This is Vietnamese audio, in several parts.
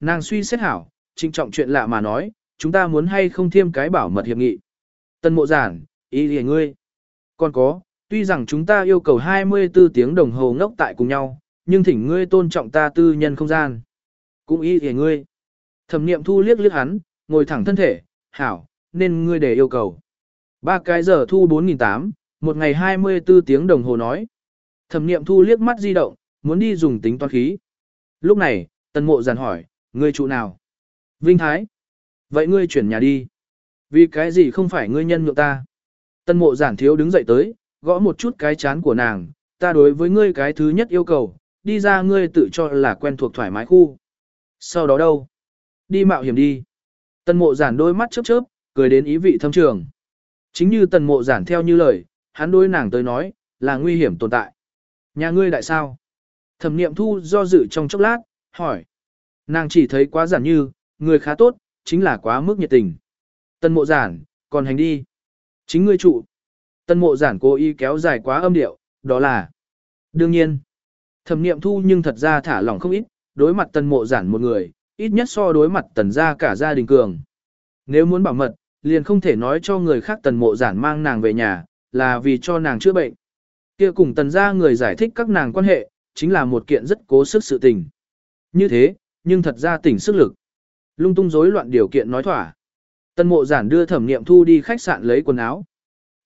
Nàng suy xét hảo, trinh trọng chuyện lạ mà nói, chúng ta muốn hay không thêm cái bảo mật hiệp nghị. Tân mộ giản, ý lìa ngươi. Còn có, tuy rằng chúng ta yêu cầu 24 tiếng đồng hồ ngốc tại cùng nhau, nhưng thỉnh ngươi tôn trọng ta tư nhân không gian. Cũng ý lìa ngươi. Thẩm niệm thu liếc liếc hắn, ngồi thẳng thân thể, hảo, nên ngươi để yêu cầu. Ba cái giờ thu 4.800, một ngày 24 tiếng đồng hồ nói. Thẩm niệm thu liếc mắt di động, muốn đi dùng tính toán khí. Lúc này, tân mộ giản hỏi, ngươi trụ nào? Vinh Thái. Vậy ngươi chuyển nhà đi. Vì cái gì không phải ngươi nhân nhượng ta? Tân mộ giản thiếu đứng dậy tới, gõ một chút cái chán của nàng, ta đối với ngươi cái thứ nhất yêu cầu, đi ra ngươi tự cho là quen thuộc thoải mái khu. Sau đó đâu? Đi mạo hiểm đi. Tân mộ giản đôi mắt chớp chớp, cười đến ý vị thâm trường. Chính như tần mộ giản theo như lời, hắn đối nàng tới nói, là nguy hiểm tồn tại. Nhà ngươi đại sao? Thẩm niệm thu do dự trong chốc lát, hỏi. Nàng chỉ thấy quá giản như, người khá tốt, chính là quá mức nhiệt tình. Tân mộ giản, còn hành đi. Chính ngươi trụ. Tân mộ giản cố ý kéo dài quá âm điệu, đó là. Đương nhiên. Thẩm niệm thu nhưng thật ra thả lỏng không ít, đối mặt tân mộ giản một người, ít nhất so đối mặt tần gia cả gia đình cường. Nếu muốn bảo mật, liền không thể nói cho người khác tần mộ giản mang nàng về nhà, là vì cho nàng chữa bệnh. Kia cùng tần gia người giải thích các nàng quan hệ, chính là một kiện rất cố sức sự tình. Như thế, nhưng thật ra tỉnh sức lực. Lung tung rối loạn điều kiện nói thỏa. tân mộ giản đưa thẩm niệm thu đi khách sạn lấy quần áo.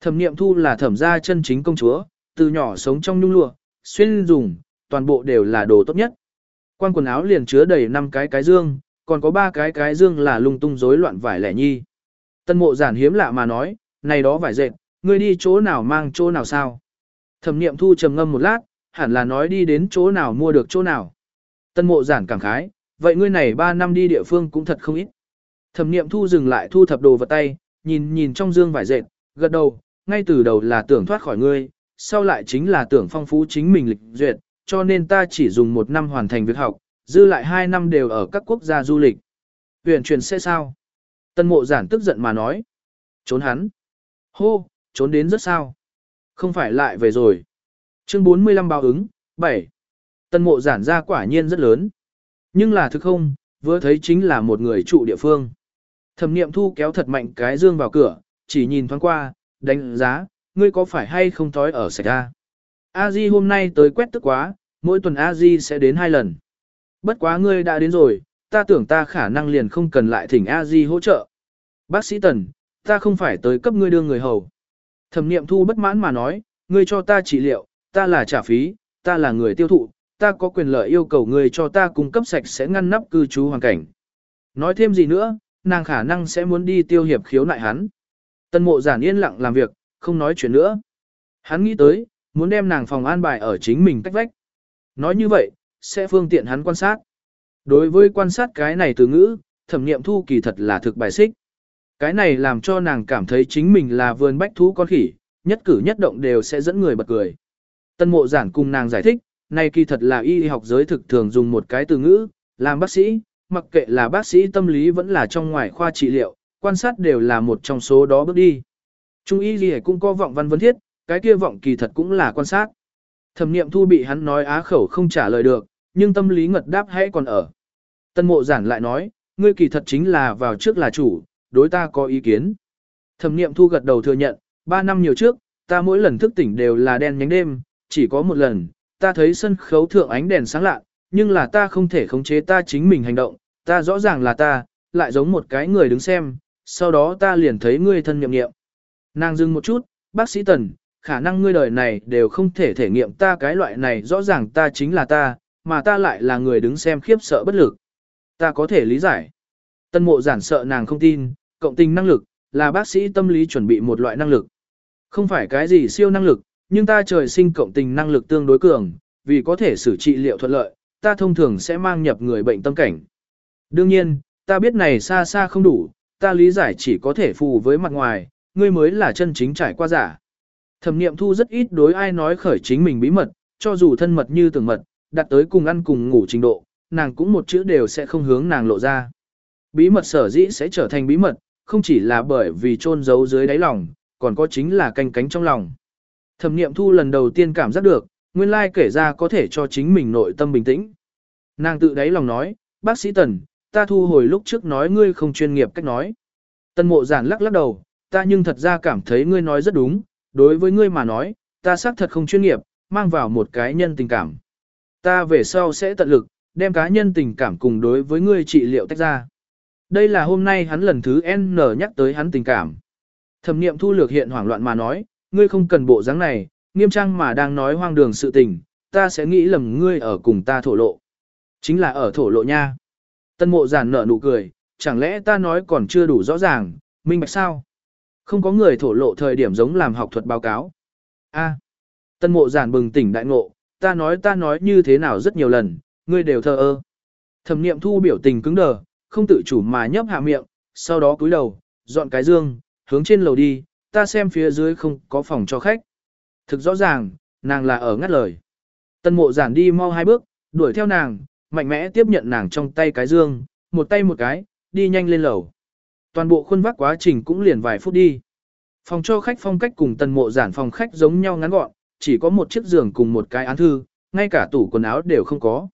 Thẩm niệm thu là thẩm gia chân chính công chúa, từ nhỏ sống trong nhung lụa, xuyên dùng, toàn bộ đều là đồ tốt nhất. Quan quần áo liền chứa đầy 5 cái cái dương, còn có 3 cái cái dương là lung tung rối loạn vải lẻ nhi. Tân mộ giản hiếm lạ mà nói, này đó vải dệt, ngươi đi chỗ nào mang chỗ nào sao? Thẩm niệm thu trầm ngâm một lát, hẳn là nói đi đến chỗ nào mua được chỗ nào. Tân mộ giản cảm khái, vậy ngươi này 3 năm đi địa phương cũng thật không ít. Thẩm niệm thu dừng lại thu thập đồ vật tay, nhìn nhìn trong dương vải dệt, gật đầu, ngay từ đầu là tưởng thoát khỏi ngươi, sau lại chính là tưởng phong phú chính mình lịch duyệt, cho nên ta chỉ dùng một năm hoàn thành việc học, dư lại hai năm đều ở các quốc gia du lịch. Huyền truyền sẽ sao? Tân mộ giản tức giận mà nói. Trốn hắn. Hô, trốn đến rất sao. Không phải lại về rồi. Chương 45 báo ứng, 7. Tân mộ giản ra quả nhiên rất lớn. Nhưng là thực không, vừa thấy chính là một người trụ địa phương. Thẩm niệm thu kéo thật mạnh cái dương vào cửa, chỉ nhìn thoáng qua, đánh giá, ngươi có phải hay không thói ở sạch ra. A Di hôm nay tới quét tức quá, mỗi tuần A Di sẽ đến hai lần. Bất quá ngươi đã đến rồi, ta tưởng ta khả năng liền không cần lại thỉnh A Di hỗ trợ. Bác sĩ Tần, ta không phải tới cấp ngươi đưa người hầu. Thẩm niệm thu bất mãn mà nói, ngươi cho ta trị liệu, ta là trả phí, ta là người tiêu thụ, ta có quyền lợi yêu cầu ngươi cho ta cung cấp sạch sẽ ngăn nắp cư trú hoàn cảnh. Nói thêm gì nữa, nàng khả năng sẽ muốn đi tiêu hiệp khiếu nại hắn. Tân mộ giản yên lặng làm việc, không nói chuyện nữa. Hắn nghĩ tới, muốn đem nàng phòng an bài ở chính mình cách vách. Nói như vậy, sẽ phương tiện hắn quan sát. Đối với quan sát cái này từ ngữ, thẩm nghiệm thu kỳ thật là thực bài xích. Cái này làm cho nàng cảm thấy chính mình là vườn bách thú con khỉ, nhất cử nhất động đều sẽ dẫn người bật cười. Tân mộ giản cùng nàng giải thích, này kỳ thật là y học giới thực thường dùng một cái từ ngữ, làm bác sĩ, mặc kệ là bác sĩ tâm lý vẫn là trong ngoài khoa trị liệu, quan sát đều là một trong số đó bước đi. Trung y gì cũng có vọng văn vấn thiết, cái kia vọng kỳ thật cũng là quan sát. Thẩm niệm thu bị hắn nói á khẩu không trả lời được, nhưng tâm lý ngật đáp hãy còn ở. Tân mộ giản lại nói, ngươi kỳ thật chính là vào trước là chủ, đối ta có ý kiến. Thẩm niệm thu gật đầu thừa nhận, ba năm nhiều trước, ta mỗi lần thức tỉnh đều là đen nhánh đêm, chỉ có một lần, ta thấy sân khấu thượng ánh đèn sáng lạ, nhưng là ta không thể khống chế ta chính mình hành động, ta rõ ràng là ta, lại giống một cái người đứng xem, sau đó ta liền thấy ngươi thân nghiệm nghiệm. Nàng dừng một chút, bác sĩ Tần, khả năng ngươi đời này đều không thể thể nghiệm ta cái loại này rõ ràng ta chính là ta, mà ta lại là người đứng xem khiếp sợ bất lực. Ta có thể lý giải. Tân mộ giản sợ nàng không tin, cộng tình năng lực, là bác sĩ tâm lý chuẩn bị một loại năng lực. Không phải cái gì siêu năng lực, nhưng ta trời sinh cộng tình năng lực tương đối cường, vì có thể xử trị liệu thuận lợi, ta thông thường sẽ mang nhập người bệnh tâm cảnh. Đương nhiên, ta biết này xa xa không đủ, ta lý giải chỉ có thể phù với mặt ngoài, ngươi mới là chân chính trải qua giả. Thẩm niệm thu rất ít đối ai nói khởi chính mình bí mật, cho dù thân mật như tưởng mật, đặt tới cùng ăn cùng ngủ trình độ, nàng cũng một chữ đều sẽ không hướng nàng lộ ra. Bí mật sở dĩ sẽ trở thành bí mật, không chỉ là bởi vì trôn giấu dưới đáy lòng, còn có chính là canh cánh trong lòng. Thẩm niệm thu lần đầu tiên cảm giác được, nguyên lai kể ra có thể cho chính mình nội tâm bình tĩnh. Nàng tự đáy lòng nói, bác sĩ Tần, ta thu hồi lúc trước nói ngươi không chuyên nghiệp cách nói. Tần mộ giản lắc lắc đầu, ta nhưng thật ra cảm thấy ngươi nói rất đúng, đối với ngươi mà nói, ta xác thật không chuyên nghiệp, mang vào một cái nhân tình cảm. Ta về sau sẽ tận lực, đem cá nhân tình cảm cùng đối với ngươi trị liệu tách ra. Đây là hôm nay hắn lần thứ N nhắc tới hắn tình cảm. Thẩm niệm thu lược hiện hoảng loạn mà nói, ngươi không cần bộ dáng này, nghiêm trang mà đang nói hoang đường sự tình, ta sẽ nghĩ lầm ngươi ở cùng ta thổ lộ. Chính là ở thổ lộ nha. Tân mộ giản nở nụ cười, chẳng lẽ ta nói còn chưa đủ rõ ràng, minh bạch sao? Không có người thổ lộ thời điểm giống làm học thuật báo cáo. A. Tân mộ giản bừng tỉnh đại ngộ, ta nói ta nói như thế nào rất nhiều lần, ngươi đều thờ ơ. Thẩm niệm thu biểu tình cứng đờ, không tự chủ mà nhấp hạ miệng, sau đó cúi đầu, dọn cái dương, hướng trên lầu đi, ta xem phía dưới không có phòng cho khách. Thực rõ ràng, nàng là ở ngắt lời. Tân mộ giản đi mau hai bước, đuổi theo nàng, mạnh mẽ tiếp nhận nàng trong tay cái dương, một tay một cái, đi nhanh lên lầu. Toàn bộ khuôn vác quá trình cũng liền vài phút đi. Phòng cho khách phong cách cùng tân mộ giản phòng khách giống nhau ngắn gọn, chỉ có một chiếc giường cùng một cái án thư, ngay cả tủ quần áo đều không có.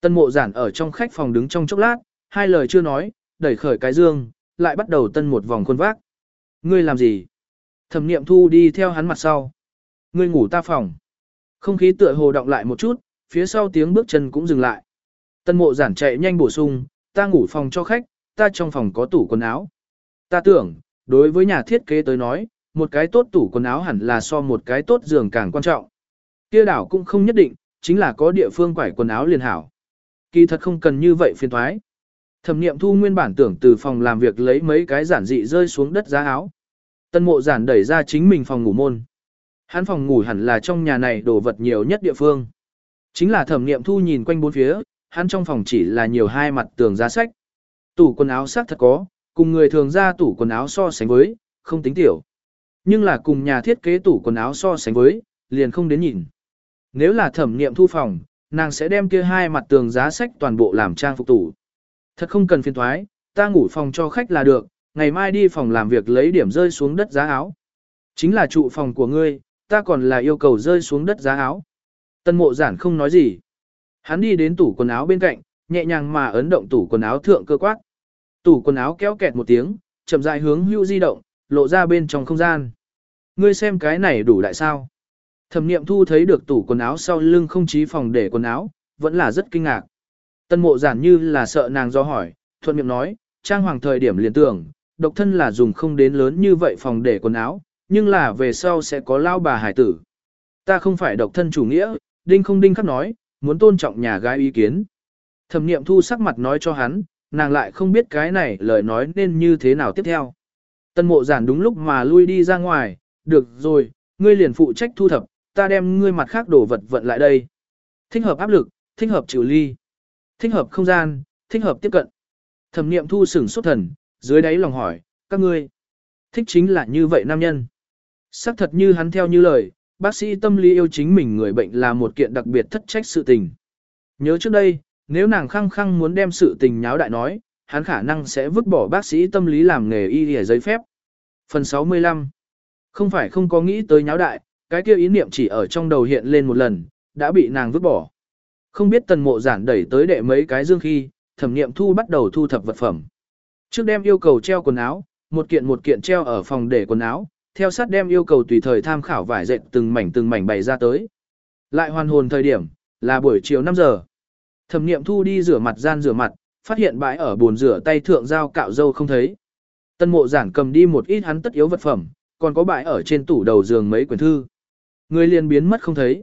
Tân mộ giản ở trong khách phòng đứng trong chốc lát, hai lời chưa nói, đẩy khởi cái dương, lại bắt đầu tân một vòng khuôn vác. Ngươi làm gì? Thẩm niệm thu đi theo hắn mặt sau. Ngươi ngủ ta phòng. Không khí tựa hồ động lại một chút, phía sau tiếng bước chân cũng dừng lại. Tân mộ giản chạy nhanh bổ sung, ta ngủ phòng cho khách, ta trong phòng có tủ quần áo. Ta tưởng, đối với nhà thiết kế tới nói, một cái tốt tủ quần áo hẳn là so một cái tốt giường càng quan trọng. Kia đảo cũng không nhất định, chính là có địa phương quải quần áo liền hảo. Kỳ thật không cần như vậy phiền thoái. Thẩm niệm thu nguyên bản tưởng từ phòng làm việc lấy mấy cái giản dị rơi xuống đất giá áo. Tân mộ giản đẩy ra chính mình phòng ngủ môn. Hắn phòng ngủ hẳn là trong nhà này đồ vật nhiều nhất địa phương. Chính là thẩm niệm thu nhìn quanh bốn phía, hắn trong phòng chỉ là nhiều hai mặt tường giá sách. Tủ quần áo xác thật có, cùng người thường ra tủ quần áo so sánh với, không tính tiểu. Nhưng là cùng nhà thiết kế tủ quần áo so sánh với, liền không đến nhìn. Nếu là thẩm niệm thu phòng, nàng sẽ đem kia hai mặt tường giá sách toàn bộ làm trang phục tủ. Thật không cần phiền thoái, ta ngủ phòng cho khách là được, ngày mai đi phòng làm việc lấy điểm rơi xuống đất giá áo. Chính là trụ phòng của ngươi, ta còn là yêu cầu rơi xuống đất giá áo. Tân mộ giản không nói gì. Hắn đi đến tủ quần áo bên cạnh, nhẹ nhàng mà ấn động tủ quần áo thượng cơ quát. Tủ quần áo kéo kẹt một tiếng, chậm rãi hướng hưu di động, lộ ra bên trong không gian. Ngươi xem cái này đủ đại sao. Thẩm niệm thu thấy được tủ quần áo sau lưng không chí phòng để quần áo, vẫn là rất kinh ngạc. Tân mộ giản như là sợ nàng do hỏi, thuận miệng nói, trang hoàng thời điểm liền tưởng, độc thân là dùng không đến lớn như vậy phòng để quần áo, nhưng là về sau sẽ có lao bà hải tử. Ta không phải độc thân chủ nghĩa, đinh không đinh khắc nói, muốn tôn trọng nhà gái ý kiến. Thẩm niệm thu sắc mặt nói cho hắn, nàng lại không biết cái này lời nói nên như thế nào tiếp theo. Tân mộ giản đúng lúc mà lui đi ra ngoài, được rồi, ngươi liền phụ trách thu thập, ta đem ngươi mặt khác đổ vật vận lại đây. Thích hợp áp lực, thích hợp chịu ly, thích hợp không gian, thích hợp tiếp cận. Thẩm niệm thu sửng xuất thần, dưới đáy lòng hỏi, các ngươi, thích chính là như vậy nam nhân. Sắc thật như hắn theo như lời, bác sĩ tâm lý yêu chính mình người bệnh là một kiện đặc biệt thất trách sự tình. Nhớ trước đây, nếu nàng khăng khăng muốn đem sự tình nháo đại nói, hắn khả năng sẽ vứt bỏ bác sĩ tâm lý làm nghề y để giấy phép. Phần 65 Không phải không có nghĩ tới nháo đại, cái kia ý niệm chỉ ở trong đầu hiện lên một lần, đã bị nàng vứt bỏ. Không biết tần mộ giản đẩy tới đệ mấy cái dương khi, thẩm niệm thu bắt đầu thu thập vật phẩm. Trước đem yêu cầu treo quần áo, một kiện một kiện treo ở phòng để quần áo, theo sát đem yêu cầu tùy thời tham khảo vải dệt từng mảnh từng mảnh bày ra tới. Lại hoàn hồn thời điểm, là buổi chiều 5 giờ. Thẩm niệm thu đi rửa mặt gian rửa mặt, phát hiện bãi ở bồn rửa tay thượng dao cạo dâu không thấy. Tân mộ giản cầm đi một ít hắn tất yếu vật phẩm, còn có bãi ở trên tủ đầu giường mấy quyển thư. Người liền biến mất không thấy.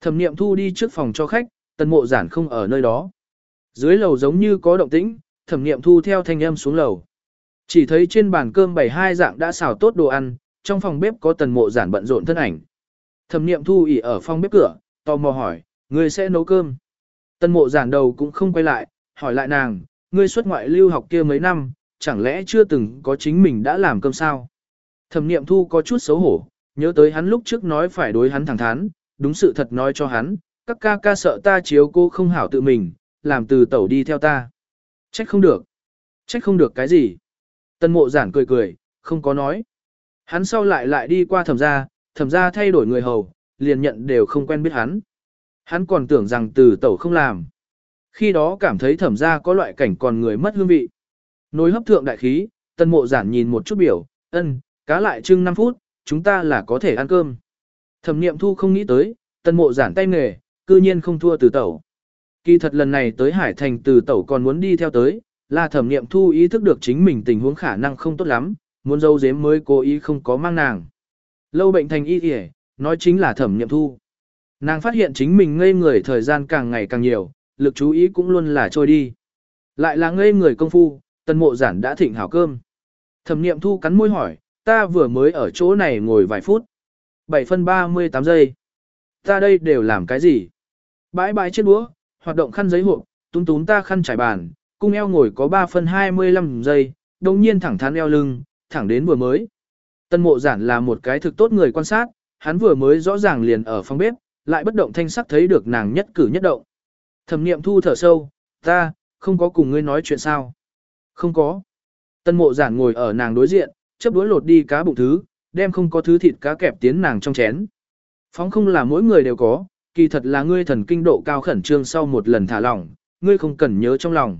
Thẩm niệm thu đi trước phòng cho khách, tân mộ giản không ở nơi đó. Dưới lầu giống như có động tĩnh, thẩm niệm thu theo thanh âm xuống lầu. Chỉ thấy trên bàn cơm bày hai dạng đã xào tốt đồ ăn, trong phòng bếp có tần mộ giản bận rộn thân ảnh. Thẩm niệm thu ỉ ở phòng bếp cửa, tò mò hỏi, người sẽ nấu cơm. Tần mộ giản đầu cũng không quay lại, hỏi lại nàng, ngươi xuất ngoại lưu học kia mấy năm, chẳng lẽ chưa từng có chính mình đã làm cơm sao? Thẩm niệm thu có chút xấu hổ, nhớ tới hắn lúc trước nói phải đối hắn thẳng thắn, đúng sự thật nói cho hắn, các ca ca sợ ta chiếu cô không hảo tự mình, làm từ tẩu đi theo ta. Trách không được. Trách không được cái gì. Tân mộ giản cười cười, không có nói. Hắn sau lại lại đi qua thẩm gia, thẩm gia thay đổi người hầu, liền nhận đều không quen biết hắn. Hắn còn tưởng rằng từ tẩu không làm. Khi đó cảm thấy thẩm gia có loại cảnh còn người mất hương vị. Nối hấp thượng đại khí, tân mộ giản nhìn một chút biểu, ân, cá lại trưng 5 phút, chúng ta là có thể ăn cơm. Thẩm niệm thu không nghĩ tới, tân mộ giản tay nghề, cư nhiên không thua từ tẩu. Kỳ thật lần này tới Hải Thành từ tẩu còn muốn đi theo tới, là thẩm niệm thu ý thức được chính mình tình huống khả năng không tốt lắm, muốn dâu dếm mới cố ý không có mang nàng. Lâu bệnh thành y kìa, nói chính là thẩm niệm thu. Nàng phát hiện chính mình ngây người thời gian càng ngày càng nhiều, lực chú ý cũng luôn là trôi đi. Lại là ngây người công phu, tân mộ giản đã thịnh hảo cơm. Thẩm niệm thu cắn môi hỏi, ta vừa mới ở chỗ này ngồi vài phút. 7 phân 38 giây. Ta đây đều làm cái gì? Bãi bãi chiếc đũa, hoạt động khăn giấy hộp, túm túm ta khăn trải bàn, cung eo ngồi có 3 phân 25 giây, đồng nhiên thẳng thắn eo lưng, thẳng đến vừa mới. Tân mộ giản là một cái thực tốt người quan sát, hắn vừa mới rõ ràng liền ở phòng bếp, lại bất động thanh sắc thấy được nàng nhất cử nhất động. Thẩm niệm thu thở sâu, ta, không có cùng ngươi nói chuyện sao? Không có. Tân mộ giản ngồi ở nàng đối diện, chấp đuối lột đi cá bụng thứ, đem không có thứ thịt cá kẹp tiến nàng trong chén. Phóng không là mỗi người đều có, kỳ thật là ngươi thần kinh độ cao khẩn trương sau một lần thả lỏng, ngươi không cần nhớ trong lòng.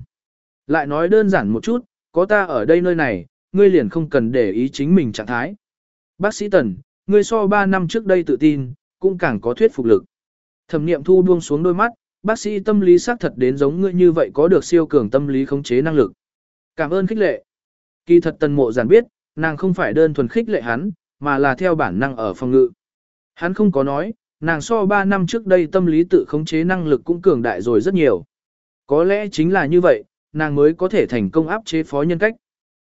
Lại nói đơn giản một chút, có ta ở đây nơi này, ngươi liền không cần để ý chính mình trạng thái. Bác sĩ Tần, ngươi so 3 năm trước đây tự tin, cũng càng có thuyết phục lực. Thẩm niệm thu buông xuống đôi mắt, bác sĩ tâm lý xác thật đến giống ngươi như vậy có được siêu cường tâm lý khống chế năng lực. Cảm ơn khích lệ. Kỳ thật tần mộ giản biết, nàng không phải đơn thuần khích lệ hắn, mà là theo bản năng ở phòng ngự. Hắn không có nói, nàng so 3 năm trước đây tâm lý tự khống chế năng lực cũng cường đại rồi rất nhiều. Có lẽ chính là như vậy, nàng mới có thể thành công áp chế phó nhân cách.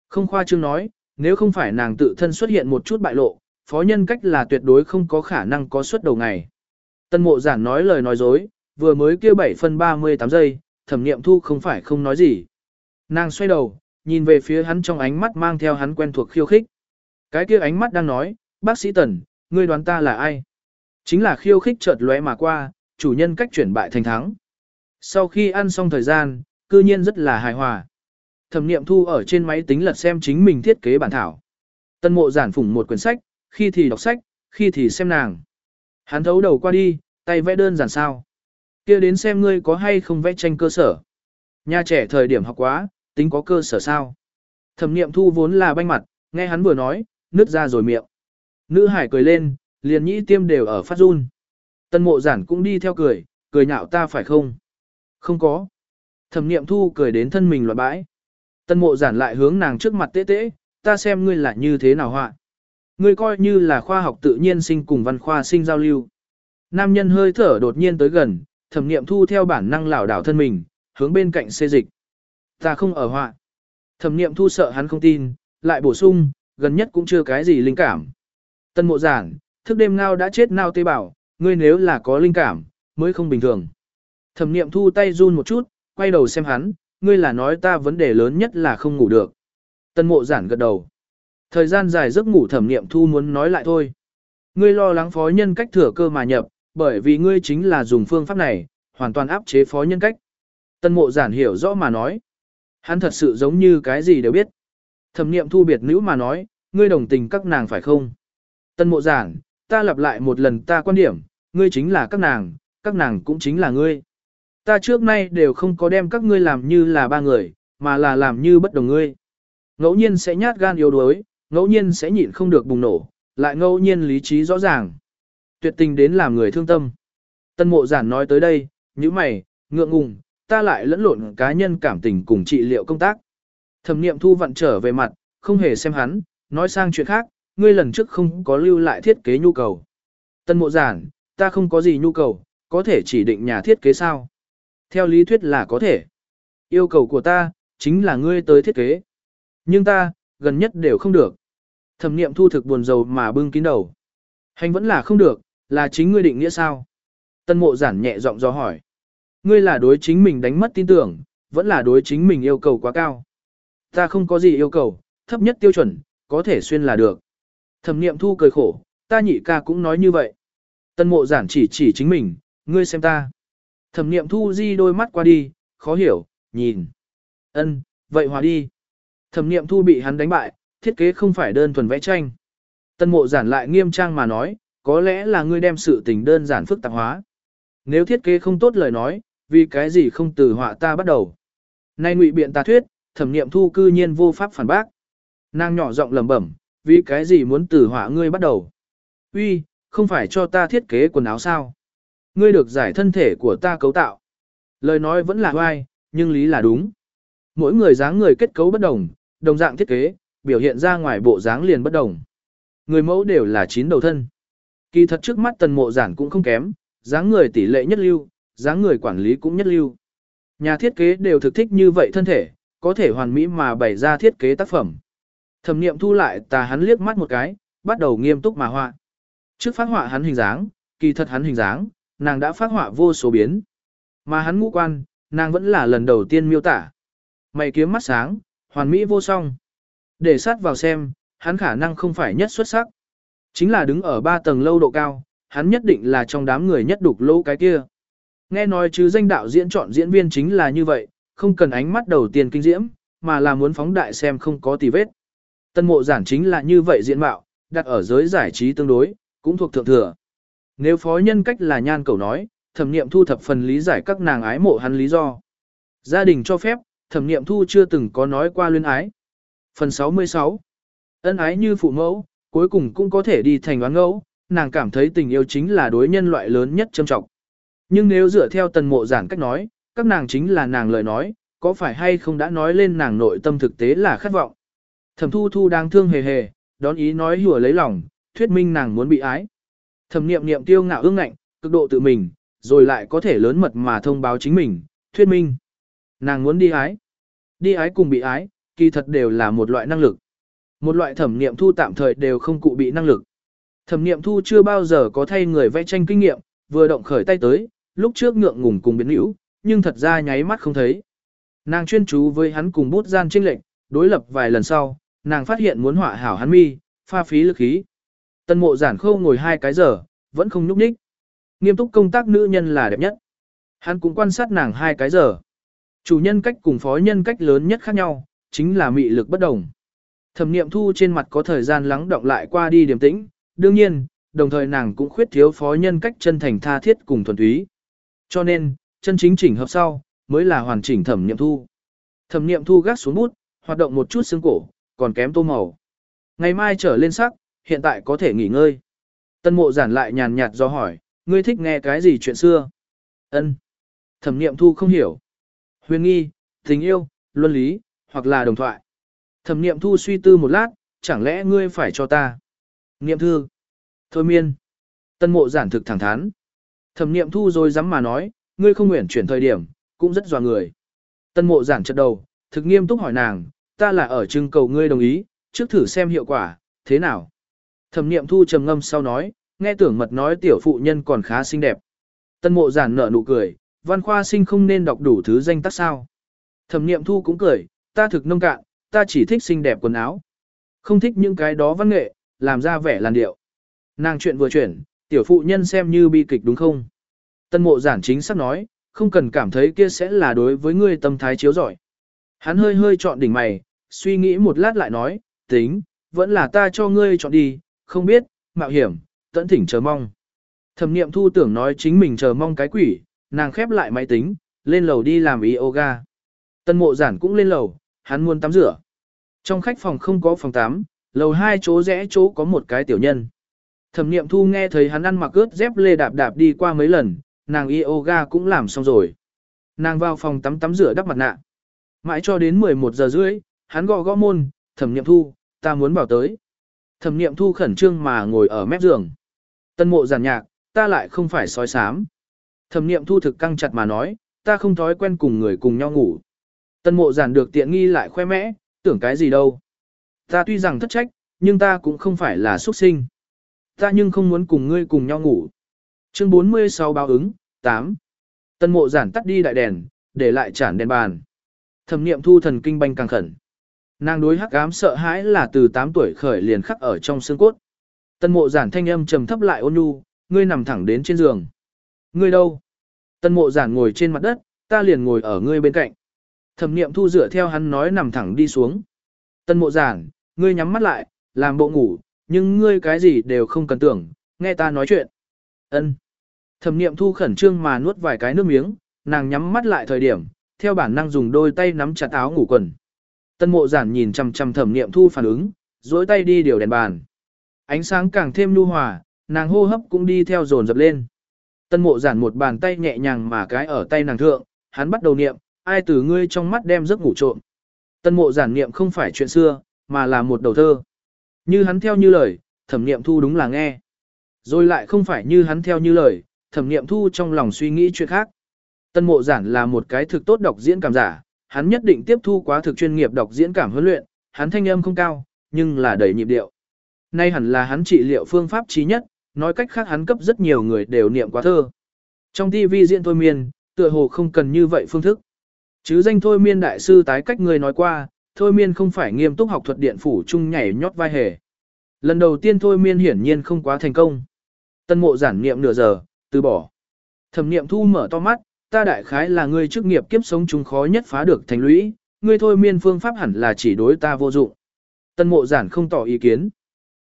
Không khoa trương nói, nếu không phải nàng tự thân xuất hiện một chút bại lộ, phó nhân cách là tuyệt đối không có khả năng có suất đầu ngày. Tân mộ giản nói lời nói dối, vừa mới kêu 7 phân 38 giây, thẩm nghiệm thu không phải không nói gì. Nàng xoay đầu, nhìn về phía hắn trong ánh mắt mang theo hắn quen thuộc khiêu khích. Cái kia ánh mắt đang nói, bác sĩ Tần, ngươi đoán ta là ai? Chính là khiêu khích chợt lóe mà qua, chủ nhân cách chuyển bại thành thắng. Sau khi ăn xong thời gian, cư nhiên rất là hài hòa. Thẩm niệm thu ở trên máy tính lật xem chính mình thiết kế bản thảo. Tân mộ giản phủng một quyển sách, khi thì đọc sách, khi thì xem nàng. Hắn thấu đầu qua đi, tay vẽ đơn giản sao. kia đến xem ngươi có hay không vẽ tranh cơ sở. Nhà trẻ thời điểm học quá, tính có cơ sở sao. Thẩm niệm thu vốn là banh mặt, nghe hắn vừa nói, nứt ra rồi miệng. Nữ hải cười lên, liền nhĩ tiêm đều ở phát run. Tân mộ giản cũng đi theo cười, cười nhạo ta phải không? Không có. Thẩm niệm thu cười đến thân mình loạn bãi. Tân mộ giản lại hướng nàng trước mặt tế tế, ta xem ngươi là như thế nào họa. Ngươi coi như là khoa học tự nhiên sinh cùng văn khoa sinh giao lưu. Nam nhân hơi thở đột nhiên tới gần, thẩm niệm thu theo bản năng lảo đảo thân mình, hướng bên cạnh xê dịch. Ta không ở họa. Thẩm niệm thu sợ hắn không tin, lại bổ sung, gần nhất cũng chưa cái gì linh cảm. Tân mộ giản, thức đêm ngao đã chết nao tê bảo, ngươi nếu là có linh cảm, mới không bình thường. Thẩm niệm thu tay run một chút, quay đầu xem hắn, ngươi là nói ta vấn đề lớn nhất là không ngủ được. Tân mộ giản gật đầu. Thời gian dài giấc ngủ thẩm nghiệm thu muốn nói lại thôi. Ngươi lo lắng phó nhân cách thừa cơ mà nhập, bởi vì ngươi chính là dùng phương pháp này, hoàn toàn áp chế phó nhân cách. Tân mộ giản hiểu rõ mà nói. Hắn thật sự giống như cái gì đều biết. Thẩm nghiệm thu biệt nữ mà nói, ngươi đồng tình các nàng phải không? Tân mộ giản, ta lặp lại một lần ta quan điểm, ngươi chính là các nàng, các nàng cũng chính là ngươi. Ta trước nay đều không có đem các ngươi làm như là ba người, mà là làm như bất đồng ngươi. Ngẫu nhiên sẽ nhát gan yếu đuối, ngẫu nhiên sẽ nhịn không được bùng nổ, lại ngẫu nhiên lý trí rõ ràng. Tuyệt tình đến làm người thương tâm. Tân mộ giản nói tới đây, như mày, ngượng ngùng, ta lại lẫn lộn cá nhân cảm tình cùng trị liệu công tác. Thẩm niệm thu vặn trở về mặt, không hề xem hắn, nói sang chuyện khác, ngươi lần trước không có lưu lại thiết kế nhu cầu. Tân mộ giản, ta không có gì nhu cầu, có thể chỉ định nhà thiết kế sao? Theo lý thuyết là có thể. Yêu cầu của ta, chính là ngươi tới thiết kế. Nhưng ta, gần nhất đều không được. Thẩm niệm thu thực buồn rầu mà bưng kín đầu. Hành vẫn là không được, là chính ngươi định nghĩa sao? Tân mộ giản nhẹ giọng do hỏi. Ngươi là đối chính mình đánh mất tin tưởng, vẫn là đối chính mình yêu cầu quá cao. Ta không có gì yêu cầu, thấp nhất tiêu chuẩn, có thể xuyên là được. Thẩm niệm thu cười khổ, ta nhị ca cũng nói như vậy. Tân mộ giản chỉ chỉ chính mình, ngươi xem ta. Thẩm niệm thu di đôi mắt qua đi, khó hiểu, nhìn. ân vậy hòa đi. Thẩm niệm thu bị hắn đánh bại, thiết kế không phải đơn thuần vẽ tranh. Tân mộ giản lại nghiêm trang mà nói, có lẽ là ngươi đem sự tình đơn giản phức tạp hóa. Nếu thiết kế không tốt lời nói, vì cái gì không từ họa ta bắt đầu. Nay ngụy biện ta thuyết, thẩm niệm thu cư nhiên vô pháp phản bác. Nàng nhỏ giọng lẩm bẩm, vì cái gì muốn từ họa ngươi bắt đầu. Uy, không phải cho ta thiết kế quần áo sao. Ngươi được giải thân thể của ta cấu tạo. Lời nói vẫn là hoai, nhưng lý là đúng. Mỗi người dáng người kết cấu bất đồng, đồng dạng thiết kế, biểu hiện ra ngoài bộ dáng liền bất đồng. Người mẫu đều là chín đầu thân. Kỳ thật trước mắt tần mộ giản cũng không kém, dáng người tỷ lệ nhất lưu, dáng người quản lý cũng nhất lưu. Nhà thiết kế đều thực thích như vậy thân thể, có thể hoàn mỹ mà bày ra thiết kế tác phẩm. Thẩm niệm thu lại tà hắn liếc mắt một cái, bắt đầu nghiêm túc mà họa. Trước phát họa hắn hình dáng, kỳ thật hắn hình dáng, nàng đã phát họa vô số biến. Mà hắn ngũ quan, nàng vẫn là lần đầu tiên miêu tả. Mày kiếm mắt sáng, hoàn mỹ vô song. Để sát vào xem, hắn khả năng không phải nhất xuất sắc. Chính là đứng ở ba tầng lâu độ cao, hắn nhất định là trong đám người nhất đục lỗ cái kia. Nghe nói chứ danh đạo diễn chọn diễn viên chính là như vậy, không cần ánh mắt đầu tiên kinh diễm, mà là muốn phóng đại xem không có tì vết. Tân mộ giản chính là như vậy diễn mạo, đặt ở giới giải trí tương đối, cũng thuộc thượng thừa. Nếu phó nhân cách là nhan cầu nói, thẩm niệm thu thập phần lý giải các nàng ái mộ hắn lý do. Gia đình cho phép, thẩm niệm thu chưa từng có nói qua luyên ái. Phần 66 Ân ái như phụ mẫu, cuối cùng cũng có thể đi thành oán ngẫu, nàng cảm thấy tình yêu chính là đối nhân loại lớn nhất trâm trọng. Nhưng nếu dựa theo tần mộ giản cách nói, các nàng chính là nàng lời nói, có phải hay không đã nói lên nàng nội tâm thực tế là khát vọng. Thẩm thu thu đang thương hề hề, đón ý nói hùa lấy lòng, thuyết minh nàng muốn bị ái. Thẩm niệm niệm tiêu ngạo ương ngạnh, cực độ tự mình, rồi lại có thể lớn mật mà thông báo chính mình, thuyết minh. Nàng muốn đi ái. Đi ái cùng bị ái, kỳ thật đều là một loại năng lực. Một loại thẩm niệm thu tạm thời đều không cụ bị năng lực. Thẩm niệm thu chưa bao giờ có thay người vẽ tranh kinh nghiệm, vừa động khởi tay tới, lúc trước ngượng ngùng cùng biến hữu, nhưng thật ra nháy mắt không thấy. Nàng chuyên chú với hắn cùng bút gian trinh lệnh, đối lập vài lần sau, nàng phát hiện muốn họa hảo hắn mi, pha phí lực khí. Tân mộ giản khâu ngồi hai cái giờ, vẫn không nhúc nhích. Nghiêm túc công tác nữ nhân là đẹp nhất. Hắn cũng quan sát nàng hai cái giờ. Chủ nhân cách cùng phó nhân cách lớn nhất khác nhau, chính là mị lực bất đồng. Thẩm niệm thu trên mặt có thời gian lắng động lại qua đi điềm tĩnh, đương nhiên, đồng thời nàng cũng khuyết thiếu phó nhân cách chân thành tha thiết cùng thuần túy. Cho nên, chân chính chỉnh hợp sau, mới là hoàn chỉnh thẩm niệm thu. Thẩm niệm thu gác xuống bút, hoạt động một chút xương cổ, còn kém tô màu. Ngày mai trở lên sắc, hiện tại có thể nghỉ ngơi. Tân mộ giản lại nhàn nhạt do hỏi, ngươi thích nghe cái gì chuyện xưa? Ân. Thẩm niệm thu không hiểu. Huyền nghi, tình yêu, luân lý, hoặc là đồng thoại. Thẩm niệm thu suy tư một lát, chẳng lẽ ngươi phải cho ta? Niệm thư. Thôi miên. Tân mộ giản thực thẳng thắn. Thẩm niệm thu rồi dám mà nói, ngươi không nguyện chuyển thời điểm, cũng rất dò người. Tân mộ giản chật đầu, thực nghiêm túc hỏi nàng, ta là ở trưng cầu ngươi đồng ý, trước thử xem hiệu quả, thế nào? Thẩm niệm thu trầm ngâm sau nói, nghe tưởng mật nói tiểu phụ nhân còn khá xinh đẹp. Tân mộ giản nở nụ cười, văn khoa sinh không nên đọc đủ thứ danh tác sao. Thẩm niệm thu cũng cười, ta thực nông cạn, ta chỉ thích xinh đẹp quần áo. Không thích những cái đó văn nghệ, làm ra vẻ làn điệu. Nàng chuyện vừa chuyển, tiểu phụ nhân xem như bi kịch đúng không? Tân mộ giản chính sắp nói, không cần cảm thấy kia sẽ là đối với ngươi tâm thái chiếu giỏi. Hắn hơi hơi chọn đỉnh mày, suy nghĩ một lát lại nói, tính, vẫn là ta cho ngươi chọn đi, không biết, mạo hiểm, tận thỉnh chờ mong. Thẩm niệm thu tưởng nói chính mình chờ mong cái quỷ, nàng khép lại máy tính, lên lầu đi làm yoga. Tân mộ giản cũng lên lầu, hắn muốn tắm rửa. Trong khách phòng không có phòng tắm, lầu hai chỗ rẽ chỗ có một cái tiểu nhân. Thẩm niệm thu nghe thấy hắn ăn mặc ướt dép lê đạp đạp đi qua mấy lần, nàng yoga cũng làm xong rồi. Nàng vào phòng tắm tắm rửa đắp mặt nạ. Mãi cho đến 11 giờ rưỡi, hắn gõ gõ môn, thẩm niệm thu, ta muốn bảo tới. Thẩm niệm thu khẩn trương mà ngồi ở mép giường. Tân mộ giản nhạc, ta lại không phải sói sám. Thẩm niệm thu thực căng chặt mà nói, ta không thói quen cùng người cùng nhau ngủ. Tân mộ giản được tiện nghi lại khoe mẽ, tưởng cái gì đâu. Ta tuy rằng thất trách, nhưng ta cũng không phải là xuất sinh. Ta nhưng không muốn cùng ngươi cùng nhau ngủ. Chương 46 báo ứng, 8. Tân mộ giản tắt đi đại đèn, để lại chản đèn bàn. Thẩm niệm thu thần kinh banh càng khẩn. Nàng đối hắc ám sợ hãi là từ 8 tuổi khởi liền khắc ở trong xương cốt. Tân mộ giản thanh âm trầm thấp lại ôn nhu, ngươi nằm thẳng đến trên giường. Ngươi đâu? Tân mộ giản ngồi trên mặt đất, ta liền ngồi ở ngươi bên cạnh. Thẩm niệm thu dựa theo hắn nói nằm thẳng đi xuống. Tân mộ giản, ngươi nhắm mắt lại, làm bộ ngủ, nhưng ngươi cái gì đều không cần tưởng, nghe ta nói chuyện. Ân. Thẩm niệm thu khẩn trương mà nuốt vài cái nước miếng, nàng nhắm mắt lại thời điểm, theo bản năng dùng đôi tay nắm chặt áo ngủ quần. Tân mộ giản nhìn chằm chằm thẩm niệm thu phản ứng, dối tay đi điều đèn bàn. Ánh sáng càng thêm nhu hòa, nàng hô hấp cũng đi theo dồn dập lên. Tân mộ giản một bàn tay nhẹ nhàng mà cái ở tay nàng thượng, hắn bắt đầu niệm, ai từ ngươi trong mắt đem giấc ngủ trộm. Tân mộ giản niệm không phải chuyện xưa, mà là một đầu thơ. Như hắn theo như lời, thẩm niệm thu đúng là nghe. Rồi lại không phải như hắn theo như lời, thẩm niệm thu trong lòng suy nghĩ chuyện khác. Tân mộ giản là một cái thực tốt đọc diễn cảm giả, hắn nhất định tiếp thu quá thực chuyên nghiệp đọc diễn cảm huấn luyện, hắn thanh âm không cao, nhưng là đầy nhịp điệu. Nay hẳn là hắn trị liệu phương pháp trí nhất, nói cách khác hắn cấp rất nhiều người đều niệm quá thơ. Trong TV diễn thôi miên, tựa hồ không cần như vậy phương thức. Chứ danh thôi miên đại sư tái cách người nói qua, thôi miên không phải nghiêm túc học thuật điện phủ chung nhảy nhót vai hề. Lần đầu tiên thôi miên hiển nhiên không quá thành công. Tân mộ giản niệm nửa giờ, từ bỏ. Thẩm niệm thu mở to mắt, ta đại khái là người chức nghiệp kiếp sống chúng khó nhất phá được thành lũy, ngươi thôi miên phương pháp hẳn là chỉ đối ta vô dụng. Tân mộ giản không tỏ ý kiến.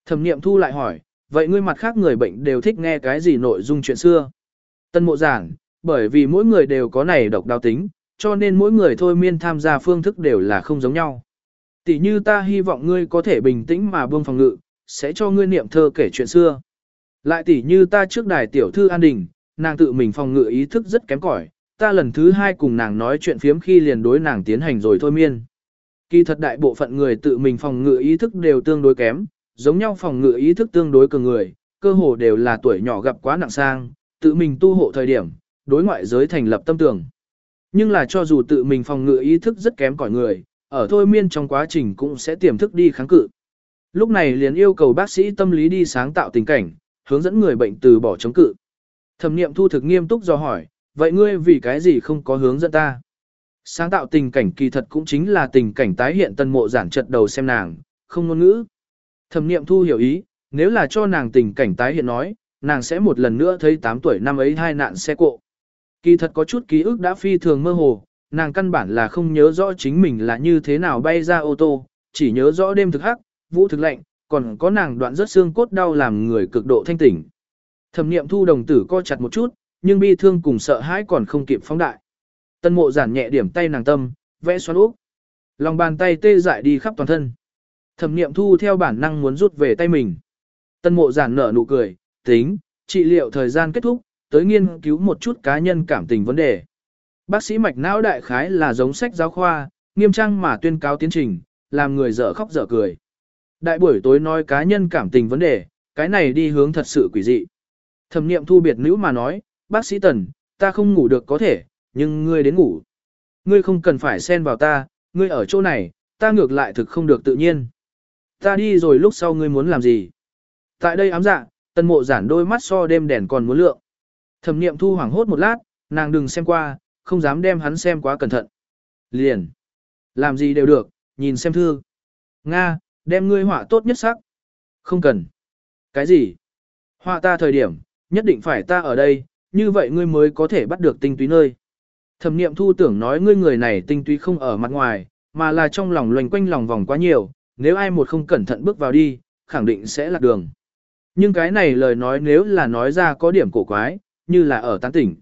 Thẩm niệm thu lại hỏi, vậy ngươi mặt khác người bệnh đều thích nghe cái gì nội dung chuyện xưa? Tân mộ giản, bởi vì mỗi người đều có này độc đáo tính, cho nên mỗi người thôi miên tham gia phương thức đều là không giống nhau. Tỷ như ta hy vọng ngươi có thể bình tĩnh mà buông phòng ngự, sẽ cho ngươi niệm thơ kể chuyện xưa. Lại tỷ như ta trước đài tiểu thư an đình, nàng tự mình phòng ngự ý thức rất kém cỏi, ta lần thứ hai cùng nàng nói chuyện phiếm khi liền đối nàng tiến hành rồi thôi miên. Kỳ thật đại bộ phận người tự mình phòng ngự ý thức đều tương đối kém, giống nhau phòng ngự ý thức tương đối cường người, cơ hồ đều là tuổi nhỏ gặp quá nặng sang, tự mình tu hộ thời điểm, đối ngoại giới thành lập tâm tưởng. Nhưng là cho dù tự mình phòng ngự ý thức rất kém cỏi người, ở thôi miên trong quá trình cũng sẽ tiềm thức đi kháng cự. Lúc này liền yêu cầu bác sĩ tâm lý đi sáng tạo tình cảnh, hướng dẫn người bệnh từ bỏ chống cự. Thẩm niệm thu thực nghiêm túc do hỏi, vậy ngươi vì cái gì không có hướng dẫn ta? Sáng tạo tình cảnh kỳ thật cũng chính là tình cảnh tái hiện tân mộ giản trật đầu xem nàng, không ngôn ngữ. Thẩm niệm thu hiểu ý, nếu là cho nàng tình cảnh tái hiện nói, nàng sẽ một lần nữa thấy 8 tuổi năm ấy hai nạn xe cộ. Kỳ thật có chút ký ức đã phi thường mơ hồ, nàng căn bản là không nhớ rõ chính mình là như thế nào bay ra ô tô, chỉ nhớ rõ đêm thực hắc, vũ thực lạnh, còn có nàng đoạn rất xương cốt đau làm người cực độ thanh tỉnh. Thẩm niệm thu đồng tử co chặt một chút, nhưng bi thương cùng sợ hãi còn không kịp phóng đại. Tân mộ giản nhẹ điểm tay nàng tâm, vẽ xoắn úp. Lòng bàn tay tê dại đi khắp toàn thân. Thẩm niệm thu theo bản năng muốn rút về tay mình. Tân mộ giản nở nụ cười, tính, trị liệu thời gian kết thúc, tới nghiên cứu một chút cá nhân cảm tình vấn đề. Bác sĩ mạch não đại khái là giống sách giáo khoa, nghiêm trang mà tuyên cáo tiến trình, làm người dở khóc dở cười. Đại buổi tối nói cá nhân cảm tình vấn đề, cái này đi hướng thật sự quỷ dị. Thẩm niệm thu biệt nữ mà nói, bác sĩ Tần, ta không ngủ được có thể, nhưng ngươi đến ngủ. Ngươi không cần phải xen vào ta, ngươi ở chỗ này, ta ngược lại thực không được tự nhiên. Ta đi rồi lúc sau ngươi muốn làm gì? Tại đây ám dạ, Tần mộ giản đôi mắt so đêm đèn còn muốn lượng. Thẩm niệm thu hoảng hốt một lát, nàng đừng xem qua, không dám đem hắn xem quá cẩn thận. Liền. Làm gì đều được, nhìn xem thư. Nga, đem ngươi họa tốt nhất sắc. Không cần. Cái gì? Họa ta thời điểm, nhất định phải ta ở đây, như vậy ngươi mới có thể bắt được tinh túy nơi. Thẩm niệm thu tưởng nói ngươi người này tinh túy không ở mặt ngoài, mà là trong lòng loành quanh lòng vòng quá nhiều, nếu ai một không cẩn thận bước vào đi, khẳng định sẽ lạc đường. Nhưng cái này lời nói nếu là nói ra có điểm cổ quái, như là ở tán tỉnh.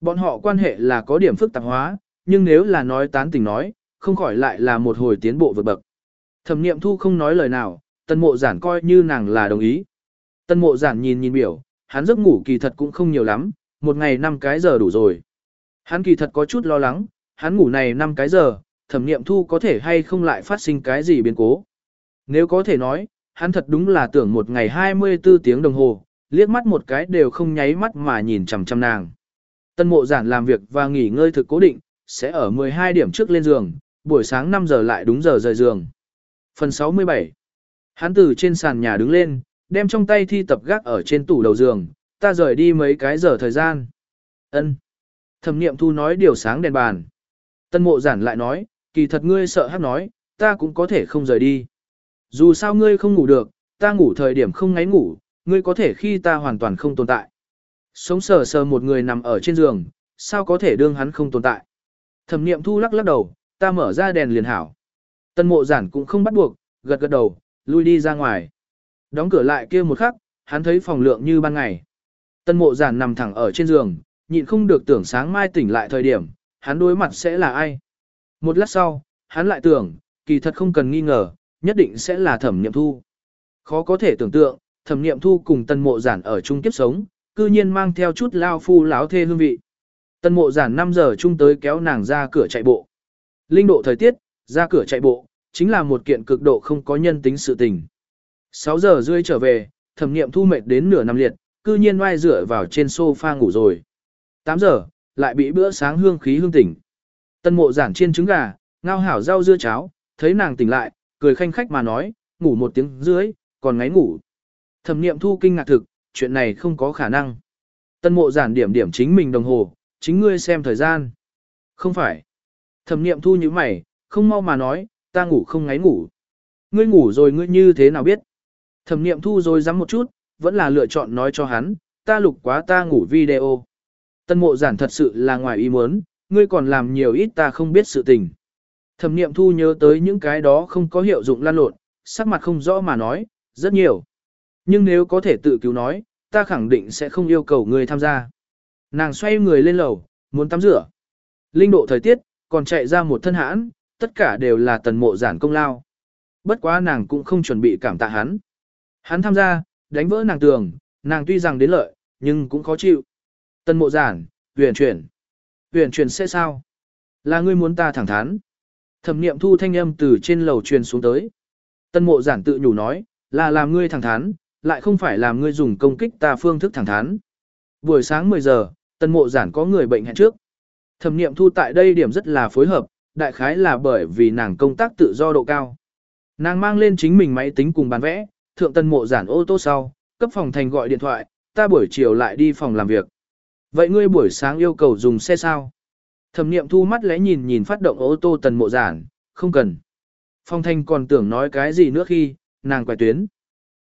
Bọn họ quan hệ là có điểm phức tạp hóa, nhưng nếu là nói tán tỉnh nói, không khỏi lại là một hồi tiến bộ vượt bậc. Thẩm niệm thu không nói lời nào, tân mộ giản coi như nàng là đồng ý. Tân mộ giản nhìn nhìn biểu, hắn giấc ngủ kỳ thật cũng không nhiều lắm, một ngày 5 cái giờ đủ rồi. Hắn kỳ thật có chút lo lắng, hắn ngủ này 5 cái giờ, thẩm nghiệm thu có thể hay không lại phát sinh cái gì biến cố. Nếu có thể nói, hắn thật đúng là tưởng một ngày 24 tiếng đồng hồ, liếc mắt một cái đều không nháy mắt mà nhìn chằm chằm nàng. Tân mộ giản làm việc và nghỉ ngơi thực cố định, sẽ ở 12 điểm trước lên giường, buổi sáng 5 giờ lại đúng giờ rời giường. Phần 67 Hắn từ trên sàn nhà đứng lên, đem trong tay thi tập gác ở trên tủ đầu giường, ta rời đi mấy cái giờ thời gian. Ân. Thẩm niệm thu nói điều sáng đèn bàn. Tân mộ giản lại nói, kỳ thật ngươi sợ hát nói, ta cũng có thể không rời đi. Dù sao ngươi không ngủ được, ta ngủ thời điểm không ngáy ngủ, ngươi có thể khi ta hoàn toàn không tồn tại. Sống sờ sờ một người nằm ở trên giường, sao có thể đương hắn không tồn tại. Thẩm niệm thu lắc lắc đầu, ta mở ra đèn liền hảo. Tân mộ giản cũng không bắt buộc, gật gật đầu, lui đi ra ngoài. Đóng cửa lại kia một khắc, hắn thấy phòng lượng như ban ngày. Tân mộ giản nằm thẳng ở trên giường, nhịn không được tưởng sáng mai tỉnh lại thời điểm, hắn đối mặt sẽ là ai. Một lát sau, hắn lại tưởng, kỳ thật không cần nghi ngờ, nhất định sẽ là thẩm niệm thu. Khó có thể tưởng tượng, thẩm niệm thu cùng tân mộ giản ở chung kiếp sống, cư nhiên mang theo chút lao phu láo thê hương vị. Tân mộ giản 5 giờ chung tới kéo nàng ra cửa chạy bộ. Linh độ thời tiết, ra cửa chạy bộ, chính là một kiện cực độ không có nhân tính sự tình. 6 giờ rưỡi trở về, thẩm niệm thu mệt đến nửa năm liệt, cư nhiên oai dựa vào trên sofa ngủ rồi. 8 giờ, lại bị bữa sáng hương khí hương tỉnh. Tân mộ giản chiên trứng gà, ngao hảo rau dưa cháo, thấy nàng tỉnh lại, cười khanh khách mà nói, ngủ một tiếng dưới, còn ngáy ngủ. Thẩm niệm thu kinh ngạc thực, chuyện này không có khả năng. Tân mộ giản điểm điểm chính mình đồng hồ, chính ngươi xem thời gian. Không phải. Thẩm niệm thu như mày, không mau mà nói, ta ngủ không ngáy ngủ. Ngươi ngủ rồi ngươi như thế nào biết? Thẩm niệm thu rồi dám một chút, vẫn là lựa chọn nói cho hắn, ta lục quá ta ngủ video. Tân mộ giản thật sự là ngoài ý muốn, ngươi còn làm nhiều ít ta không biết sự tình. Thẩm niệm thu nhớ tới những cái đó không có hiệu dụng lan lộn, sắc mặt không rõ mà nói, rất nhiều. Nhưng nếu có thể tự cứu nói, ta khẳng định sẽ không yêu cầu ngươi tham gia. Nàng xoay người lên lầu, muốn tắm rửa. Linh độ thời tiết, còn chạy ra một thân hãn, tất cả đều là tần mộ giản công lao. Bất quá nàng cũng không chuẩn bị cảm tạ hắn. Hắn tham gia, đánh vỡ nàng tường, nàng tuy rằng đến lợi, nhưng cũng khó chịu. Tần mộ giản, huyền chuyển. Huyền chuyển sẽ sao? Là ngươi muốn ta thẳng thắn. Thẩm niệm thu thanh âm từ trên lầu truyền xuống tới. Tân mộ giản tự nhủ nói, là làm ngươi thẳng thắn, lại không phải làm ngươi dùng công kích ta phương thức thẳng thắn. Buổi sáng 10 giờ, tân mộ giản có người bệnh hẹn trước. Thẩm niệm thu tại đây điểm rất là phối hợp, đại khái là bởi vì nàng công tác tự do độ cao. Nàng mang lên chính mình máy tính cùng bàn vẽ, thượng tân mộ giản ô tô sau, cấp phòng thành gọi điện thoại, ta buổi chiều lại đi phòng làm việc. Vậy ngươi buổi sáng yêu cầu dùng xe sao? Thẩm niệm thu mắt lẽ nhìn nhìn phát động ô tô tần mộ giản, không cần. Phong thanh còn tưởng nói cái gì nữa khi, nàng quay tuyến.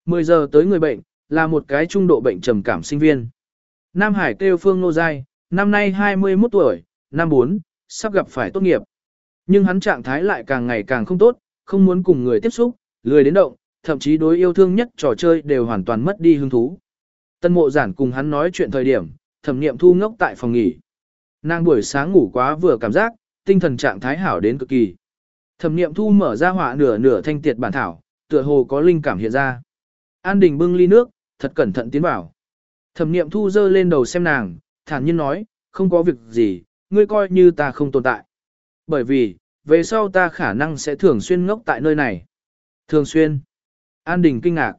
10 giờ tới người bệnh, là một cái trung độ bệnh trầm cảm sinh viên. Nam Hải kêu Phương Nô Giai, năm nay 21 tuổi, năm 4, sắp gặp phải tốt nghiệp. Nhưng hắn trạng thái lại càng ngày càng không tốt, không muốn cùng người tiếp xúc, lười đến động, thậm chí đối yêu thương nhất trò chơi đều hoàn toàn mất đi hứng thú. Tân mộ giản cùng hắn nói chuyện thời điểm, thẩm niệm thu ngốc tại phòng nghỉ. Nàng buổi sáng ngủ quá vừa cảm giác, tinh thần trạng thái hảo đến cực kỳ. Thẩm niệm thu mở ra họa nửa nửa thanh tiệt bản thảo, tựa hồ có linh cảm hiện ra. An đình bưng ly nước, thật cẩn thận tiến vào. Thẩm niệm thu dơ lên đầu xem nàng, thản nhiên nói, không có việc gì, ngươi coi như ta không tồn tại. Bởi vì, về sau ta khả năng sẽ thường xuyên ngốc tại nơi này. Thường xuyên. An đình kinh ngạc.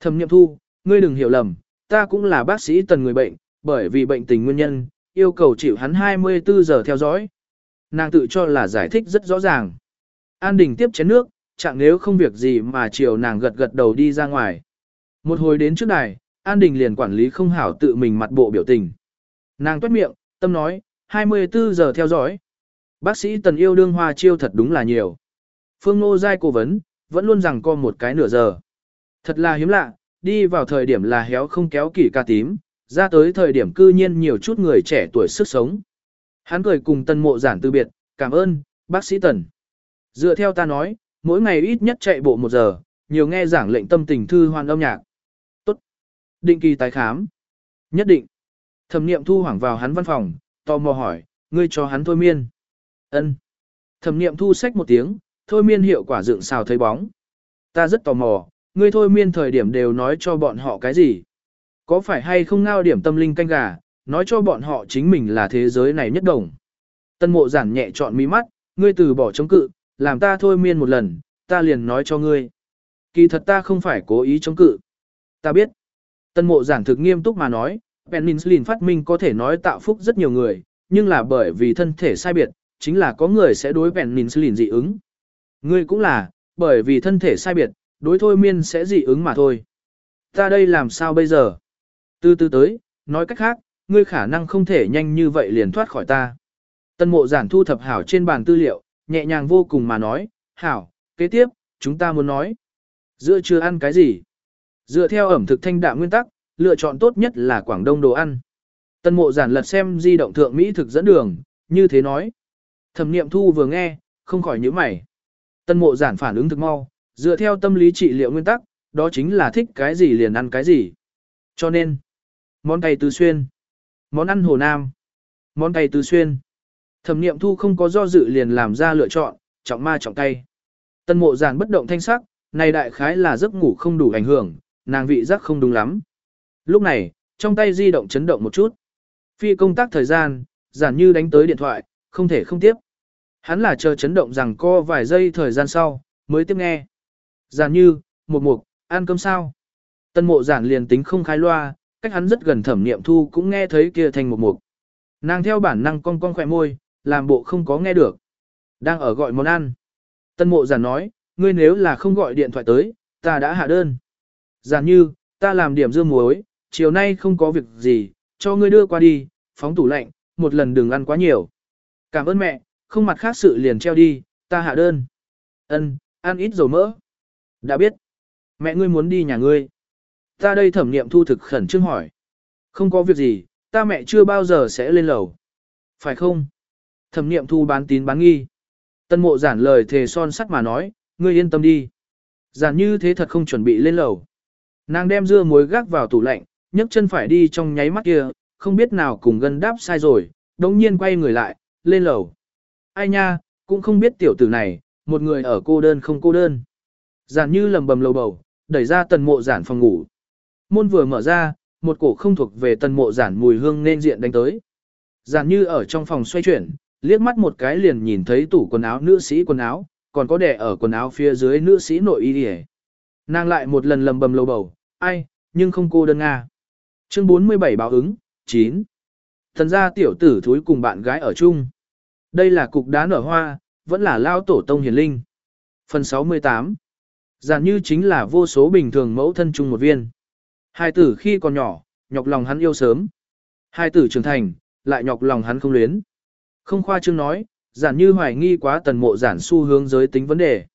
Thẩm niệm thu, ngươi đừng hiểu lầm, ta cũng là bác sĩ tần người bệnh, bởi vì bệnh tình nguyên nhân, yêu cầu chịu hắn 24 giờ theo dõi. Nàng tự cho là giải thích rất rõ ràng. An Đình tiếp chén nước, chẳng nếu không việc gì mà chiều nàng gật gật đầu đi ra ngoài. Một hồi đến trước này, An Đình liền quản lý không hảo tự mình mặt bộ biểu tình. Nàng toát miệng, tâm nói, 24 giờ theo dõi. Bác sĩ tần yêu đương hoa chiêu thật đúng là nhiều. Phương Nô Giai cố vấn, vẫn luôn rằng co một cái nửa giờ. Thật là hiếm lạ, đi vào thời điểm là héo không kéo kỷ ca tím, ra tới thời điểm cư nhiên nhiều chút người trẻ tuổi sức sống. Hắn cười cùng tân mộ giản từ biệt, cảm ơn, bác sĩ tần. Dựa theo ta nói, mỗi ngày ít nhất chạy bộ một giờ, nhiều nghe giảng lệnh tâm tình thư hoan âm nhạc. Tốt. Định kỳ tái khám. Nhất định. Thẩm niệm thu hoảng vào hắn văn phòng, tò mò hỏi, ngươi cho hắn thôi miên. Ân. Thẩm niệm thu sách một tiếng, thôi miên hiệu quả dựng xào thấy bóng. Ta rất tò mò, ngươi thôi miên thời điểm đều nói cho bọn họ cái gì. Có phải hay không ngao điểm tâm linh canh gà, nói cho bọn họ chính mình là thế giới này nhất đồng. Tân mộ giản nhẹ chọn mí mắt, ngươi từ bỏ chống cự, làm ta thôi miên một lần, ta liền nói cho ngươi. Kỳ thật ta không phải cố ý chống cự. Ta biết. Tân mộ giản thực nghiêm túc mà nói, Peninsulin phát minh có thể nói tạo phúc rất nhiều người, nhưng là bởi vì thân thể sai biệt, chính là có người sẽ đối Peninsulin dị ứng. Ngươi cũng là, bởi vì thân thể sai biệt, đối thôi miên sẽ dị ứng mà thôi. Ta đây làm sao bây giờ? Từ từ tới, nói cách khác, ngươi khả năng không thể nhanh như vậy liền thoát khỏi ta. Tân mộ giản thu thập hảo trên bàn tư liệu, nhẹ nhàng vô cùng mà nói, hảo, kế tiếp, chúng ta muốn nói. Giữa chưa ăn cái gì? Dựa theo ẩm thực thanh đạm nguyên tắc, lựa chọn tốt nhất là Quảng Đông đồ ăn. Tân mộ giản lật xem di động thượng Mỹ thực dẫn đường, như thế nói. Thẩm niệm thu vừa nghe, không khỏi nhíu mày. Tân mộ giản phản ứng thực mau, dựa theo tâm lý trị liệu nguyên tắc, đó chính là thích cái gì liền ăn cái gì. Cho nên, Món cay tứ xuyên. Món ăn Hồ Nam. Món cay tứ xuyên. Thẩm niệm thu không có do dự liền làm ra lựa chọn, trọng ma trọng cay. Tân mộ giản bất động thanh sắc, này đại khái là giấc ngủ không đủ ảnh hưởng, nàng vị giác không đúng lắm. Lúc này, trong tay di động chấn động một chút. Phi công tác thời gian, giản như đánh tới điện thoại, không thể không tiếp. Hắn là chờ chấn động rằng co vài giây thời gian sau, mới tiếp nghe. Giản như, một mục, ăn cơm sao? Tân mộ giản liền tính không khai loa, cách hắn rất gần thẩm niệm thu cũng nghe thấy kia thành một mục. Nàng theo bản năng cong cong khỏe môi, làm bộ không có nghe được. Đang ở gọi món ăn. Tân mộ giản nói, ngươi nếu là không gọi điện thoại tới, ta đã hạ đơn. Giản như, ta làm điểm dưa muối, chiều nay không có việc gì, cho ngươi đưa qua đi, phóng tủ lạnh, một lần đừng ăn quá nhiều. Cảm ơn mẹ, không mặt khác sự liền treo đi, ta hạ đơn. Ân, ăn ít dầu mỡ. Đã biết. Mẹ ngươi muốn đi nhà ngươi. Ta đây thẩm nghiệm thu thực khẩn trương hỏi. Không có việc gì, ta mẹ chưa bao giờ sẽ lên lầu. Phải không? Thẩm nghiệm thu bán tín bán nghi. Tân mộ giản lời thề son sắt mà nói, ngươi yên tâm đi. Giản như thế thật không chuẩn bị lên lầu. Nàng đem dưa muối gác vào tủ lạnh, nhấc chân phải đi trong nháy mắt kia, không biết nào cùng gân đáp sai rồi, đống nhiên quay người lại, lên lầu. Ai nha, cũng không biết tiểu tử này, một người ở cô đơn không cô đơn. Giản như lầm bầm lầu bầu, đẩy ra tần mộ giản phòng ngủ. Môn vừa mở ra, một cổ không thuộc về tần mộ giản mùi hương nên diện đánh tới. Giản như ở trong phòng xoay chuyển, liếc mắt một cái liền nhìn thấy tủ quần áo nữ sĩ quần áo, còn có đẻ ở quần áo phía dưới nữ sĩ nội y điề. Nàng lại một lần lầm bầm lầu bầu, ai, nhưng không cô đơn Nga. Chương 47 báo ứng, 9. Thần gia tiểu tử thúi cùng bạn gái ở chung. Đây là cục đá nở hoa, vẫn là lao tổ tông hiền linh. Phần 68. Giản như chính là vô số bình thường mẫu thân chung một viên. Hai tử khi còn nhỏ, nhọc lòng hắn yêu sớm. Hai tử trưởng thành, lại nhọc lòng hắn không luyến. Không khoa trương nói, giản như hoài nghi quá tần mộ giản xu hướng giới tính vấn đề.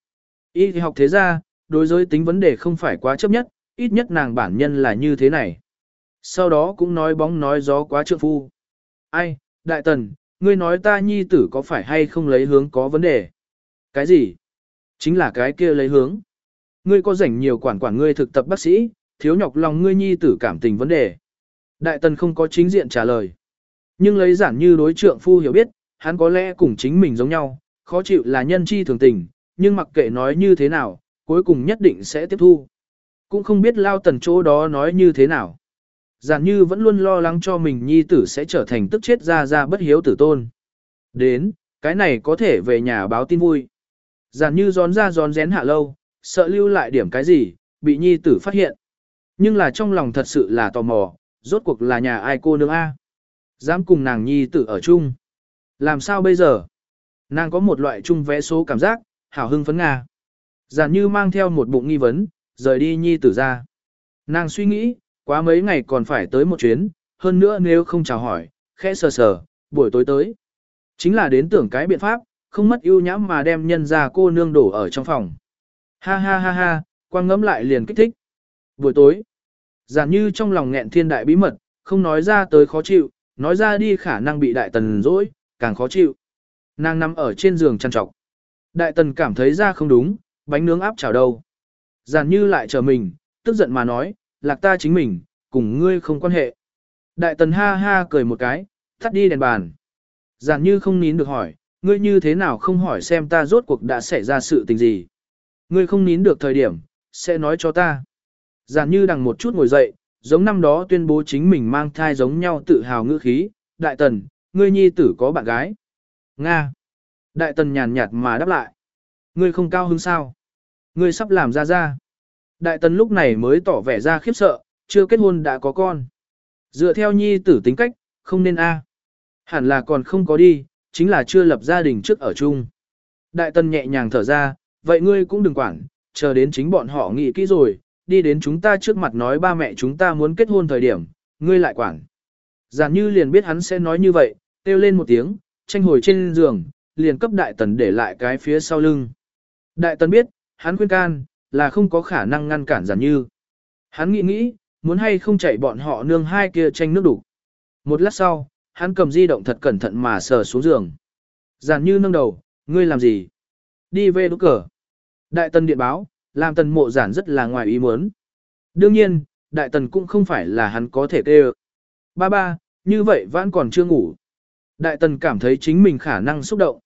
Y học thế ra, đối giới tính vấn đề không phải quá chấp nhất, ít nhất nàng bản nhân là như thế này. Sau đó cũng nói bóng nói gió quá trượng phu. Ai, đại tần, ngươi nói ta nhi tử có phải hay không lấy hướng có vấn đề? Cái gì? Chính là cái kia lấy hướng. Ngươi có rảnh nhiều quản quản ngươi thực tập bác sĩ, thiếu nhọc lòng ngươi nhi tử cảm tình vấn đề. Đại tần không có chính diện trả lời. Nhưng lấy giản như đối trượng phu hiểu biết, hắn có lẽ cùng chính mình giống nhau, khó chịu là nhân chi thường tình, nhưng mặc kệ nói như thế nào, cuối cùng nhất định sẽ tiếp thu. Cũng không biết lao tần chỗ đó nói như thế nào. Giản như vẫn luôn lo lắng cho mình nhi tử sẽ trở thành tức chết ra ra bất hiếu tử tôn. Đến, cái này có thể về nhà báo tin vui. Giản như gión ra gión rén hạ lâu, sợ lưu lại điểm cái gì, bị nhi tử phát hiện. Nhưng là trong lòng thật sự là tò mò, rốt cuộc là nhà ai cô nương A. Dám cùng nàng nhi tử ở chung. Làm sao bây giờ? Nàng có một loại chung vẽ số cảm giác, hảo hưng phấn Nga. Giản như mang theo một bụng nghi vấn, rời đi nhi tử ra. Nàng suy nghĩ, quá mấy ngày còn phải tới một chuyến, hơn nữa nếu không chào hỏi, khẽ sờ sờ, buổi tối tới. Chính là đến tưởng cái biện pháp, không mất ưu nhãm mà đem nhân ra cô nương đổ ở trong phòng. Ha ha ha ha, quang ngẫm lại liền kích thích. Buổi tối, giản như trong lòng nghẹn thiên đại bí mật, không nói ra tới khó chịu, nói ra đi khả năng bị đại tần dỗi, càng khó chịu. Nàng nằm ở trên giường chăn trọc. Đại tần cảm thấy ra không đúng, bánh nướng áp chảo đâu. Giản như lại chờ mình, tức giận mà nói, lạc ta chính mình, cùng ngươi không quan hệ. Đại tần ha ha cười một cái, thắt đi đèn bàn. Giản như không nín được hỏi, ngươi như thế nào không hỏi xem ta rốt cuộc đã xảy ra sự tình gì. Ngươi không nín được thời điểm, sẽ nói cho ta. Giản như đằng một chút ngồi dậy, giống năm đó tuyên bố chính mình mang thai giống nhau tự hào ngữ khí, đại tần, ngươi nhi tử có bạn gái. Nga. Đại tần nhàn nhạt mà đáp lại. Ngươi không cao hứng sao? Ngươi sắp làm ra ra. Đại tần lúc này mới tỏ vẻ ra khiếp sợ, chưa kết hôn đã có con. Dựa theo nhi tử tính cách, không nên A. Hẳn là còn không có đi, chính là chưa lập gia đình trước ở chung. Đại tần nhẹ nhàng thở ra, vậy ngươi cũng đừng quản, chờ đến chính bọn họ nghĩ kỹ rồi, đi đến chúng ta trước mặt nói ba mẹ chúng ta muốn kết hôn thời điểm, ngươi lại quản. Giản như liền biết hắn sẽ nói như vậy, kêu lên một tiếng, tranh hồi trên giường, liền cấp đại tần để lại cái phía sau lưng. Đại tần biết, hắn khuyên can, là không có khả năng ngăn cản giản như. Hắn nghĩ nghĩ, muốn hay không chạy bọn họ nương hai kia tranh nước đủ. Một lát sau, hắn cầm di động thật cẩn thận mà sờ xuống giường. Giản như nâng đầu, ngươi làm gì? Đi về đốt cờ. Đại tần điện báo, làm tần mộ giản rất là ngoài ý muốn. Đương nhiên, đại tần cũng không phải là hắn có thể kêu. Ba ba, như vậy vẫn còn chưa ngủ. Đại tần cảm thấy chính mình khả năng xúc động.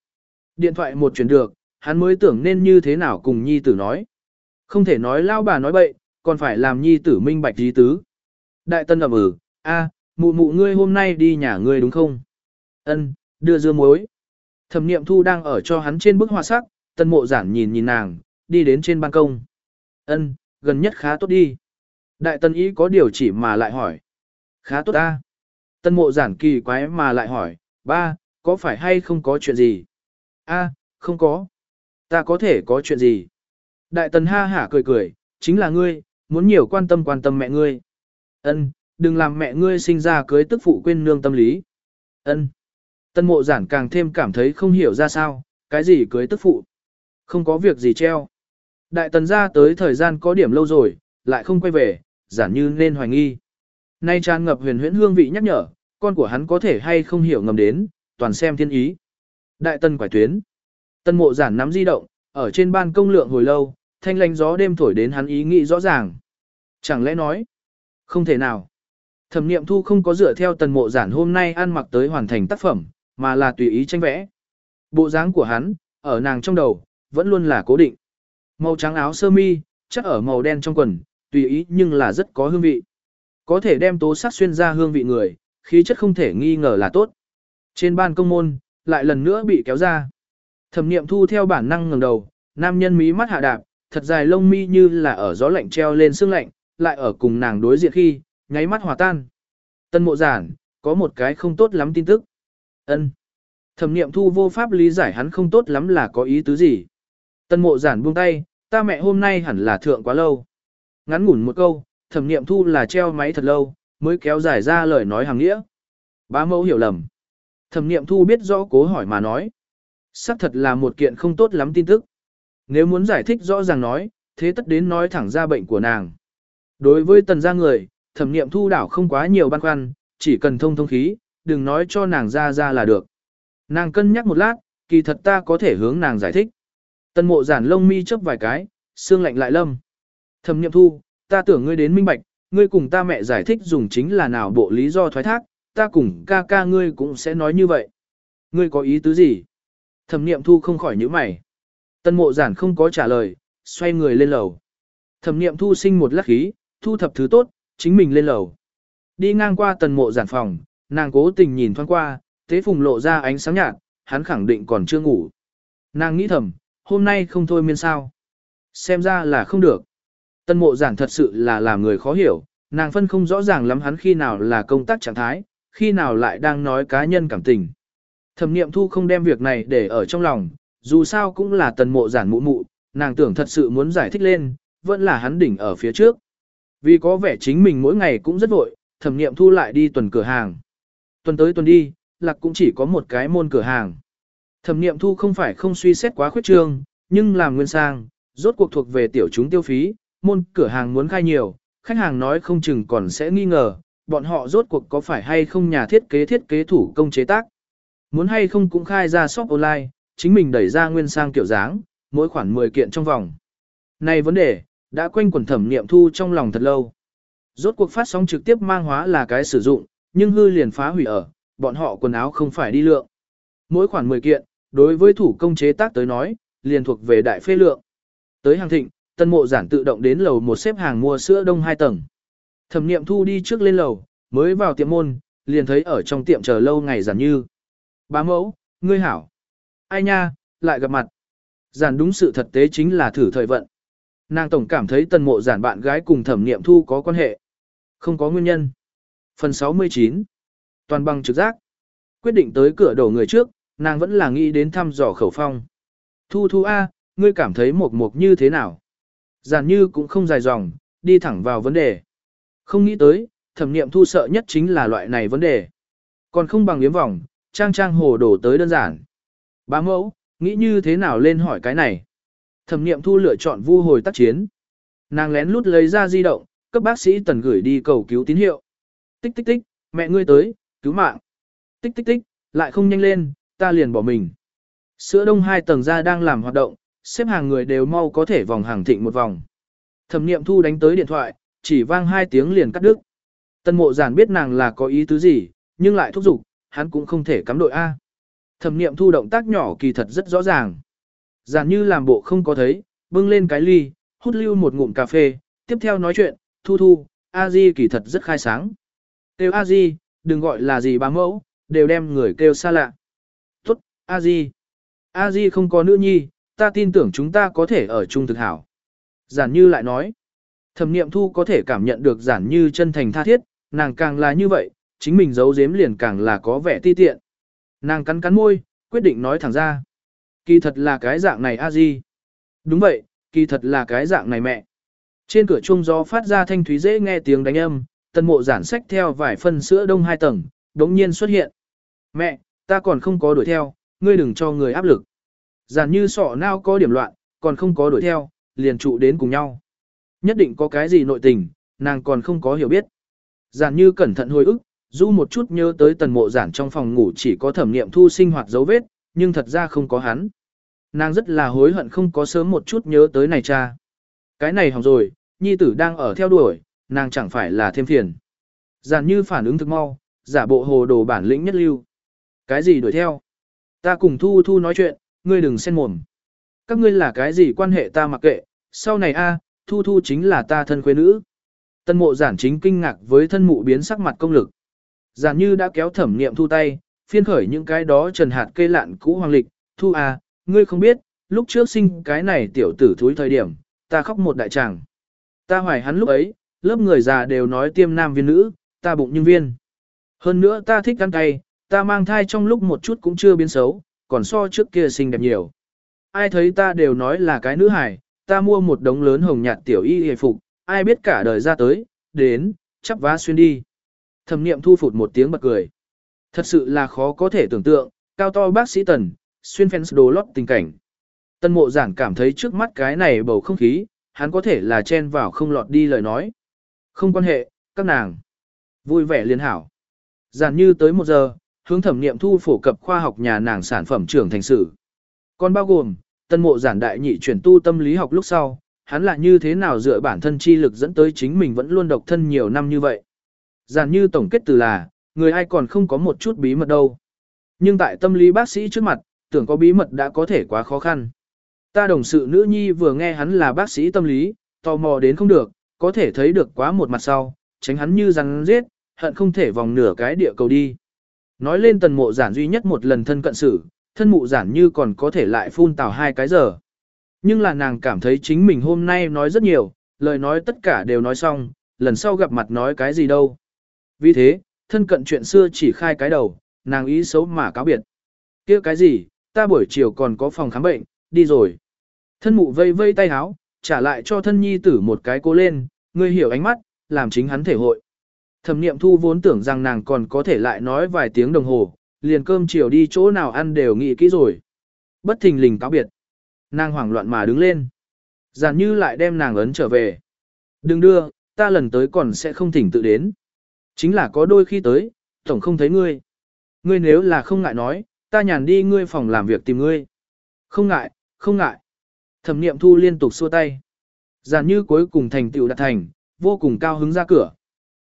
Điện thoại một chuyển được, hắn mới tưởng nên như thế nào cùng nhi tử nói. Không thể nói lao bà nói bậy, còn phải làm nhi tử minh bạch trí tứ. Đại tân ẩm ử, a, mụ mụ ngươi hôm nay đi nhà ngươi đúng không? Ân, đưa dưa muối. Thẩm niệm thu đang ở cho hắn trên bức hoa sắc, tân mộ giản nhìn nhìn nàng, đi đến trên ban công. Ân, gần nhất khá tốt đi. Đại tân ý có điều chỉ mà lại hỏi. Khá tốt ta. Tân mộ giản kỳ quái mà lại hỏi, ba, có phải hay không có chuyện gì? A, không có. Ta có thể có chuyện gì? Đại tần ha hả cười cười, chính là ngươi, muốn nhiều quan tâm quan tâm mẹ ngươi. Ân, đừng làm mẹ ngươi sinh ra cưới tức phụ quên nương tâm lý. Ân. Tân mộ giản càng thêm cảm thấy không hiểu ra sao, cái gì cưới tức phụ. Không có việc gì treo. Đại tần ra tới thời gian có điểm lâu rồi, lại không quay về, giản như nên hoài nghi. Nay tràn ngập huyền huyễn hương vị nhắc nhở, con của hắn có thể hay không hiểu ngầm đến, toàn xem thiên ý. Đại tần quải tuyến. Tân mộ giản nắm di động, ở trên ban công lượng hồi lâu, thanh lánh gió đêm thổi đến hắn ý nghĩ rõ ràng. Chẳng lẽ nói, không thể nào. Thẩm niệm thu không có dựa theo tần mộ giản hôm nay ăn mặc tới hoàn thành tác phẩm, mà là tùy ý tranh vẽ. Bộ dáng của hắn, ở nàng trong đầu, vẫn luôn là cố định. Màu trắng áo sơ mi, chắc ở màu đen trong quần, tùy ý nhưng là rất có hương vị. Có thể đem tố sắc xuyên ra hương vị người, khí chất không thể nghi ngờ là tốt. Trên ban công môn, lại lần nữa bị kéo ra. Thẩm niệm thu theo bản năng ngẩng đầu, nam nhân mí mắt hạ đạp, thật dài lông mi như là ở gió lạnh treo lên xương lạnh, lại ở cùng nàng đối diện khi, nháy mắt hòa tan. Tân mộ giản, có một cái không tốt lắm tin tức. ân Thẩm niệm thu vô pháp lý giải hắn không tốt lắm là có ý tứ gì. Tân mộ giản buông tay, ta mẹ hôm nay hẳn là thượng quá lâu. Ngắn ngủn một câu, thẩm niệm thu là treo máy thật lâu, mới kéo dài ra lời nói hàng nghĩa. Bá mẫu hiểu lầm. Thẩm niệm thu biết rõ cố hỏi mà nói. xác thật là một kiện không tốt lắm tin tức. Nếu muốn giải thích rõ ràng nói, thế tất đến nói thẳng ra bệnh của nàng. Đối với tần gia người, thẩm niệm thu đảo không quá nhiều băn khoăn, chỉ cần thông thông khí, đừng nói cho nàng ra ra là được. Nàng cân nhắc một lát, kỳ thật ta có thể hướng nàng giải thích. Tần mộ giản lông mi chớp vài cái, xương lạnh lại lâm. Thẩm niệm thu, ta tưởng ngươi đến minh bạch, ngươi cùng ta mẹ giải thích dùng chính là nào bộ lý do thoái thác, ta cùng ca ca ngươi cũng sẽ nói như vậy. Ngươi có ý tứ gì? Thẩm niệm thu không khỏi nhíu mày. Tân mộ giản không có trả lời, xoay người lên lầu. Thẩm niệm thu sinh một lắc khí, thu thập thứ tốt, chính mình lên lầu. Đi ngang qua tần mộ giản phòng, nàng cố tình nhìn thoáng qua, thế phùng lộ ra ánh sáng nhạt, hắn khẳng định còn chưa ngủ. Nàng nghĩ thầm, hôm nay không thôi miên sao. Xem ra là không được. Tân mộ giản thật sự là làm người khó hiểu, nàng phân không rõ ràng lắm hắn khi nào là công tác trạng thái, khi nào lại đang nói cá nhân cảm tình. Thẩm niệm thu không đem việc này để ở trong lòng, dù sao cũng là tần mộ giản mụ mụ, nàng tưởng thật sự muốn giải thích lên, vẫn là hắn đỉnh ở phía trước. Vì có vẻ chính mình mỗi ngày cũng rất vội, thẩm nghiệm thu lại đi tuần cửa hàng. Tuần tới tuần đi, lạc cũng chỉ có một cái môn cửa hàng. Thẩm nghiệm thu không phải không suy xét quá khuyết trương, nhưng làm nguyên sang, rốt cuộc thuộc về tiểu chúng tiêu phí, môn cửa hàng muốn khai nhiều, khách hàng nói không chừng còn sẽ nghi ngờ, bọn họ rốt cuộc có phải hay không nhà thiết kế thiết kế thủ công chế tác. Muốn hay không cũng khai ra shop online, chính mình đẩy ra nguyên sang kiểu dáng, mỗi khoản 10 kiện trong vòng. Này vấn đề, đã quanh quẩn thẩm nghiệm thu trong lòng thật lâu. Rốt cuộc phát sóng trực tiếp mang hóa là cái sử dụng, nhưng hư liền phá hủy ở, bọn họ quần áo không phải đi lượng. Mỗi khoản 10 kiện, đối với thủ công chế tác tới nói, liền thuộc về đại phê lượng. Tới hàng thịnh, tân mộ giản tự động đến lầu một xếp hàng mua sữa đông hai tầng. Thẩm nghiệm thu đi trước lên lầu, mới vào tiệm môn, liền thấy ở trong tiệm chờ lâu ngày giản như. Bá mẫu, ngươi hảo. Ai nha, lại gặp mặt. Giản đúng sự thật tế chính là thử thời vận. Nàng tổng cảm thấy tần mộ giản bạn gái cùng thẩm niệm thu có quan hệ. Không có nguyên nhân. Phần 69. Toàn bằng trực giác. Quyết định tới cửa đổ người trước, nàng vẫn là nghĩ đến thăm dò khẩu phong. Thu thu A, ngươi cảm thấy một mục như thế nào? Giản như cũng không dài dòng, đi thẳng vào vấn đề. Không nghĩ tới, thẩm niệm thu sợ nhất chính là loại này vấn đề. Còn không bằng liếm vòng, trang trang hồ đổ tới đơn giản. Bá mẫu, nghĩ như thế nào lên hỏi cái này? Thẩm niệm thu lựa chọn vu hồi tác chiến. Nàng lén lút lấy ra di động, cấp bác sĩ tần gửi đi cầu cứu tín hiệu. Tích tích tích, mẹ ngươi tới, cứu mạng. Tích tích tích, lại không nhanh lên, ta liền bỏ mình. Sữa đông hai tầng ra đang làm hoạt động, xếp hàng người đều mau có thể vòng hàng thịnh một vòng. Thẩm niệm thu đánh tới điện thoại, chỉ vang hai tiếng liền cắt đứt. Tân mộ giản biết nàng là có ý tứ gì, nhưng lại thúc giục, hắn cũng không thể cắm đội A. Thẩm niệm thu động tác nhỏ kỳ thật rất rõ ràng. Giản như làm bộ không có thấy, bưng lên cái ly, hút lưu một ngụm cà phê, tiếp theo nói chuyện, thu thu, a di kỳ thật rất khai sáng. Kêu a di, đừng gọi là gì bá mẫu, đều đem người kêu xa lạ. Tốt, a di. A di không có nữ nhi, ta tin tưởng chúng ta có thể ở chung thực hảo. Giản như lại nói, thẩm niệm thu có thể cảm nhận được giản như chân thành tha thiết, nàng càng là như vậy, chính mình giấu giếm liền càng là có vẻ ti tiện. Nàng cắn cắn môi, quyết định nói thẳng ra. Kỳ thật là cái dạng này a di. Đúng vậy, kỳ thật là cái dạng này mẹ. Trên cửa chuông gió phát ra thanh thúy dễ nghe tiếng đánh âm, tân mộ giản sách theo vài phân sữa đông hai tầng, đống nhiên xuất hiện. Mẹ, ta còn không có đuổi theo, ngươi đừng cho người áp lực. Giản như sọ nao có điểm loạn, còn không có đuổi theo, liền trụ đến cùng nhau. Nhất định có cái gì nội tình, nàng còn không có hiểu biết. Giản như cẩn thận hồi ức, du một chút nhớ tới tần mộ giản trong phòng ngủ chỉ có thẩm nghiệm thu sinh hoạt dấu vết, nhưng thật ra không có hắn. Nàng rất là hối hận không có sớm một chút nhớ tới này cha. Cái này hỏng rồi, nhi tử đang ở theo đuổi, nàng chẳng phải là thêm phiền. Giản như phản ứng thực mau, giả bộ hồ đồ bản lĩnh nhất lưu. Cái gì đuổi theo? Ta cùng Thu Thu nói chuyện, ngươi đừng xen mồm. Các ngươi là cái gì quan hệ ta mặc kệ, sau này a, Thu Thu chính là ta thân quê nữ. Tân mộ giản chính kinh ngạc với thân mụ biến sắc mặt công lực. Giản như đã kéo thẩm niệm thu tay, phiên khởi những cái đó trần hạt cây lạn cũ hoàng lịch, Thu à, ngươi không biết, lúc trước sinh cái này tiểu tử thúi thời điểm, ta khóc một đại tràng. Ta hoài hắn lúc ấy, lớp người già đều nói tiêm nam viên nữ, ta bụng nhưng viên. Hơn nữa ta thích ăn cay, ta mang thai trong lúc một chút cũng chưa biến xấu, còn so trước kia xinh đẹp nhiều. Ai thấy ta đều nói là cái nữ hài, ta mua một đống lớn hồng nhạt tiểu y hề phục, ai biết cả đời ra tới, đến, chắp vá xuyên đi. Thẩm niệm thu phụt một tiếng bật cười. Thật sự là khó có thể tưởng tượng, cao to bác sĩ tần, xuyên fans đồ lót tình cảnh. Tân mộ giản cảm thấy trước mắt cái này bầu không khí, hắn có thể là chen vào không lọt đi lời nói. Không quan hệ, các nàng. Vui vẻ liên hảo. Giản như tới một giờ, hướng thẩm nghiệm thu phổ cập khoa học nhà nàng sản phẩm trưởng thành sự. Còn bao gồm, tân mộ giản đại nhị chuyển tu tâm lý học lúc sau, hắn là như thế nào dựa bản thân chi lực dẫn tới chính mình vẫn luôn độc thân nhiều năm như vậy. Giản như tổng kết từ là, người ai còn không có một chút bí mật đâu. Nhưng tại tâm lý bác sĩ trước mặt, tưởng có bí mật đã có thể quá khó khăn. Ta đồng sự nữ nhi vừa nghe hắn là bác sĩ tâm lý, tò mò đến không được, có thể thấy được quá một mặt sau, tránh hắn như rắn giết, hận không thể vòng nửa cái địa cầu đi. Nói lên tần mộ giản duy nhất một lần thân cận sự, thân mụ giản như còn có thể lại phun tào hai cái giờ. Nhưng là nàng cảm thấy chính mình hôm nay nói rất nhiều, lời nói tất cả đều nói xong, lần sau gặp mặt nói cái gì đâu. Vì thế, thân cận chuyện xưa chỉ khai cái đầu, nàng ý xấu mà cáo biệt. kia cái gì, ta buổi chiều còn có phòng khám bệnh, đi rồi. Thân mụ vây vây tay háo, trả lại cho thân nhi tử một cái cố lên, ngươi hiểu ánh mắt, làm chính hắn thể hội. Thẩm niệm thu vốn tưởng rằng nàng còn có thể lại nói vài tiếng đồng hồ, liền cơm chiều đi chỗ nào ăn đều nghĩ kỹ rồi. Bất thình lình cáo biệt. Nàng hoảng loạn mà đứng lên. Giản như lại đem nàng ấn trở về. Đừng đưa, ta lần tới còn sẽ không thỉnh tự đến. Chính là có đôi khi tới, tổng không thấy ngươi. Ngươi nếu là không ngại nói, ta nhàn đi ngươi phòng làm việc tìm ngươi. Không ngại, không ngại. Thẩm niệm thu liên tục xua tay. Giản như cuối cùng thành tựu đạt thành, vô cùng cao hứng ra cửa.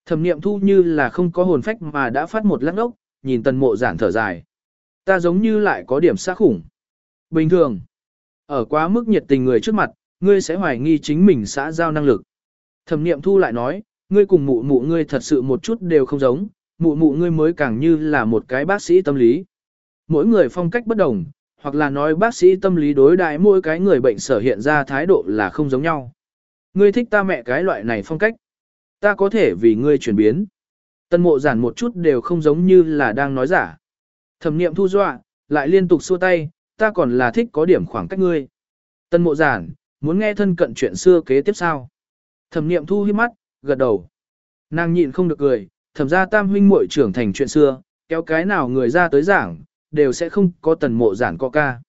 Thẩm niệm thu như là không có hồn phách mà đã phát một lắc ốc, nhìn tần mộ giản thở dài. Ta giống như lại có điểm xác khủng. Bình thường, ở quá mức nhiệt tình người trước mặt, ngươi sẽ hoài nghi chính mình xã giao năng lực. Thẩm niệm thu lại nói, ngươi cùng mụ mụ ngươi thật sự một chút đều không giống, mụ mụ ngươi mới càng như là một cái bác sĩ tâm lý. Mỗi người phong cách bất đồng, hoặc là nói bác sĩ tâm lý đối đại mỗi cái người bệnh sở hiện ra thái độ là không giống nhau. Ngươi thích ta mẹ cái loại này phong cách. Ta có thể vì ngươi chuyển biến. Tân mộ giản một chút đều không giống như là đang nói giả. Thẩm niệm thu dọa, lại liên tục xua tay, ta còn là thích có điểm khoảng cách ngươi. Tân mộ giản, muốn nghe thân cận chuyện xưa kế tiếp sao? Thẩm niệm thu hiếp mắt, gật đầu. Nàng nhịn không được cười, thẩm ra tam huynh muội trưởng thành chuyện xưa, kéo cái nào người ra tới giảng, đều sẽ không có tần mộ giản có ca.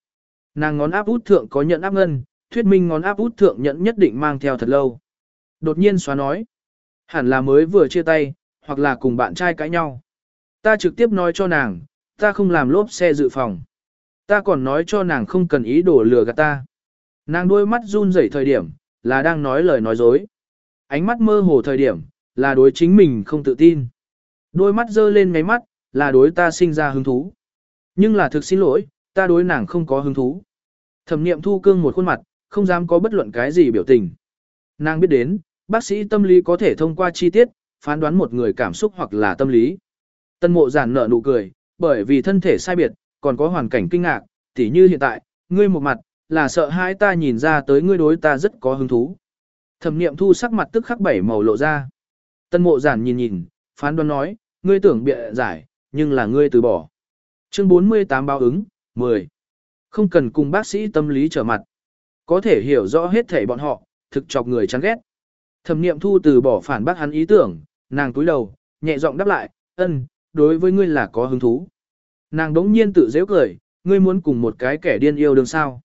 Nàng ngón áp út thượng có nhận áp ngân, thuyết minh ngón áp út thượng nhận nhất định mang theo thật lâu. Đột nhiên xóa nói. Hẳn là mới vừa chia tay, hoặc là cùng bạn trai cãi nhau. Ta trực tiếp nói cho nàng, ta không làm lốp xe dự phòng. Ta còn nói cho nàng không cần ý đồ lừa gạt ta. Nàng đôi mắt run rẩy thời điểm, là đang nói lời nói dối. Ánh mắt mơ hồ thời điểm, là đối chính mình không tự tin. Đôi mắt dơ lên ngáy mắt, là đối ta sinh ra hứng thú. Nhưng là thực xin lỗi, ta đối nàng không có hứng thú. Thẩm niệm thu cương một khuôn mặt, không dám có bất luận cái gì biểu tình. Nàng biết đến, bác sĩ tâm lý có thể thông qua chi tiết, phán đoán một người cảm xúc hoặc là tâm lý. Tân mộ giản nở nụ cười, bởi vì thân thể sai biệt, còn có hoàn cảnh kinh ngạc, tỉ như hiện tại, ngươi một mặt, là sợ hãi ta nhìn ra tới ngươi đối ta rất có hứng thú. Thẩm niệm thu sắc mặt tức khắc bảy màu lộ ra. Tân mộ giản nhìn nhìn, phán đoán nói, ngươi tưởng bịa giải, nhưng là ngươi từ bỏ. Chương 48 báo ứng, 10. Không cần cùng bác sĩ tâm lý trở mặt. Có thể hiểu rõ hết thể bọn họ, thực chọc người chán ghét. Thẩm niệm thu từ bỏ phản bác hắn ý tưởng, nàng túi đầu, nhẹ giọng đáp lại, ân, đối với ngươi là có hứng thú. Nàng đống nhiên tự dễ cười, ngươi muốn cùng một cái kẻ điên yêu đương sao.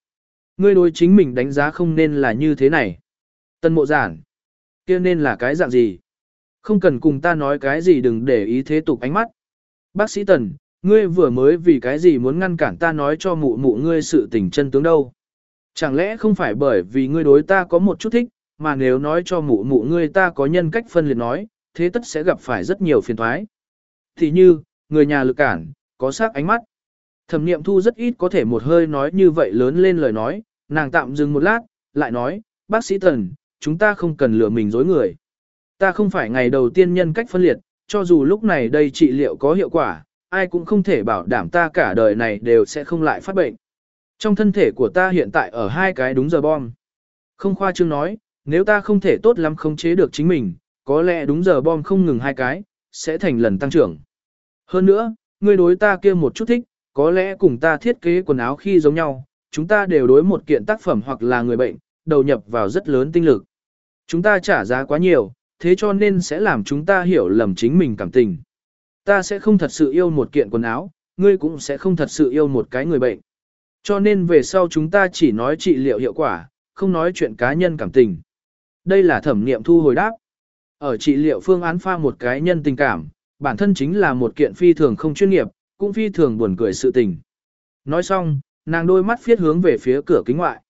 Ngươi đối chính mình đánh giá không nên là như thế này. Tân mộ giản. kia nên là cái dạng gì? Không cần cùng ta nói cái gì đừng để ý thế tục ánh mắt. Bác sĩ Tần, ngươi vừa mới vì cái gì muốn ngăn cản ta nói cho mụ mụ ngươi sự tình chân tướng đâu? Chẳng lẽ không phải bởi vì ngươi đối ta có một chút thích, mà nếu nói cho mụ mụ ngươi ta có nhân cách phân liệt nói, thế tất sẽ gặp phải rất nhiều phiền thoái. Thì như, người nhà lực cản, có sắc ánh mắt. Thẩm niệm thu rất ít có thể một hơi nói như vậy lớn lên lời nói, nàng tạm dừng một lát, lại nói, bác sĩ Tần, chúng ta không cần lừa mình dối người. Ta không phải ngày đầu tiên nhân cách phân liệt, cho dù lúc này đây trị liệu có hiệu quả, ai cũng không thể bảo đảm ta cả đời này đều sẽ không lại phát bệnh. Trong thân thể của ta hiện tại ở hai cái đúng giờ bom. Không khoa trương nói, nếu ta không thể tốt lắm khống chế được chính mình, có lẽ đúng giờ bom không ngừng hai cái, sẽ thành lần tăng trưởng. Hơn nữa, ngươi đối ta kia một chút thích, có lẽ cùng ta thiết kế quần áo khi giống nhau, chúng ta đều đối một kiện tác phẩm hoặc là người bệnh, đầu nhập vào rất lớn tinh lực. Chúng ta trả giá quá nhiều, thế cho nên sẽ làm chúng ta hiểu lầm chính mình cảm tình. Ta sẽ không thật sự yêu một kiện quần áo, ngươi cũng sẽ không thật sự yêu một cái người bệnh. Cho nên về sau chúng ta chỉ nói trị liệu hiệu quả, không nói chuyện cá nhân cảm tình. Đây là thẩm niệm thu hồi đáp. Ở trị liệu phương án pha một cái nhân tình cảm, bản thân chính là một kiện phi thường không chuyên nghiệp, cũng phi thường buồn cười sự tình. Nói xong, nàng đôi mắt phiết hướng về phía cửa kính ngoại.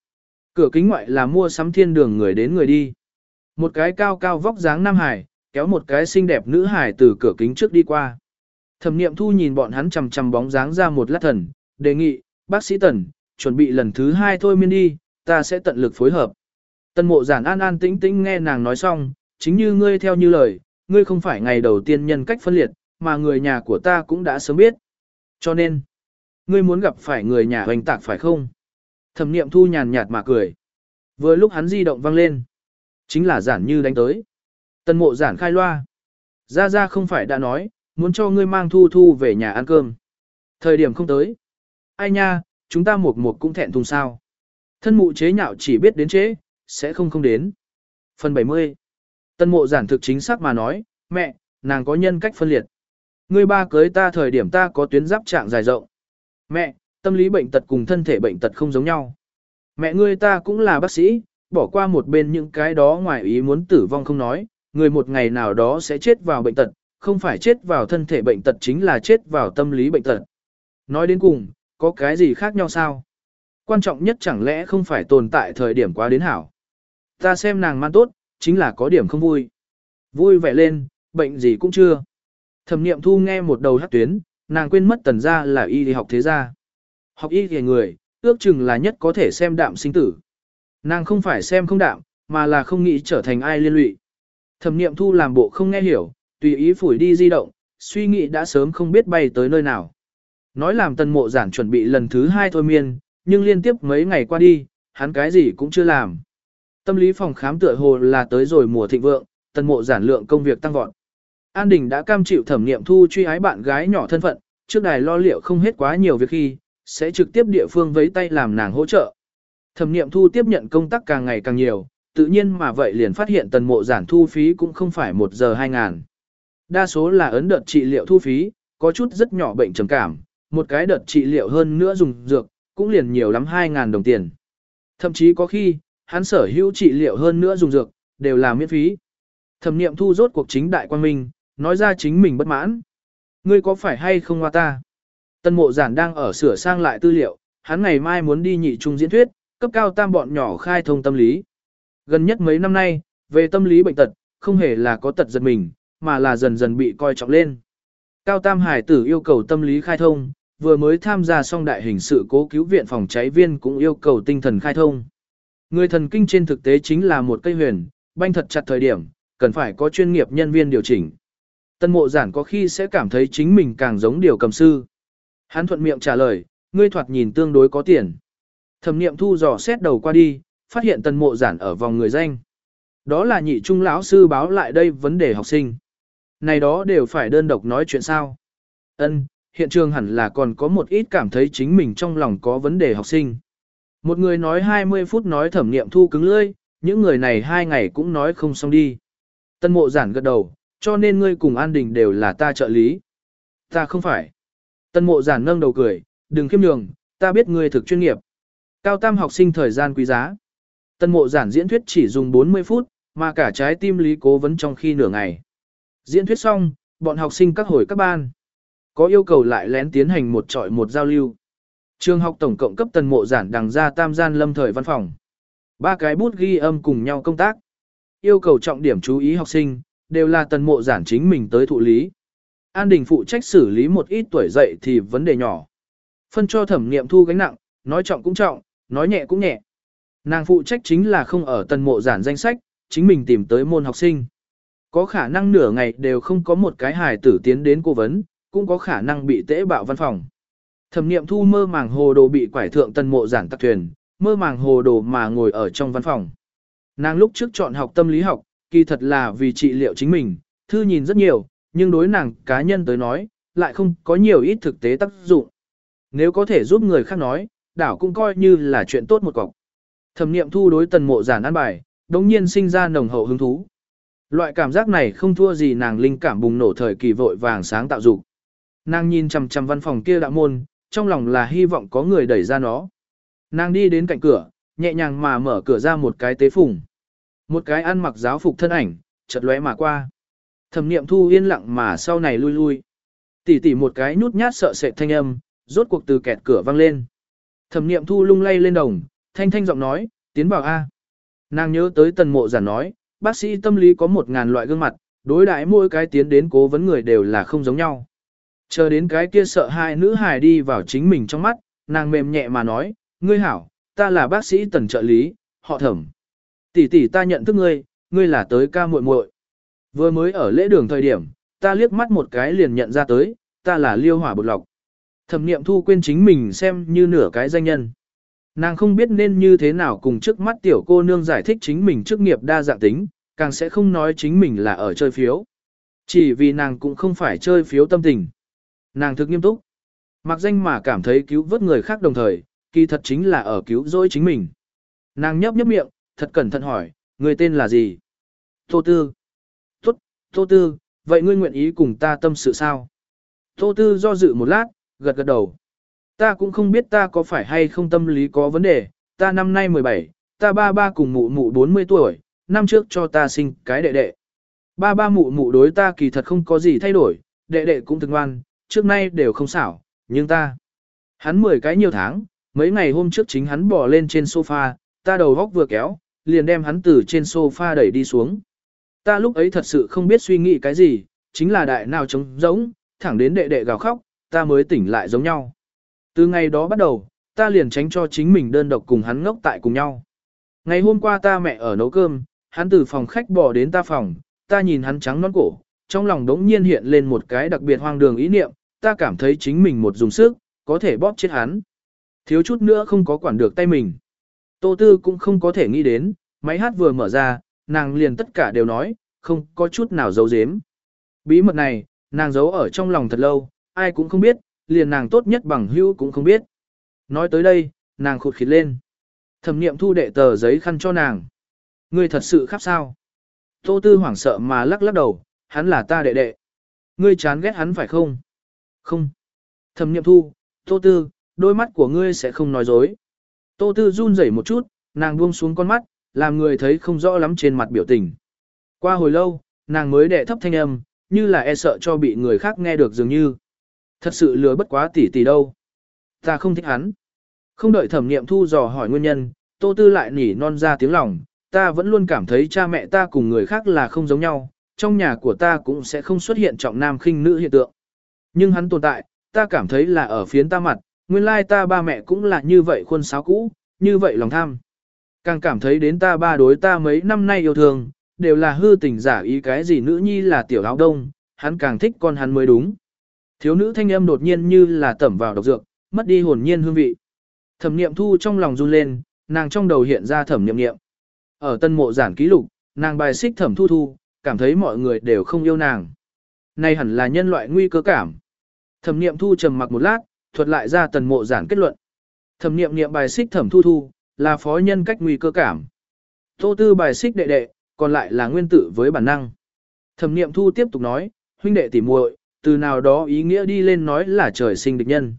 Cửa kính ngoại là mua sắm thiên đường người đến người đi. Một cái cao cao vóc dáng nam hải, kéo một cái xinh đẹp nữ hải từ cửa kính trước đi qua. Thẩm niệm thu nhìn bọn hắn chầm chầm bóng dáng ra một lát thần, đề nghị, bác sĩ Tần, chuẩn bị lần thứ hai thôi miên đi, ta sẽ tận lực phối hợp. Tần mộ giản an an tĩnh tĩnh nghe nàng nói xong, chính như ngươi theo như lời, ngươi không phải ngày đầu tiên nhân cách phân liệt, mà người nhà của ta cũng đã sớm biết. Cho nên, ngươi muốn gặp phải người nhà hoành tạc phải không? Thẩm niệm thu nhàn nhạt mà cười. Vừa lúc hắn di động vang lên, chính là giản như đánh tới. Tân mộ giản khai loa. Ra ra không phải đã nói, muốn cho ngươi mang thu thu về nhà ăn cơm. Thời điểm không tới. Ai nha, chúng ta một một cũng thẹn thùng sao. Thân mụ chế nhạo chỉ biết đến chế, sẽ không không đến. Phần 70. Tân mộ giản thực chính xác mà nói, mẹ, nàng có nhân cách phân liệt. Ngươi ba cưới ta thời điểm ta có tuyến giáp trạng dài rộng. Mẹ, tâm lý bệnh tật cùng thân thể bệnh tật không giống nhau. Mẹ ngươi ta cũng là bác sĩ, bỏ qua một bên những cái đó ngoài ý muốn tử vong không nói, người một ngày nào đó sẽ chết vào bệnh tật, không phải chết vào thân thể bệnh tật chính là chết vào tâm lý bệnh tật. Nói đến cùng, có cái gì khác nhau sao? Quan trọng nhất chẳng lẽ không phải tồn tại thời điểm quá đến hảo. Ta xem nàng man tốt, chính là có điểm không vui. Vui vẻ lên, bệnh gì cũng chưa. Thẩm niệm thu nghe một đầu hát tuyến, nàng quên mất tần gia là y đi học thế gia. Học y kìa người, ước chừng là nhất có thể xem đạm sinh tử. Nàng không phải xem không đạm, mà là không nghĩ trở thành ai liên lụy. Thẩm niệm thu làm bộ không nghe hiểu, tùy ý phủi đi di động, suy nghĩ đã sớm không biết bay tới nơi nào. Nói làm tần mộ giản chuẩn bị lần thứ hai thôi miên, nhưng liên tiếp mấy ngày qua đi, hắn cái gì cũng chưa làm. Tâm lý phòng khám tựa hồ là tới rồi mùa thịnh vượng, tần mộ giản lượng công việc tăng vọt. An Đình đã cam chịu thẩm nghiệm thu truy ái bạn gái nhỏ thân phận, trước đài lo liệu không hết quá nhiều việc khi, sẽ trực tiếp địa phương vấy tay làm nàng hỗ trợ. Thẩm niệm thu tiếp nhận công tác càng ngày càng nhiều, tự nhiên mà vậy liền phát hiện tần mộ giản thu phí cũng không phải một giờ hai ngàn. Đa số là ấn đợt trị liệu thu phí, có chút rất nhỏ bệnh trầm cảm, một cái đợt trị liệu hơn nữa dùng dược, cũng liền nhiều lắm 2 ngàn đồng tiền. Thậm chí có khi, hắn sở hữu trị liệu hơn nữa dùng dược, đều là miễn phí. Thẩm niệm thu rốt cuộc chính đại quan minh, nói ra chính mình bất mãn. Ngươi có phải hay không hoa ta? Tân mộ giản đang ở sửa sang lại tư liệu, hắn ngày mai muốn đi nhị trung diễn thuyết, cấp cao tam bọn nhỏ khai thông tâm lý. Gần nhất mấy năm nay, về tâm lý bệnh tật, không hề là có tật giật mình, mà là dần dần bị coi trọng lên. Cao Tam Hải tử yêu cầu tâm lý khai thông, vừa mới tham gia xong đại hình sự cố cứu viện phòng cháy viên cũng yêu cầu tinh thần khai thông. Người thần kinh trên thực tế chính là một cây huyền, banh thật chặt thời điểm, cần phải có chuyên nghiệp nhân viên điều chỉnh. Tân mộ giản có khi sẽ cảm thấy chính mình càng giống điều cầm sư. Hắn thuận miệng trả lời, ngươi thoạt nhìn tương đối có tiền. Thẩm niệm thu dò xét đầu qua đi, phát hiện tân mộ giản ở vòng người danh. Đó là nhị trung lão sư báo lại đây vấn đề học sinh. Này đó đều phải đơn độc nói chuyện sao. Ân, hiện trường hẳn là còn có một ít cảm thấy chính mình trong lòng có vấn đề học sinh. Một người nói 20 phút nói thẩm niệm thu cứng lưỡi, những người này hai ngày cũng nói không xong đi. Tân mộ giản gật đầu, cho nên ngươi cùng An Đình đều là ta trợ lý. Ta không phải. Tân mộ giản nâng đầu cười, đừng khiêm nhường, ta biết ngươi thực chuyên nghiệp. Cao tam học sinh thời gian quý giá. Tân mộ giản diễn thuyết chỉ dùng 40 phút, mà cả trái tim lý cố vấn trong khi nửa ngày. Diễn thuyết xong, bọn học sinh các hồi các ban. Có yêu cầu lại lén tiến hành một trọi một giao lưu. Trường học tổng cộng cấp tần mộ giản đằng ra tam gian lâm thời văn phòng. Ba cái bút ghi âm cùng nhau công tác. Yêu cầu trọng điểm chú ý học sinh, đều là tần mộ giản chính mình tới thụ lý. An Đình phụ trách xử lý một ít tuổi dậy thì vấn đề nhỏ. Phân cho thẩm nghiệm thu gánh nặng, nói trọng cũng trọng, nói nhẹ cũng nhẹ. Nàng phụ trách chính là không ở tần mộ giản danh sách, chính mình tìm tới môn học sinh. Có khả năng nửa ngày đều không có một cái hài tử tiến đến cố vấn, cũng có khả năng bị tễ bạo văn phòng. Thẩm nghiệm thu mơ màng hồ đồ bị quải thượng tần mộ giản tắc thuyền, mơ màng hồ đồ mà ngồi ở trong văn phòng. Nàng lúc trước chọn học tâm lý học, kỳ thật là vì trị liệu chính mình, thư nhìn rất nhiều, nhưng đối nàng cá nhân tới nói, lại không có nhiều ít thực tế tác dụng. Nếu có thể giúp người khác nói, đảo cũng coi như là chuyện tốt một cọc. Thẩm niệm thu đối tần mộ giản ăn bài, đồng nhiên sinh ra nồng hậu hứng thú. Loại cảm giác này không thua gì nàng linh cảm bùng nổ thời kỳ vội vàng sáng tạo dục. Nàng nhìn chằm chằm văn phòng kia đạo môn, trong lòng là hy vọng có người đẩy ra nó. Nàng đi đến cạnh cửa, nhẹ nhàng mà mở cửa ra một cái tế phùng. Một cái ăn mặc giáo phục thân ảnh, chợt lóe mà qua. Thẩm niệm thu yên lặng mà sau này lui lui. Tỉ tỉ một cái nhút nhát sợ sệt thanh âm, rốt cuộc từ kẹt cửa vang lên. Thẩm niệm thu lung lay lên đồng, thanh thanh giọng nói, tiến vào A. Nàng nhớ tới tần mộ giản nói, bác sĩ tâm lý có một ngàn loại gương mặt, đối đãi mỗi cái tiến đến cố vấn người đều là không giống nhau. Chờ đến cái kia sợ hai nữ hài đi vào chính mình trong mắt, nàng mềm nhẹ mà nói, ngươi hảo, ta là bác sĩ tần trợ lý, họ thẩm. Tỷ tỷ ta nhận thức ngươi, ngươi là tới ca muội muội. Vừa mới ở lễ đường thời điểm, ta liếc mắt một cái liền nhận ra tới, ta là liêu hỏa bột lọc. Thẩm niệm thu quên chính mình xem như nửa cái danh nhân. Nàng không biết nên như thế nào cùng trước mắt tiểu cô nương giải thích chính mình chức nghiệp đa dạng tính, càng sẽ không nói chính mình là ở chơi phiếu. Chỉ vì nàng cũng không phải chơi phiếu tâm tình. Nàng thực nghiêm túc. Mặc danh mà cảm thấy cứu vớt người khác đồng thời, kỳ thật chính là ở cứu rỗi chính mình. Nàng nhấp nhấp miệng, thật cẩn thận hỏi, người tên là gì? Tô Tư. Tô Tư, vậy ngươi nguyện ý cùng ta tâm sự sao? Tô Tư do dự một lát, gật gật đầu. Ta cũng không biết ta có phải hay không tâm lý có vấn đề, ta năm nay 17, ta ba ba cùng mụ mụ 40 tuổi, năm trước cho ta sinh cái đệ đệ. Ba ba mụ mụ đối ta kỳ thật không có gì thay đổi, đệ đệ cũng từng ngoan, trước nay đều không xảo, nhưng ta. Hắn 10 cái nhiều tháng, mấy ngày hôm trước chính hắn bỏ lên trên sofa, ta đầu góc vừa kéo, liền đem hắn từ trên sofa đẩy đi xuống. Ta lúc ấy thật sự không biết suy nghĩ cái gì, chính là đại nào trống giống, thẳng đến đệ đệ gào khóc, ta mới tỉnh lại giống nhau. Từ ngày đó bắt đầu, ta liền tránh cho chính mình đơn độc cùng hắn ngốc tại cùng nhau. Ngày hôm qua ta mẹ ở nấu cơm, hắn từ phòng khách bỏ đến ta phòng, ta nhìn hắn trắng nón cổ, trong lòng đống nhiên hiện lên một cái đặc biệt hoang đường ý niệm, ta cảm thấy chính mình một dùng sức, có thể bóp chết hắn. Thiếu chút nữa không có quản được tay mình. Tô Tư cũng không có thể nghĩ đến, máy hát vừa mở ra, nàng liền tất cả đều nói, không có chút nào giấu giếm. Bí mật này, nàng giấu ở trong lòng thật lâu, ai cũng không biết, liền nàng tốt nhất bằng hữu cũng không biết. Nói tới đây, nàng khụt khịt lên. Thẩm niệm thu đệ tờ giấy khăn cho nàng. Ngươi thật sự khắp sao? Tô Tư hoảng sợ mà lắc lắc đầu, hắn là ta đệ đệ. Ngươi chán ghét hắn phải không? Không. Thẩm niệm thu, Tô Tư, đôi mắt của ngươi sẽ không nói dối. Tô Tư run rẩy một chút, nàng buông xuống con mắt, làm người thấy không rõ lắm trên mặt biểu tình. Qua hồi lâu, nàng mới đệ thấp thanh âm, như là e sợ cho bị người khác nghe được dường như. Thật sự lừa bất quá tỷ tỷ đâu. Ta không thích hắn. Không đợi thẩm nghiệm thu dò hỏi nguyên nhân, Tô Tư lại nỉ non ra tiếng lòng, ta vẫn luôn cảm thấy cha mẹ ta cùng người khác là không giống nhau, trong nhà của ta cũng sẽ không xuất hiện trọng nam khinh nữ hiện tượng. Nhưng hắn tồn tại, ta cảm thấy là ở phiến ta mặt, nguyên lai ta ba mẹ cũng là như vậy khuôn sáo cũ, như vậy lòng tham. Càng cảm thấy đến ta ba đối ta mấy năm nay yêu thương, đều là hư tình giả ý cái gì nữ nhi là tiểu áo đông, hắn càng thích con hắn mới đúng. Thiếu nữ thanh âm đột nhiên như là tẩm vào độc dược, mất đi hồn nhiên hương vị. Thẩm niệm thu trong lòng run lên, nàng trong đầu hiện ra thẩm niệm niệm. Ở tân mộ giản ký lục, nàng bài xích thẩm thu thu, cảm thấy mọi người đều không yêu nàng. Này hẳn là nhân loại nguy cơ cảm. Thẩm niệm thu trầm mặc một lát, thuật lại ra tần mộ giản kết luận. Thẩm niệm niệm bài xích thẩm thu thu, là phó nhân cách nguy cơ cảm. Tô tư bài xích đệ đệ, còn lại là nguyên tử với bản năng. Thẩm niệm thu tiếp tục nói, huynh đệ tỉ muội, từ nào đó ý nghĩa đi lên nói là trời sinh địch nhân.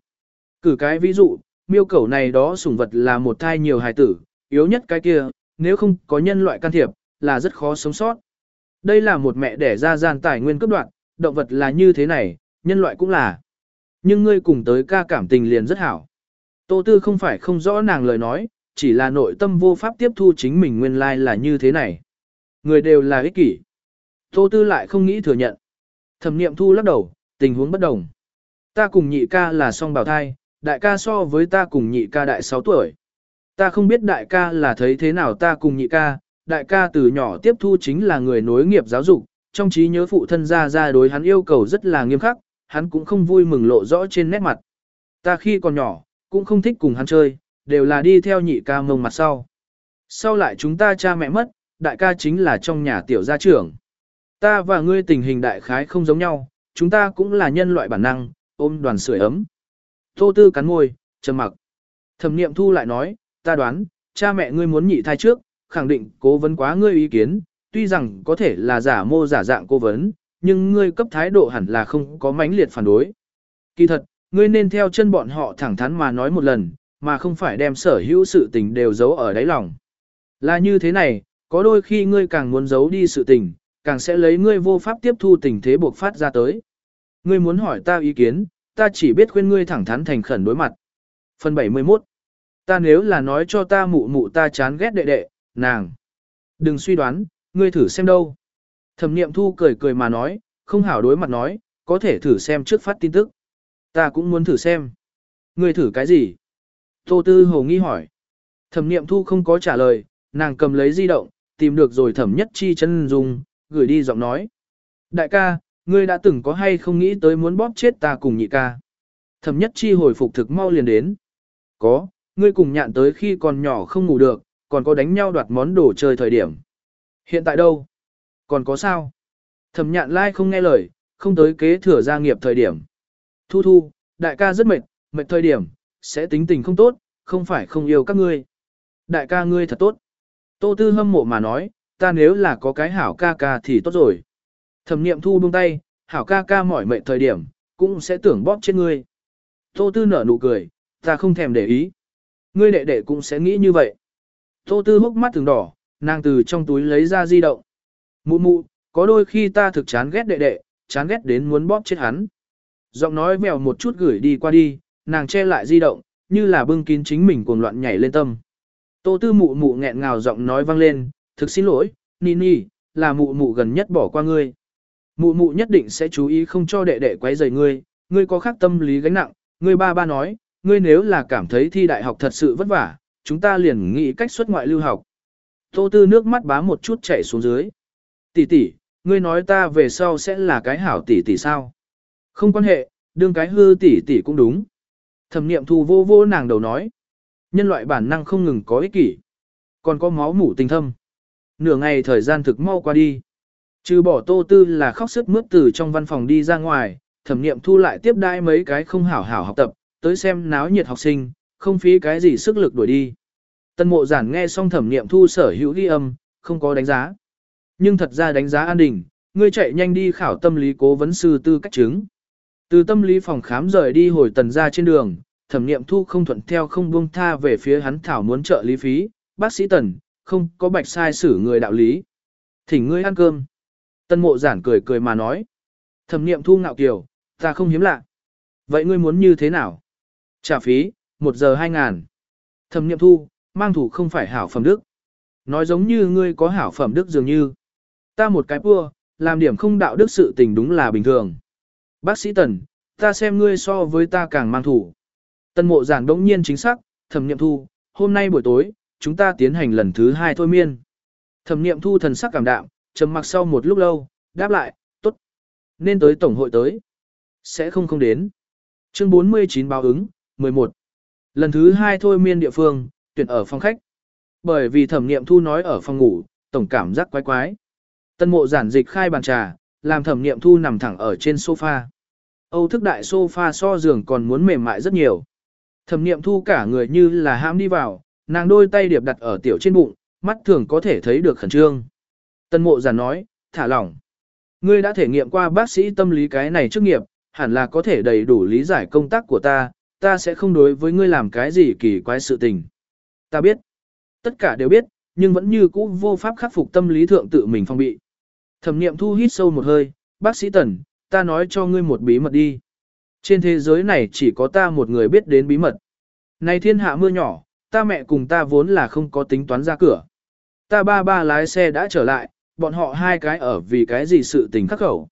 Cử cái ví dụ, miêu cẩu này đó sủng vật là một thai nhiều hài tử, yếu nhất cái kia, nếu không có nhân loại can thiệp, là rất khó sống sót. Đây là một mẹ đẻ ra gian tài nguyên cấp đoạn, động vật là như thế này, nhân loại cũng là. Nhưng ngươi cùng tới ca cảm tình liền rất hảo. Tô Tư không phải không rõ nàng lời nói, chỉ là nội tâm vô pháp tiếp thu chính mình nguyên lai là như thế này. Người đều là ích kỷ. Tô Tư lại không nghĩ thừa nhận. Thẩm niệm thu lắc đầu, tình huống bất đồng. Ta cùng nhị ca là song bào thai, đại ca so với ta cùng nhị ca đại 6 tuổi. Ta không biết đại ca là thấy thế nào ta cùng nhị ca, đại ca từ nhỏ tiếp thu chính là người nối nghiệp giáo dục, trong trí nhớ phụ thân ra ra đối hắn yêu cầu rất là nghiêm khắc, hắn cũng không vui mừng lộ rõ trên nét mặt. Ta khi còn nhỏ, cũng không thích cùng hắn chơi, đều là đi theo nhị ca mông mặt sau. Sau lại chúng ta cha mẹ mất, đại ca chính là trong nhà tiểu gia trưởng. Ta và ngươi tình hình đại khái không giống nhau, chúng ta cũng là nhân loại bản năng, ôm đoàn sưởi ấm. Tô Tư cắn môi, trầm mặc. Thẩm Niệm Thu lại nói, ta đoán, cha mẹ ngươi muốn nhị thai trước, khẳng định cố vấn quá ngươi ý kiến, tuy rằng có thể là giả mô giả dạng cố vấn, nhưng ngươi cấp thái độ hẳn là không có mãnh liệt phản đối. Kỳ thật, ngươi nên theo chân bọn họ thẳng thắn mà nói một lần, mà không phải đem sở hữu sự tình đều giấu ở đáy lòng. Là như thế này, có đôi khi ngươi càng muốn giấu đi sự tình, càng sẽ lấy ngươi vô pháp tiếp thu tình thế buộc phát ra tới. Ngươi muốn hỏi ta ý kiến, ta chỉ biết khuyên ngươi thẳng thắn thành khẩn đối mặt. Phần 71 Ta nếu là nói cho ta mụ mụ ta chán ghét đệ đệ, nàng. Đừng suy đoán, ngươi thử xem đâu. Thẩm niệm thu cười cười mà nói, không hảo đối mặt nói, có thể thử xem trước phát tin tức. Ta cũng muốn thử xem. Ngươi thử cái gì? Tô Tư Hồ nghi hỏi. Thẩm niệm thu không có trả lời, nàng cầm lấy di động, tìm được rồi thẩm nhất chi chân dùng, gửi đi giọng nói. Đại ca, ngươi đã từng có hay không nghĩ tới muốn bóp chết ta cùng nhị ca? Thẩm nhất chi hồi phục thực mau liền đến. Có, ngươi cùng nhạn tới khi còn nhỏ không ngủ được, còn có đánh nhau đoạt món đồ chơi thời điểm. Hiện tại đâu? Còn có sao? Thẩm nhạn lai không nghe lời, không tới kế thừa gia nghiệp thời điểm. Thu thu, đại ca rất mệt, mệt thời điểm, sẽ tính tình không tốt, không phải không yêu các ngươi. Đại ca ngươi thật tốt. Tô Tư hâm mộ mà nói, ta nếu là có cái hảo ca ca thì tốt rồi. Thẩm niệm thu buông tay, hảo ca ca mỏi mệt thời điểm, cũng sẽ tưởng bóp chết ngươi. Tô Tư nở nụ cười, ta không thèm để ý. Ngươi đệ đệ cũng sẽ nghĩ như vậy. Tô Tư hốc mắt thường đỏ, nàng từ trong túi lấy ra di động. Mụ mụ, có đôi khi ta thực chán ghét đệ đệ, chán ghét đến muốn bóp chết hắn. Giọng nói vèo một chút gửi đi qua đi, nàng che lại di động, như là bưng kín chính mình cuồng loạn nhảy lên tâm. Tô Tư mụ mụ nghẹn ngào giọng nói vang lên, thực xin lỗi, Nini, là mụ mụ gần nhất bỏ qua ngươi. Mụ mụ nhất định sẽ chú ý không cho đệ đệ quấy rầy ngươi, ngươi có khác tâm lý gánh nặng, ngươi ba ba nói, ngươi nếu là cảm thấy thi đại học thật sự vất vả, chúng ta liền nghĩ cách xuất ngoại lưu học. Tô Tư nước mắt bá một chút chảy xuống dưới. Tỷ tỷ, ngươi nói ta về sau sẽ là cái hảo tỷ tỷ sao? Không quan hệ, đương cái hư tỷ tỷ cũng đúng. Thẩm niệm thu vô vô nàng đầu nói. Nhân loại bản năng không ngừng có ích kỷ. Còn có máu mủ tình thâm. Nửa ngày thời gian thực mau qua đi. Trừ bỏ tô tư là khóc sức mướt từ trong văn phòng đi ra ngoài, thẩm niệm thu lại tiếp đai mấy cái không hảo hảo học tập, tới xem náo nhiệt học sinh, không phí cái gì sức lực đuổi đi. Tân mộ giản nghe xong thẩm niệm thu sở hữu ghi âm, không có đánh giá. Nhưng thật ra đánh giá an đình, ngươi chạy nhanh đi khảo tâm lý cố vấn sư tư cách chứng. Từ tâm lý phòng khám rời đi hồi tần ra trên đường, thẩm nghiệm thu không thuận theo không buông tha về phía hắn thảo muốn trợ lý phí, bác sĩ tần, không có bạch sai xử người đạo lý. Thỉnh ngươi ăn cơm. Tân mộ giản cười cười mà nói. Thẩm nghiệm thu ngạo kiều, ta không hiếm lạ. Vậy ngươi muốn như thế nào? Trả phí, một giờ hai ngàn. Thẩm nghiệm thu, mang thủ không phải hảo phẩm đức. Nói giống như ngươi có hảo phẩm đức dường như. Ta một cái vua, làm điểm không đạo đức sự tình đúng là bình thường. Bác sĩ Tần, Ta xem ngươi so với ta càng mang thủ. Tần mộ giản đống nhiên chính xác, thẩm niệm thu, hôm nay buổi tối, chúng ta tiến hành lần thứ hai thôi miên. Thẩm niệm thu thần sắc cảm đạm, trầm mặc sau một lúc lâu, đáp lại, tốt. Nên tới tổng hội tới. Sẽ không không đến. Chương 49 báo ứng, 11. Lần thứ hai thôi miên địa phương, tuyển ở phòng khách. Bởi vì thẩm niệm thu nói ở phòng ngủ, tổng cảm giác quái quái. Tân mộ giản dịch khai bàn trà, làm thẩm niệm thu nằm thẳng ở trên sofa. Âu thức đại sofa so giường còn muốn mềm mại rất nhiều. Thẩm niệm thu cả người như là hãm đi vào, nàng đôi tay điệp đặt ở tiểu trên bụng, mắt thường có thể thấy được khẩn trương. Tân mộ giản nói, thả lỏng. Ngươi đã thể nghiệm qua bác sĩ tâm lý cái này trước nghiệp, hẳn là có thể đầy đủ lý giải công tác của ta, ta sẽ không đối với ngươi làm cái gì kỳ quái sự tình. Ta biết. Tất cả đều biết, nhưng vẫn như cũ vô pháp khắc phục tâm lý thượng tự mình phong bị. Thẩm niệm thu hít sâu một hơi, bác sĩ Tần, ta nói cho ngươi một bí mật đi. Trên thế giới này chỉ có ta một người biết đến bí mật. Này thiên hạ mưa nhỏ, ta mẹ cùng ta vốn là không có tính toán ra cửa. Ta ba ba lái xe đã trở lại, bọn họ hai cái ở vì cái gì sự tình khắc khẩu.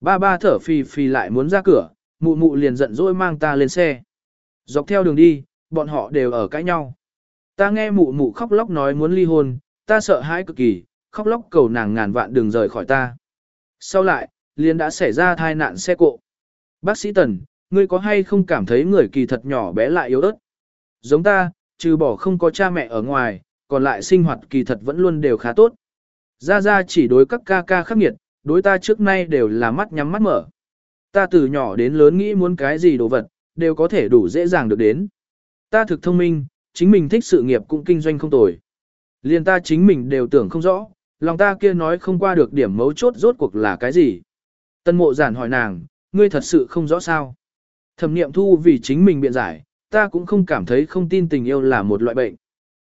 Ba ba thở phì phì lại muốn ra cửa, mụ mụ liền giận dỗi mang ta lên xe. Dọc theo đường đi, bọn họ đều ở cãi nhau. Ta nghe mụ mụ khóc lóc nói muốn ly hôn, ta sợ hãi cực kỳ, khóc lóc cầu nàng ngàn vạn đừng rời khỏi ta. Sau lại, liền đã xảy ra thai nạn xe cộ. Bác sĩ Tần, ngươi có hay không cảm thấy người kỳ thật nhỏ bé lại yếu ớt? Giống ta, trừ bỏ không có cha mẹ ở ngoài, còn lại sinh hoạt kỳ thật vẫn luôn đều khá tốt. Ra Ra chỉ đối các ca ca khắc nghiệt, đối ta trước nay đều là mắt nhắm mắt mở. Ta từ nhỏ đến lớn nghĩ muốn cái gì đồ vật, đều có thể đủ dễ dàng được đến. Ta thực thông minh, chính mình thích sự nghiệp cũng kinh doanh không tồi. Liên ta chính mình đều tưởng không rõ, lòng ta kia nói không qua được điểm mấu chốt rốt cuộc là cái gì. Tân mộ giản hỏi nàng, ngươi thật sự không rõ sao. Thẩm niệm thu vì chính mình biện giải, ta cũng không cảm thấy không tin tình yêu là một loại bệnh.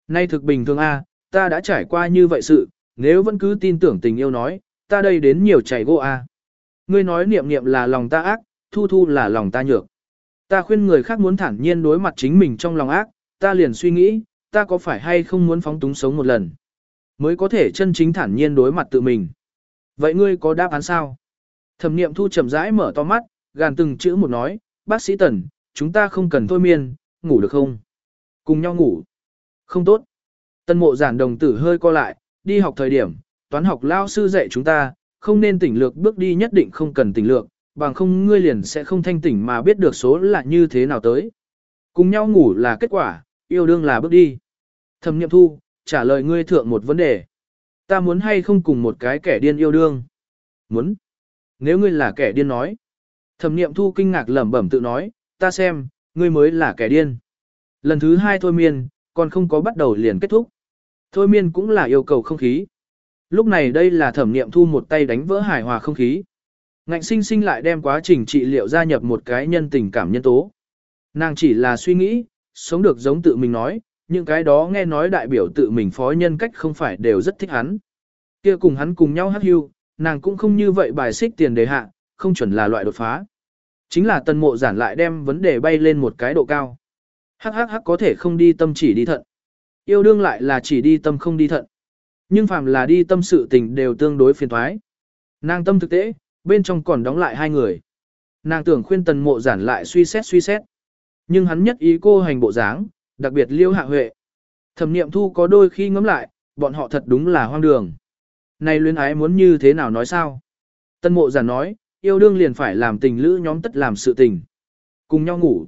Nay thực bình thường a, ta đã trải qua như vậy sự, nếu vẫn cứ tin tưởng tình yêu nói, ta đây đến nhiều chảy gỗ a. Ngươi nói niệm niệm là lòng ta ác, thu thu là lòng ta nhược. Ta khuyên người khác muốn thản nhiên đối mặt chính mình trong lòng ác, ta liền suy nghĩ, ta có phải hay không muốn phóng túng sống một lần, mới có thể chân chính thản nhiên đối mặt tự mình. Vậy ngươi có đáp án sao? Thẩm niệm thu chậm rãi mở to mắt, gàn từng chữ một nói, bác sĩ Tần, chúng ta không cần thôi miên, ngủ được không? Cùng nhau ngủ. Không tốt. Tân mộ giản đồng tử hơi co lại, đi học thời điểm, toán học lao sư dạy chúng ta, không nên tỉnh lược bước đi nhất định không cần tỉnh lược, bằng không ngươi liền sẽ không thanh tỉnh mà biết được số là như thế nào tới. Cùng nhau ngủ là kết quả, yêu đương là bước đi. Thẩm Niệm Thu, trả lời ngươi thượng một vấn đề. Ta muốn hay không cùng một cái kẻ điên yêu đương? Muốn. Nếu ngươi là kẻ điên nói. Thẩm Niệm Thu kinh ngạc lẩm bẩm tự nói, ta xem, ngươi mới là kẻ điên. Lần thứ hai thôi miên, còn không có bắt đầu liền kết thúc. Thôi miên cũng là yêu cầu không khí. Lúc này đây là thẩm niệm thu một tay đánh vỡ hài hòa không khí. Ngạnh sinh sinh lại đem quá trình trị liệu gia nhập một cái nhân tình cảm nhân tố. Nàng chỉ là suy nghĩ, sống được giống tự mình nói, những cái đó nghe nói đại biểu tự mình phó nhân cách không phải đều rất thích hắn. kia cùng hắn cùng nhau hát hưu, nàng cũng không như vậy bài xích tiền đề hạ, không chuẩn là loại đột phá. Chính là tân mộ giản lại đem vấn đề bay lên một cái độ cao. Hắc hắc hắc có thể không đi tâm chỉ đi thận. Yêu đương lại là chỉ đi tâm không đi thận. Nhưng phàm là đi tâm sự tình đều tương đối phiền thoái. Nàng tâm thực tế, bên trong còn đóng lại hai người. Nàng tưởng khuyên tần mộ giản lại suy xét suy xét. Nhưng hắn nhất ý cô hành bộ dáng, đặc biệt liêu hạ huệ. Thẩm niệm thu có đôi khi ngẫm lại, bọn họ thật đúng là hoang đường. Này luyến ái muốn như thế nào nói sao? Tân mộ giản nói, yêu đương liền phải làm tình lữ nhóm tất làm sự tình. Cùng nhau ngủ.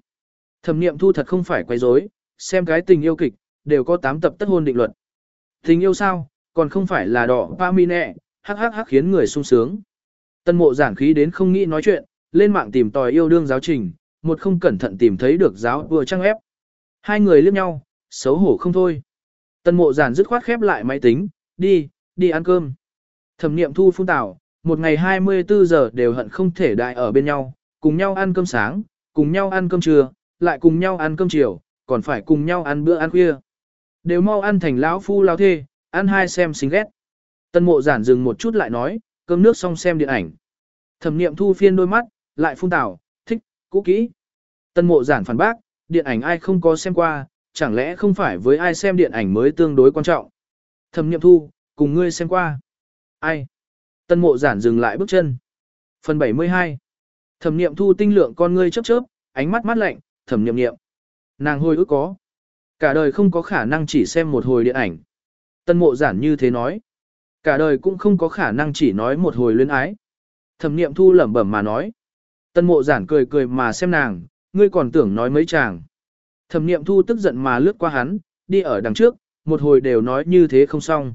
Thẩm niệm thu thật không phải quay rối, xem cái tình yêu kịch, đều có 8 tập tất hôn định luật. Tình yêu sao, còn không phải là đỏ pa mi nẹ, hắc hắc hắc khiến người sung sướng. Tân mộ giản khí đến không nghĩ nói chuyện, lên mạng tìm tòi yêu đương giáo trình, một không cẩn thận tìm thấy được giáo vừa trang ép. Hai người liếc nhau, xấu hổ không thôi. Tân mộ giản dứt khoát khép lại máy tính, đi, đi ăn cơm. Thẩm niệm thu phun tảo, một ngày 24 giờ đều hận không thể đại ở bên nhau, cùng nhau ăn cơm sáng, cùng nhau ăn cơm trưa, lại cùng nhau ăn cơm chiều, còn phải cùng nhau ăn bữa ăn khuya. Đều mau ăn thành lão phu lão thê, ăn hai xem xinh ghét. Tân mộ giản dừng một chút lại nói, cơm nước xong xem điện ảnh. Thẩm niệm thu phiên đôi mắt, lại phun tảo, thích, cũ kỹ. Tân mộ giản phản bác, điện ảnh ai không có xem qua, chẳng lẽ không phải với ai xem điện ảnh mới tương đối quan trọng. Thẩm niệm thu, cùng ngươi xem qua. Ai? Tân mộ giản dừng lại bước chân. Phần 72 Thẩm niệm thu tinh lượng con ngươi chớp chớp, ánh mắt mát lạnh, thẩm niệm niệm. Nàng hồi ức có. Cả đời không có khả năng chỉ xem một hồi điện ảnh. Tân mộ giản như thế nói. Cả đời cũng không có khả năng chỉ nói một hồi luyến ái. Thẩm niệm thu lẩm bẩm mà nói. Tân mộ giản cười cười mà xem nàng, ngươi còn tưởng nói mấy chàng. Thẩm niệm thu tức giận mà lướt qua hắn, đi ở đằng trước, một hồi đều nói như thế không xong.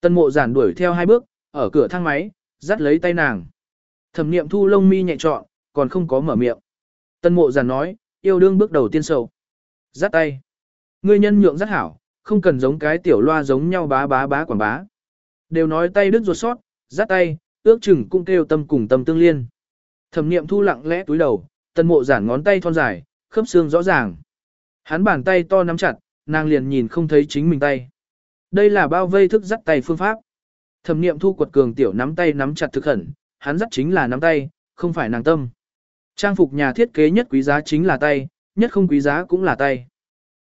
Tân mộ giản đuổi theo hai bước, ở cửa thang máy, dắt lấy tay nàng. Thẩm niệm thu lông mi nhẹ trọn, còn không có mở miệng. Tân mộ giản nói, yêu đương bước đầu tiên sầu. Dắt tay. Ngươi nhân nhượng rất hảo, không cần giống cái tiểu loa giống nhau bá bá bá quảng bá. Đều nói tay đứt ruột sót, dắt tay, ước chừng cũng kêu tâm cùng tâm tương liên. Thẩm niệm thu lặng lẽ túi đầu, tân mộ giản ngón tay thon dài, khớp xương rõ ràng. Hắn bàn tay to nắm chặt, nàng liền nhìn không thấy chính mình tay. Đây là bao vây thức dắt tay phương pháp. Thẩm niệm thu quật cường tiểu nắm tay nắm chặt thực khẩn, hắn dắt chính là nắm tay, không phải nàng tâm. Trang phục nhà thiết kế nhất quý giá chính là tay, nhất không quý giá cũng là tay.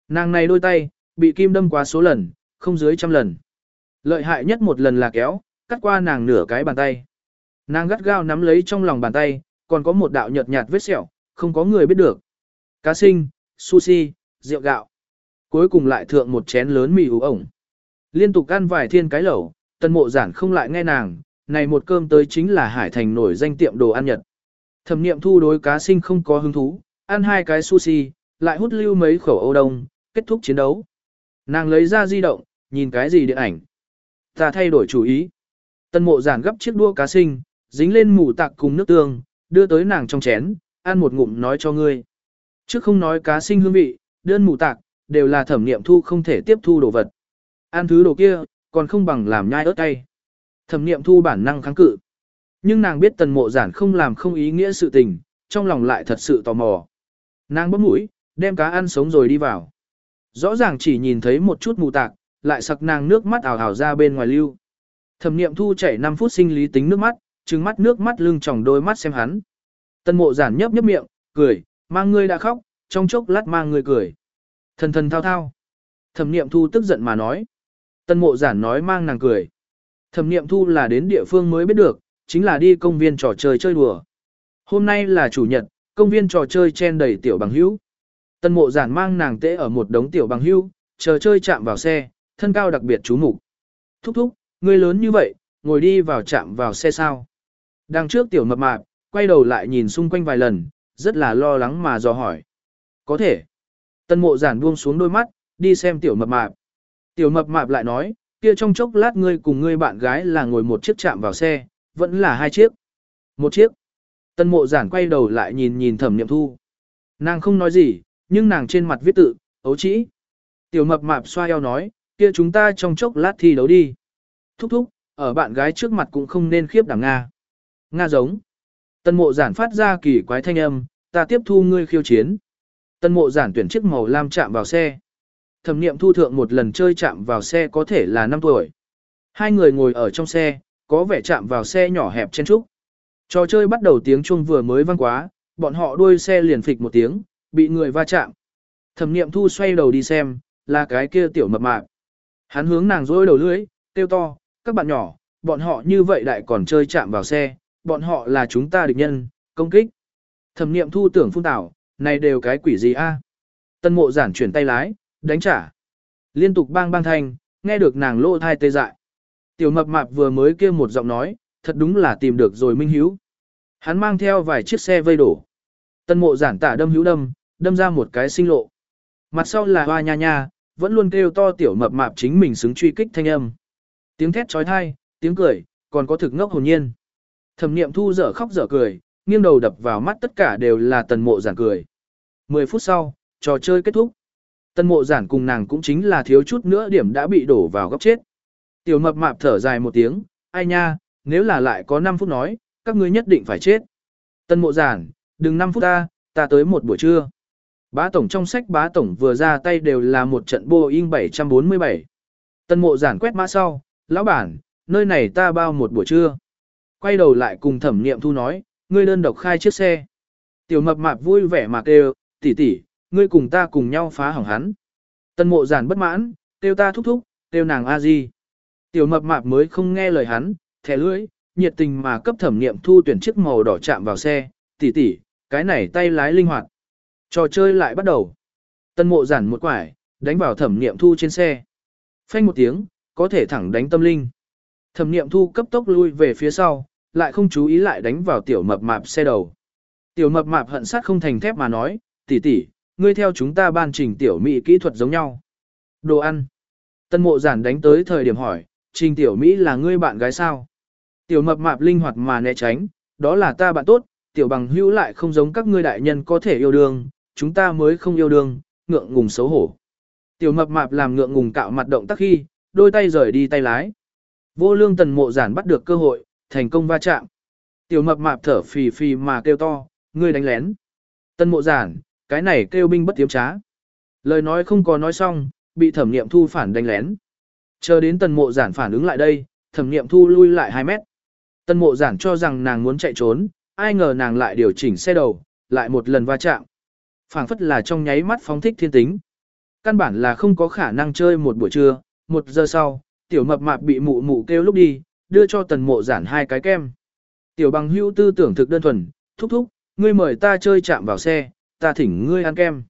Nàng này đôi tay, bị kim đâm quá số lần, không dưới trăm lần. Lợi hại nhất một lần là kéo, cắt qua nàng nửa cái bàn tay. Nàng gắt gao nắm lấy trong lòng bàn tay, còn có một đạo nhợt nhạt vết sẹo, không có người biết được. Cá sinh, sushi, rượu gạo. Cuối cùng lại thượng một chén lớn mì ủ ổng. Liên tục ăn vài thiên cái lẩu, tân mộ giản không lại nghe nàng, này một cơm tới chính là hải thành nổi danh tiệm đồ ăn nhật. Thẩm niệm thu đối cá sinh không có hứng thú, ăn hai cái sushi, lại hút lưu mấy khẩu Âu Đông, kết thúc chiến đấu. Nàng lấy ra di động, nhìn cái gì điện ảnh. Ta thay đổi chủ ý. Tân mộ giản gấp chiếc đua cá sinh, dính lên mù tạc cùng nước tương, đưa tới nàng trong chén, ăn một ngụm nói cho ngươi. Trước không nói cá sinh hương vị, đơn mù tạc, đều là thẩm niệm thu không thể tiếp thu đồ vật. Ăn thứ đồ kia, còn không bằng làm nhai ớt cay. Thẩm niệm thu bản năng kháng cự. Nhưng nàng biết tần mộ giản không làm không ý nghĩa sự tình, trong lòng lại thật sự tò mò. Nàng bấm mũi, đem cá ăn sống rồi đi vào. Rõ ràng chỉ nhìn thấy một chút mù tạc, lại sặc nàng nước mắt ảo ảo ra bên ngoài lưu. Thẩm niệm thu chảy 5 phút sinh lý tính nước mắt, trừng mắt nước mắt lưng tròng đôi mắt xem hắn. Tân mộ giản nhấp nhấp miệng, cười, mang ngươi đã khóc, trong chốc lát mang ngươi cười. Thần thần thao thao. Thẩm niệm thu tức giận mà nói. Tân mộ giản nói mang nàng cười. Thẩm niệm thu là đến địa phương mới biết được, chính là đi công viên trò chơi chơi đùa. Hôm nay là chủ nhật, công viên trò chơi chen đầy tiểu bằng hữu. Tân mộ giản mang nàng tễ ở một đống tiểu bằng hữu, chờ chơi chạm vào xe, thân cao đặc biệt chú mục. Thúc thúc, người lớn như vậy, ngồi đi vào chạm vào xe sao. Đằng trước tiểu mập mạp, quay đầu lại nhìn xung quanh vài lần, rất là lo lắng mà dò hỏi. Có thể. Tân mộ giản buông xuống đôi mắt, đi xem tiểu mập mạp. Tiểu mập mạp lại nói, kia trong chốc lát ngươi cùng ngươi bạn gái là ngồi một chiếc chạm vào xe, vẫn là hai chiếc. Một chiếc. Tân mộ giản quay đầu lại nhìn nhìn thẩm niệm thu. Nàng không nói gì, nhưng nàng trên mặt viết tự, ấu trĩ. Tiểu mập mạp xoa eo nói, kia chúng ta trong chốc lát thi đấu đi. Thúc thúc, ở bạn gái trước mặt cũng không nên khiếp đảm Nga. Nga giống. Tân mộ giản phát ra kỳ quái thanh âm, ta tiếp thu ngươi khiêu chiến. Tân mộ giản tuyển chiếc màu lam chạm vào xe. Thẩm niệm thu thượng một lần chơi chạm vào xe có thể là 5 tuổi. Hai người ngồi ở trong xe, có vẻ chạm vào xe nhỏ hẹp trên trúc. Trò chơi bắt đầu tiếng chuông vừa mới vang quá, bọn họ đuôi xe liền phịch một tiếng, bị người va chạm. Thẩm niệm thu xoay đầu đi xem, là cái kia tiểu mập mạp. Hắn hướng nàng rối đầu lưỡi, kêu to, các bạn nhỏ, bọn họ như vậy đại còn chơi chạm vào xe, bọn họ là chúng ta địch nhân, công kích. Thẩm niệm thu tưởng phun tảo, này đều cái quỷ gì a? Tân mộ giản chuyển tay lái, đánh trả. Liên tục bang bang thanh, nghe được nàng lô thai tê dại. Tiểu mập mạp vừa mới kêu một giọng nói, thật đúng là tìm được rồi minh hiếu. Hắn mang theo vài chiếc xe vây đổ. Tân mộ giản tả đâm hữu đâm, đâm ra một cái sinh lộ. Mặt sau là hoa nha nha, vẫn luôn kêu to tiểu mập mạp chính mình xứng truy kích thanh âm. Tiếng thét trói thai, tiếng cười, còn có thực ngốc hồn nhiên. Thẩm niệm thu dở khóc dở cười, nghiêng đầu đập vào mắt tất cả đều là tần mộ giản cười. Mười phút sau, trò chơi kết thúc. Tần mộ giản cùng nàng cũng chính là thiếu chút nữa điểm đã bị đổ vào góc chết. Tiểu mập mạp thở dài một tiếng, ai nha, nếu là lại có 5 phút nói, các ngươi nhất định phải chết. Tần mộ giản, đừng 5 phút ta, ta tới một buổi trưa. Bá tổng trong sách bá tổng vừa ra tay đều là một trận Boeing 747. Tần mộ giản quét mã sau, lão bản, nơi này ta bao một buổi trưa. Quay đầu lại cùng thẩm niệm thu nói, ngươi đơn độc khai chiếc xe. Tiểu mập mạp vui vẻ mà kêu, tỷ tỷ, ngươi cùng ta cùng nhau phá hỏng hắn. Tân mộ giản bất mãn, kêu ta thúc thúc, kêu nàng a di. Tiểu mập mạp mới không nghe lời hắn, thẻ lưỡi, nhiệt tình mà cấp thẩm niệm thu tuyển chiếc màu đỏ chạm vào xe, tỷ tỷ, cái này tay lái linh hoạt. Trò chơi lại bắt đầu. Tân mộ giản một quải, đánh vào thẩm niệm thu trên xe. Phanh một tiếng, có thể thẳng đánh tâm linh. Thẩm niệm thu cấp tốc lui về phía sau, lại không chú ý lại đánh vào tiểu mập mạp xe đầu. Tiểu mập mạp hận sát không thành thép mà nói, tỷ tỷ, ngươi theo chúng ta ban trình tiểu mỹ kỹ thuật giống nhau. Đồ ăn. Tân mộ giản đánh tới thời điểm hỏi, trình tiểu Mỹ là ngươi bạn gái sao? Tiểu mập mạp linh hoạt mà né tránh, đó là ta bạn tốt, tiểu bằng hữu lại không giống các ngươi đại nhân có thể yêu đương, chúng ta mới không yêu đương, ngượng ngùng xấu hổ. Tiểu mập mạp làm ngượng ngùng cạo mặt động tác khi, đôi tay rời đi tay lái. Vô lương tần mộ giản bắt được cơ hội, thành công va chạm. Tiểu mập mạp thở phì phì mà kêu to, ngươi đánh lén. Tần mộ giản, cái này kêu binh bất tiếm trá. Lời nói không có nói xong, bị thẩm nghiệm thu phản đánh lén. Chờ đến tần mộ giản phản ứng lại đây, thẩm nghiệm thu lui lại 2 mét. Tần mộ giản cho rằng nàng muốn chạy trốn, ai ngờ nàng lại điều chỉnh xe đầu, lại một lần va chạm. phảng phất là trong nháy mắt phóng thích thiên tính. Căn bản là không có khả năng chơi một buổi trưa, một giờ sau, tiểu mập mạp bị mụ mụ kêu lúc đi, đưa cho tần mộ giản hai cái kem. Tiểu bằng hữu tư tưởng thực đơn thuần, thúc thúc, ngươi mời ta chơi chạm vào xe, ta thỉnh ngươi ăn kem.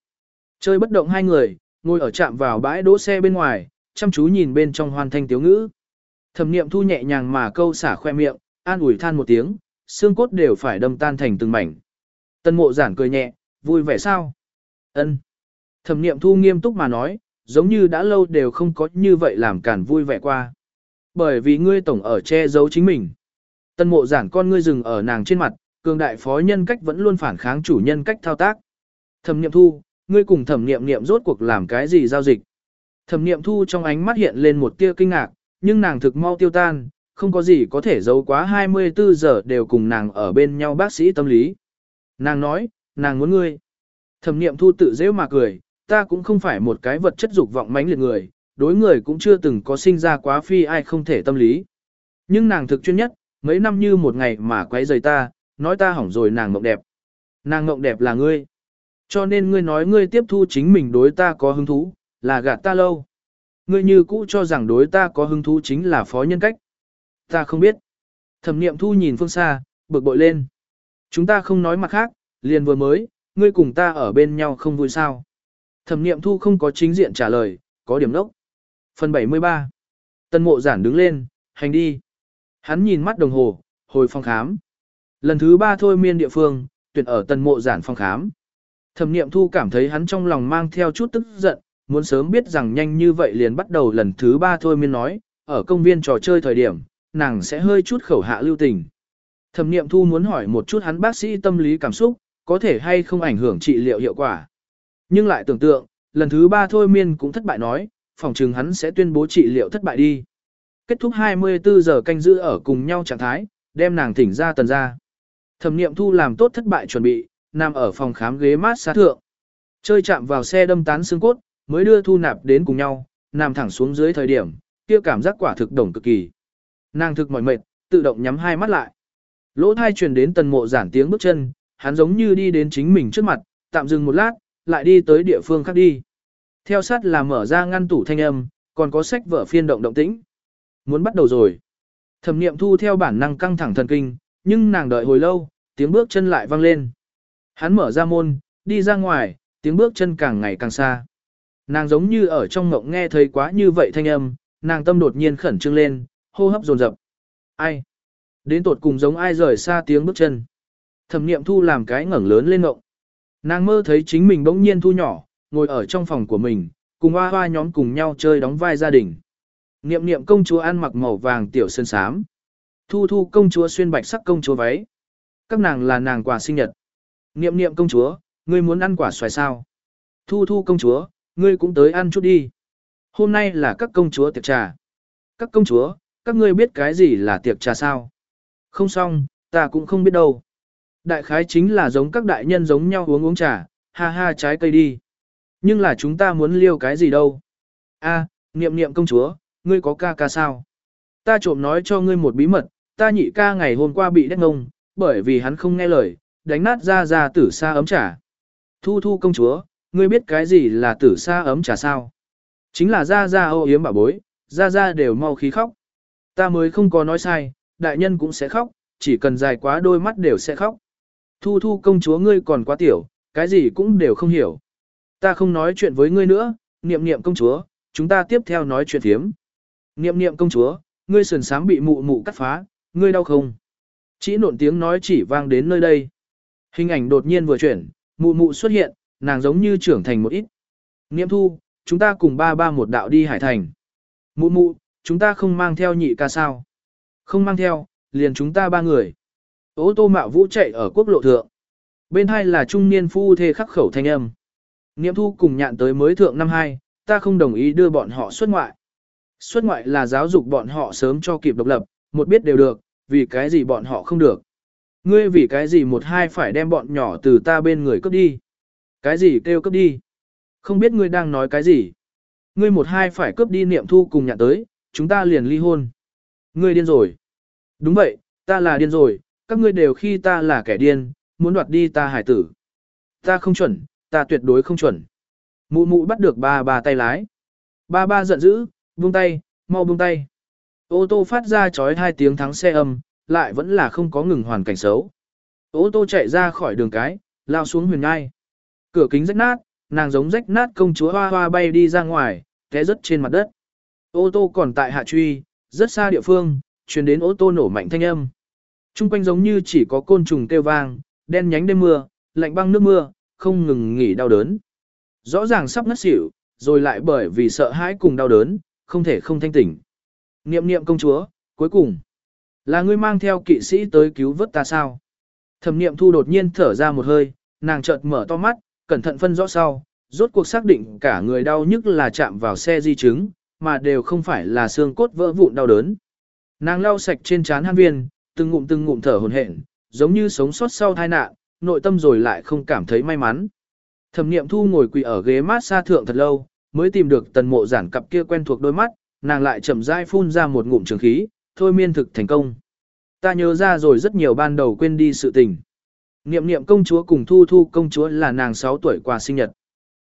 Chơi bất động hai người, ngồi ở chạm vào bãi đỗ xe bên ngoài, chăm chú nhìn bên trong hoàn thanh tiếu ngữ. Thẩm niệm thu nhẹ nhàng mà câu xả khoe miệng, an ủi than một tiếng, xương cốt đều phải đâm tan thành từng mảnh. Tân mộ giản cười nhẹ, vui vẻ sao? ân Thẩm niệm thu nghiêm túc mà nói, giống như đã lâu đều không có như vậy làm cản vui vẻ qua. Bởi vì ngươi tổng ở che giấu chính mình. Tân mộ giản con ngươi dừng ở nàng trên mặt, cường đại phó nhân cách vẫn luôn phản kháng chủ nhân cách thao tác. Thẩm niệm thu, ngươi cùng thẩm niệm niệm rốt cuộc làm cái gì giao dịch. Thẩm niệm thu trong ánh mắt hiện lên một tia kinh ngạc, nhưng nàng thực mau tiêu tan, không có gì có thể giấu quá 24 giờ đều cùng nàng ở bên nhau bác sĩ tâm lý. Nàng nói, nàng muốn ngươi. Thẩm niệm thu tự dễ mà cười, ta cũng không phải một cái vật chất dục vọng mãnh liệt người, đối người cũng chưa từng có sinh ra quá phi ai không thể tâm lý. Nhưng nàng thực chuyên nhất, mấy năm như một ngày mà quấy rầy ta, nói ta hỏng rồi nàng mộng đẹp. Nàng mộng đẹp là ngươi. Cho nên ngươi nói ngươi tiếp thu chính mình đối ta có hứng thú, là gạt ta lâu. Ngươi như cũ cho rằng đối ta có hứng thú chính là phó nhân cách. Ta không biết. Thẩm niệm thu nhìn phương xa, bực bội lên. Chúng ta không nói mặt khác, liền vừa mới, ngươi cùng ta ở bên nhau không vui sao. Thẩm niệm thu không có chính diện trả lời, có điểm nốc. Phần 73. Tân mộ giản đứng lên, hành đi. Hắn nhìn mắt đồng hồ, hồi phòng khám. Lần thứ ba thôi miên địa phương, tuyển ở tân mộ giản phòng khám. Thẩm niệm thu cảm thấy hắn trong lòng mang theo chút tức giận, muốn sớm biết rằng nhanh như vậy liền bắt đầu lần thứ ba thôi miên nói, ở công viên trò chơi thời điểm, nàng sẽ hơi chút khẩu hạ lưu tình. Thẩm niệm thu muốn hỏi một chút hắn bác sĩ tâm lý cảm xúc, có thể hay không ảnh hưởng trị liệu hiệu quả. Nhưng lại tưởng tượng, lần thứ ba thôi miên cũng thất bại nói, phòng trừng hắn sẽ tuyên bố trị liệu thất bại đi. Kết thúc 24 giờ canh giữ ở cùng nhau trạng thái, đem nàng thỉnh ra tần ra. Thẩm niệm thu làm tốt thất bại chuẩn bị, nằm ở phòng khám ghế mát xá thượng. Chơi chạm vào xe đâm tán xương cốt, mới đưa thu nạp đến cùng nhau, nằm thẳng xuống dưới thời điểm, kia cảm giác quả thực đồng cực kỳ. Nàng thực mỏi mệt, tự động nhắm hai mắt lại. Lỗ thai truyền đến tần mộ giản tiếng bước chân, hắn giống như đi đến chính mình trước mặt, tạm dừng một lát, lại đi tới địa phương khác đi. Theo sát là mở ra ngăn tủ thanh âm, còn có sách vở phiên động động tĩnh. Muốn bắt đầu rồi. Thẩm niệm thu theo bản năng căng thẳng thần kinh, nhưng nàng đợi hồi lâu, tiếng bước chân lại vang lên. Hắn mở ra môn, đi ra ngoài, tiếng bước chân càng ngày càng xa. Nàng giống như ở trong ngộng nghe thấy quá như vậy thanh âm, nàng tâm đột nhiên khẩn trương lên, hô hấp dồn dập. Ai? Đến tột cùng giống ai rời xa tiếng bước chân. Thẩm niệm thu làm cái ngẩng lớn lên ngộng. Nàng mơ thấy chính mình bỗng nhiên thu nhỏ, ngồi ở trong phòng của mình, cùng hoa hoa nhóm cùng nhau chơi đóng vai gia đình. Niệm niệm công chúa ăn mặc màu vàng tiểu sơn sám. Thu thu công chúa xuyên bạch sắc công chúa váy. Các nàng là nàng quà sinh nhật. Niệm niệm công chúa, ngươi muốn ăn quả xoài sao? Thu thu công chúa, ngươi cũng tới ăn chút đi. Hôm nay là các công chúa tiệc trà. Các công chúa, các ngươi biết cái gì là tiệc trà sao? Không xong, ta cũng không biết đâu. Đại khái chính là giống các đại nhân giống nhau uống uống trà, ha ha trái cây đi. Nhưng là chúng ta muốn liêu cái gì đâu? A, niệm niệm công chúa, ngươi có ca ca sao? Ta trộm nói cho ngươi một bí mật, ta nhị ca ngày hôm qua bị đét ngông, bởi vì hắn không nghe lời, đánh nát ra ra tử sa ấm trà. Thu thu công chúa, ngươi biết cái gì là tử sa ấm trà sao? Chính là ra ra ô yếm bà bối, ra ra đều mau khí khóc. Ta mới không có nói sai, đại nhân cũng sẽ khóc, chỉ cần dài quá đôi mắt đều sẽ khóc. Thu thu công chúa ngươi còn quá tiểu, cái gì cũng đều không hiểu. Ta không nói chuyện với ngươi nữa, niệm niệm công chúa, chúng ta tiếp theo nói chuyện thiếm. Niệm niệm công chúa, ngươi sườn sám bị mụ mụ cắt phá, ngươi đau không? Chỉ nộn tiếng nói chỉ vang đến nơi đây. Hình ảnh đột nhiên vừa chuyển, mụ mụ xuất hiện, nàng giống như trưởng thành một ít. Niệm thu, chúng ta cùng ba ba một đạo đi hải thành. Mụ mụ, chúng ta không mang theo nhị ca sao? Không mang theo, liền chúng ta ba người. Ô tô mạo vũ chạy ở quốc lộ thượng. Bên hai là trung niên phu thê khắc khẩu thanh âm. Niệm thu cùng nhạn tới mới thượng năm hai, ta không đồng ý đưa bọn họ xuất ngoại. Xuất ngoại là giáo dục bọn họ sớm cho kịp độc lập, một biết đều được, vì cái gì bọn họ không được. Ngươi vì cái gì một hai phải đem bọn nhỏ từ ta bên người cướp đi. Cái gì kêu cướp đi. Không biết ngươi đang nói cái gì. Ngươi một hai phải cướp đi niệm thu cùng nhạn tới, chúng ta liền ly hôn. Ngươi điên rồi. Đúng vậy, ta là điên rồi, các ngươi đều khi ta là kẻ điên, muốn đoạt đi ta hải tử. Ta không chuẩn, ta tuyệt đối không chuẩn. Mụ mụ bắt được ba ba tay lái. Ba ba giận dữ, buông tay, mau buông tay. Ô tô phát ra chói hai tiếng thắng xe âm, lại vẫn là không có ngừng hoàn cảnh xấu. Ô tô chạy ra khỏi đường cái, lao xuống huyền ngai. Cửa kính rách nát, nàng giống rách nát công chúa hoa hoa bay đi ra ngoài, té rớt trên mặt đất. Ô tô còn tại hạ truy, rất xa địa phương, truyền đến ô tô nổ mạnh thanh âm. Trung quanh giống như chỉ có côn trùng kêu vang, đen nhánh đêm mưa, lạnh băng nước mưa, không ngừng nghỉ đau đớn. Rõ ràng sắp ngất xỉu, rồi lại bởi vì sợ hãi cùng đau đớn, không thể không thanh tỉnh. Niệm niệm công chúa, cuối cùng, là ngươi mang theo kỵ sĩ tới cứu vớt ta sao? Thẩm niệm thu đột nhiên thở ra một hơi, nàng chợt mở to mắt, cẩn thận phân rõ sau, rốt cuộc xác định cả người đau nhức là chạm vào xe di chứng, mà đều không phải là xương cốt vỡ vụn đau đớn. Nàng lau sạch trên trán han viên, từng ngụm từng ngụm thở hổn hển, giống như sống sót sau tai nạn, nội tâm rồi lại không cảm thấy may mắn. Thẩm Niệm Thu ngồi quỳ ở ghế mát xa thượng thật lâu, mới tìm được tần mộ giản cặp kia quen thuộc đôi mắt, nàng lại chậm rãi phun ra một ngụm trường khí, thôi miên thực thành công. Ta nhớ ra rồi rất nhiều ban đầu quên đi sự tình. Niệm niệm công chúa cùng thu thu công chúa là nàng 6 tuổi quà sinh nhật.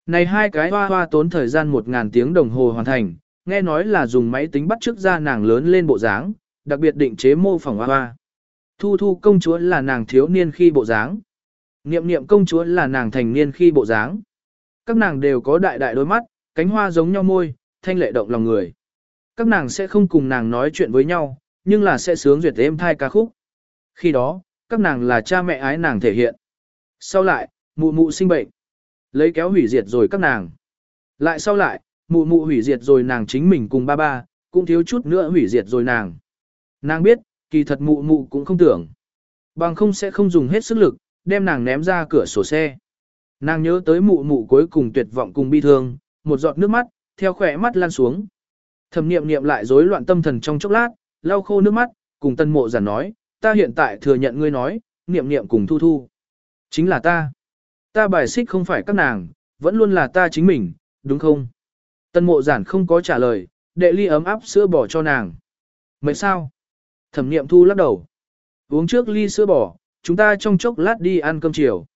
Này hai cái hoa hoa tốn thời gian 1000 tiếng đồng hồ hoàn thành, nghe nói là dùng máy tính bắt trước ra nàng lớn lên bộ dáng, đặc biệt định chế mô phỏng hoa hoa. Thu thu công chúa là nàng thiếu niên khi bộ dáng. Niệm niệm công chúa là nàng thành niên khi bộ dáng. Các nàng đều có đại đại đôi mắt, cánh hoa giống nhau môi, thanh lệ động lòng người. Các nàng sẽ không cùng nàng nói chuyện với nhau, nhưng là sẽ sướng duyệt êm thai ca khúc. Khi đó, các nàng là cha mẹ ái nàng thể hiện. Sau lại, mụ mụ sinh bệnh. Lấy kéo hủy diệt rồi các nàng. Lại sau lại, mụ mụ hủy diệt rồi nàng chính mình cùng ba ba, cũng thiếu chút nữa hủy diệt rồi nàng. Nàng biết, kỳ thật mụ mụ cũng không tưởng. Bằng không sẽ không dùng hết sức lực, đem nàng ném ra cửa sổ xe. Nàng nhớ tới mụ mụ cuối cùng tuyệt vọng cùng bi thương, một giọt nước mắt, theo khỏe mắt lan xuống. Thẩm niệm niệm lại rối loạn tâm thần trong chốc lát, lau khô nước mắt, cùng tân mộ giản nói, ta hiện tại thừa nhận ngươi nói, niệm niệm cùng thu thu. Chính là ta. Ta bài xích không phải các nàng, vẫn luôn là ta chính mình, đúng không? Tân mộ giản không có trả lời, đệ ly ấm áp sữa bò cho nàng. Mấy sao? Thẩm niệm thu lắc đầu. Uống trước ly sữa bò, chúng ta trong chốc lát đi ăn cơm chiều.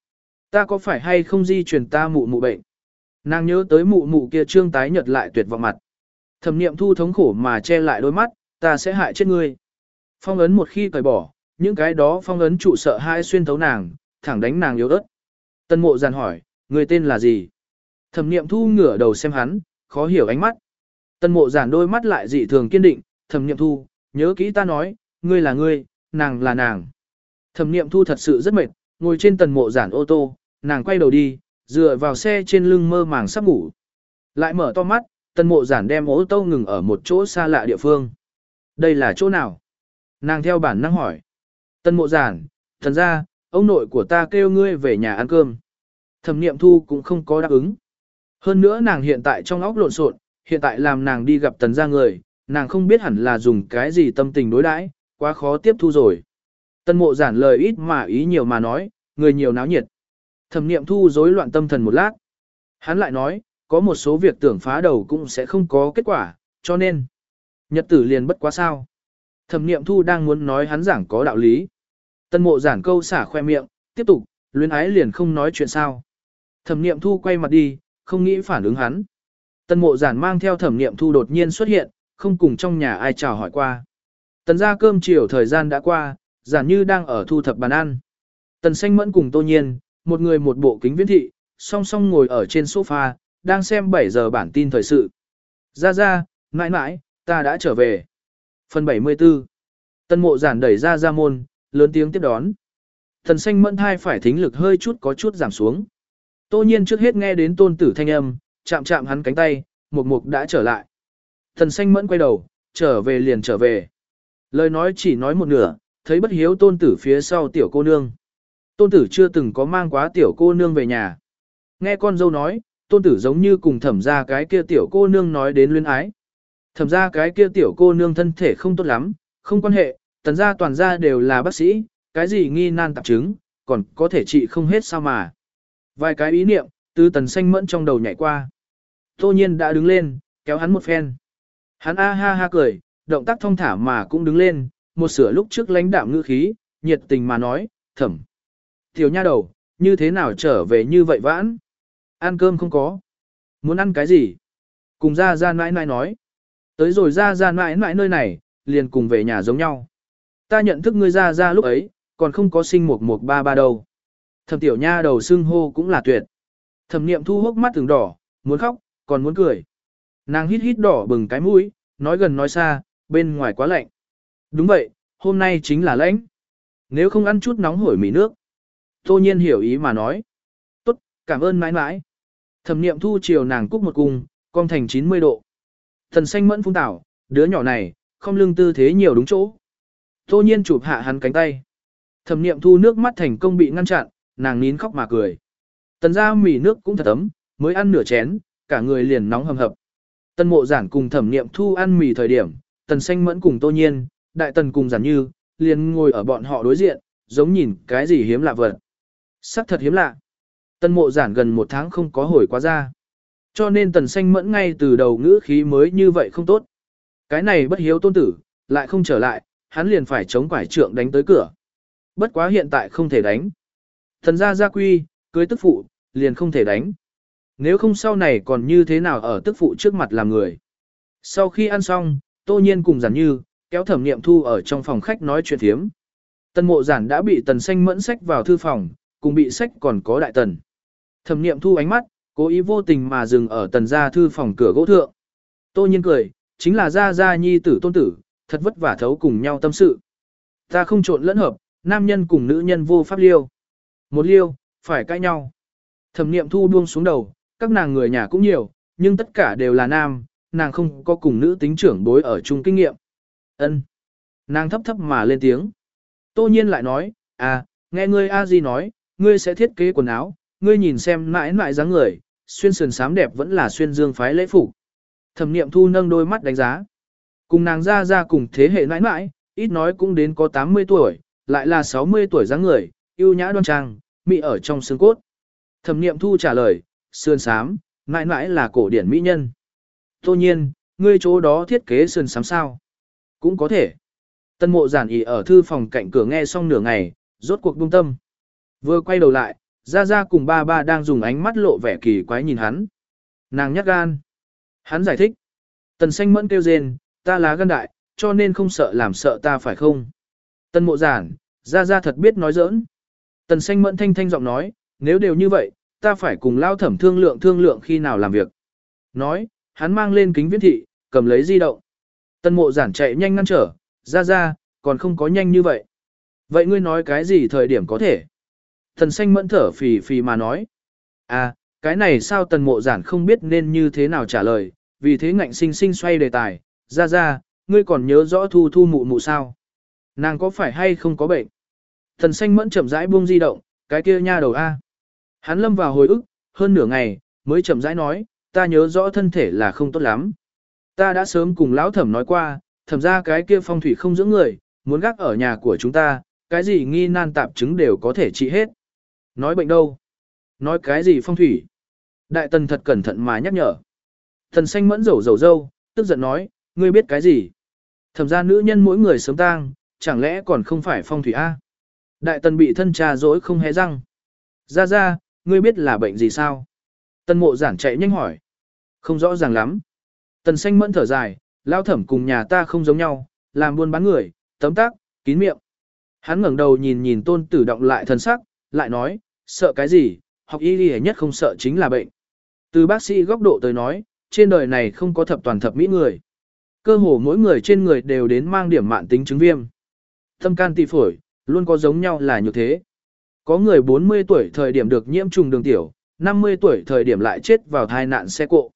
Ta có phải hay không di truyền ta mụ mụ bệnh? Nàng nhớ tới mụ mụ kia trương tái nhật lại tuyệt vọng mặt. Thẩm niệm thu thống khổ mà che lại đôi mắt, ta sẽ hại chết ngươi. Phong ấn một khi cởi bỏ, những cái đó phong ấn trụ sợ hai xuyên thấu nàng, thẳng đánh nàng yếu ớt. Tân mộ giàn hỏi, người tên là gì? Thẩm niệm thu ngửa đầu xem hắn, khó hiểu ánh mắt. Tân mộ giản đôi mắt lại dị thường kiên định, thẩm niệm thu, nhớ kỹ ta nói, ngươi là ngươi, nàng là nàng. Thẩm niệm thu thật sự rất mệt, ngồi trên tần mộ giản ô tô, nàng quay đầu đi, dựa vào xe trên lưng mơ màng sắp ngủ. Lại mở to mắt, tần mộ giản đem ô tô ngừng ở một chỗ xa lạ địa phương. Đây là chỗ nào? Nàng theo bản năng hỏi. Tần mộ giản, thần ra, ông nội của ta kêu ngươi về nhà ăn cơm. Thẩm niệm thu cũng không có đáp ứng. Hơn nữa nàng hiện tại trong óc lộn xộn, hiện tại làm nàng đi gặp tần gia người, nàng không biết hẳn là dùng cái gì tâm tình đối đãi, quá khó tiếp thu rồi. Tân mộ giản lời ít mà ý nhiều mà nói, người nhiều náo nhiệt. Thẩm niệm thu rối loạn tâm thần một lát. Hắn lại nói, có một số việc tưởng phá đầu cũng sẽ không có kết quả, cho nên, nhật tử liền bất quá sao. Thẩm niệm thu đang muốn nói hắn giảng có đạo lý. Tân mộ giản câu xả khoe miệng, tiếp tục, luyến ái liền không nói chuyện sao. Thẩm niệm thu quay mặt đi, không nghĩ phản ứng hắn. Tân mộ giản mang theo thẩm niệm thu đột nhiên xuất hiện, không cùng trong nhà ai chào hỏi qua. Tần ra cơm chiều thời gian đã qua, giản như đang ở thu thập bàn ăn. Tần xanh mẫn cùng tô nhiên, một người một bộ kính viễn thị, song song ngồi ở trên sofa, đang xem 7 giờ bản tin thời sự. Ra ra, mãi mãi, ta đã trở về. Phần 74 Tân mộ giản đẩy ra ra môn, lớn tiếng tiếp đón. Tần xanh mẫn thai phải thính lực hơi chút có chút giảm xuống. Tô nhiên trước hết nghe đến tôn tử thanh âm, chạm chạm hắn cánh tay, mục mục đã trở lại. Thần xanh mẫn quay đầu, trở về liền trở về. Lời nói chỉ nói một nửa, thấy bất hiếu tôn tử phía sau tiểu cô nương. Tôn tử chưa từng có mang quá tiểu cô nương về nhà. Nghe con dâu nói, tôn tử giống như cùng thẩm ra cái kia tiểu cô nương nói đến luyến ái. Thẩm ra cái kia tiểu cô nương thân thể không tốt lắm, không quan hệ, tần gia toàn gia đều là bác sĩ, cái gì nghi nan tạp chứng, còn có thể trị không hết sao mà. Vài cái ý niệm, từ tần xanh mẫn trong đầu nhảy qua. Tô nhiên đã đứng lên, kéo hắn một phen. Hắn a ha ha cười, động tác thông thả mà cũng đứng lên, một sửa lúc trước lãnh đạm ngữ khí, nhiệt tình mà nói, thẩm. Tiểu nha đầu, như thế nào trở về như vậy vãn? Ăn cơm không có. Muốn ăn cái gì? Cùng ra ra nãi nãi nói. Tới rồi ra ra nãi nãi nơi này, liền cùng về nhà giống nhau. Ta nhận thức ngươi ra ra lúc ấy, còn không có sinh một một ba ba đâu. Thẩm tiểu nha đầu xưng hô cũng là tuyệt. Thẩm niệm thu hốc mắt từng đỏ, muốn khóc, còn muốn cười. Nàng hít hít đỏ bừng cái mũi, nói gần nói xa, bên ngoài quá lạnh. Đúng vậy, hôm nay chính là lãnh. Nếu không ăn chút nóng hổi mì nước. Tô nhiên hiểu ý mà nói. Tốt, cảm ơn mãi mãi. Thẩm niệm thu chiều nàng cúc một cung, con thành 90 độ. Thần xanh mẫn phung tảo, đứa nhỏ này, không lưng tư thế nhiều đúng chỗ. Tô nhiên chụp hạ hắn cánh tay. Thẩm niệm thu nước mắt thành công bị ngăn chặn, nàng nín khóc mà cười. Tần ra mì nước cũng thật ấm, mới ăn nửa chén, cả người liền nóng hầm hập. tân mộ giản cùng thẩm niệm thu ăn mì thời điểm, tần xanh mẫn cùng tô nhiên, đại tần cùng giản như, liền ngồi ở bọn họ đối diện, giống nhìn cái gì hiếm lạ vật. Sắc thật hiếm lạ. Tần mộ giản gần một tháng không có hồi quá ra. Cho nên tần xanh mẫn ngay từ đầu ngữ khí mới như vậy không tốt. Cái này bất hiếu tôn tử, lại không trở lại, hắn liền phải chống quải trượng đánh tới cửa. Bất quá hiện tại không thể đánh. Thần gia gia quy, cưới tức phụ, liền không thể đánh. Nếu không sau này còn như thế nào ở tức phụ trước mặt làm người. Sau khi ăn xong, tô nhiên cùng giản như, kéo thẩm niệm thu ở trong phòng khách nói chuyện thiếm. Tần mộ giản đã bị tần xanh mẫn sách vào thư phòng, cùng bị sách còn có đại tần. Thẩm niệm thu ánh mắt, cố ý vô tình mà dừng ở tần gia thư phòng cửa gỗ thượng. Tô nhiên cười, chính là gia gia nhi tử tôn tử, thật vất vả thấu cùng nhau tâm sự. Ta không trộn lẫn hợp, nam nhân cùng nữ nhân vô pháp liêu. Một liêu, phải cãi nhau. Thẩm niệm thu buông xuống đầu, các nàng người nhà cũng nhiều, nhưng tất cả đều là nam, nàng không có cùng nữ tính trưởng bối ở chung kinh nghiệm. Ân. Nàng thấp thấp mà lên tiếng. Tô nhiên lại nói, à, nghe ngươi a di nói, ngươi sẽ thiết kế quần áo, ngươi nhìn xem mãi mãi dáng người, xuyên sườn sám đẹp vẫn là xuyên dương phái lễ phục. Thẩm niệm thu nâng đôi mắt đánh giá. Cùng nàng ra ra cùng thế hệ mãi mãi, ít nói cũng đến có 80 tuổi, lại là 60 tuổi dáng người, yêu nhã đoan trang, mị ở trong xương cốt. Thẩm niệm thu trả lời, sườn sám, mãi mãi là cổ điển mỹ nhân. Tô nhiên, ngươi chỗ đó thiết kế sườn sám sao? Cũng có thể. Tân mộ giản ý ở thư phòng cạnh cửa nghe xong nửa ngày, rốt cuộc buông tâm. Vừa quay đầu lại, ra ra cùng ba ba đang dùng ánh mắt lộ vẻ kỳ quái nhìn hắn. Nàng nhắc gan. Hắn giải thích. Tần xanh mẫn kêu rên, ta là gan đại, cho nên không sợ làm sợ ta phải không? Tân mộ giản, ra ra thật biết nói giỡn. Tần xanh mẫn thanh thanh giọng nói, nếu đều như vậy, ta phải cùng lao thẩm thương lượng thương lượng khi nào làm việc. Nói, hắn mang lên kính viễn thị, cầm lấy di động. Tần mộ giản chạy nhanh ngăn trở, ra ra, còn không có nhanh như vậy. Vậy ngươi nói cái gì thời điểm có thể? Thần xanh mẫn thở phì phì mà nói. À, cái này sao tần mộ giản không biết nên như thế nào trả lời, vì thế ngạnh sinh sinh xoay đề tài, ra ra, ngươi còn nhớ rõ thu thu mụ mụ sao? Nàng có phải hay không có bệnh? Thần xanh mẫn chậm rãi buông di động, cái kia nha đầu A. Hắn lâm vào hồi ức, hơn nửa ngày, mới chậm rãi nói, ta nhớ rõ thân thể là không tốt lắm. Ta đã sớm cùng lão thẩm nói qua, thẩm ra cái kia phong thủy không dưỡng người, muốn gác ở nhà của chúng ta, cái gì nghi nan tạp chứng đều có thể trị hết. Nói bệnh đâu? Nói cái gì phong thủy? Đại tần thật cẩn thận mà nhắc nhở. Thần xanh mẫn rầu rầu râu, tức giận nói, ngươi biết cái gì? Thẩm ra nữ nhân mỗi người sớm tang, chẳng lẽ còn không phải phong thủy A? Đại tần bị thân trà dối không hé răng. Ra ra, ngươi biết là bệnh gì sao? Tân mộ giản chạy nhanh hỏi. Không rõ ràng lắm. Tần xanh mẫn thở dài, lao thẩm cùng nhà ta không giống nhau, làm buôn bán người, tấm tác, kín miệng. Hắn ngẩng đầu nhìn nhìn tôn tử động lại thần sắc, lại nói, sợ cái gì, học y lý nhất không sợ chính là bệnh. Từ bác sĩ góc độ tới nói, trên đời này không có thập toàn thập mỹ người. Cơ hồ mỗi người trên người đều đến mang điểm mạn tính chứng viêm. Tâm can tỳ phổi, luôn có giống nhau là như thế. Có người 40 tuổi thời điểm được nhiễm trùng đường tiểu, 50 tuổi thời điểm lại chết vào tai nạn xe cộ.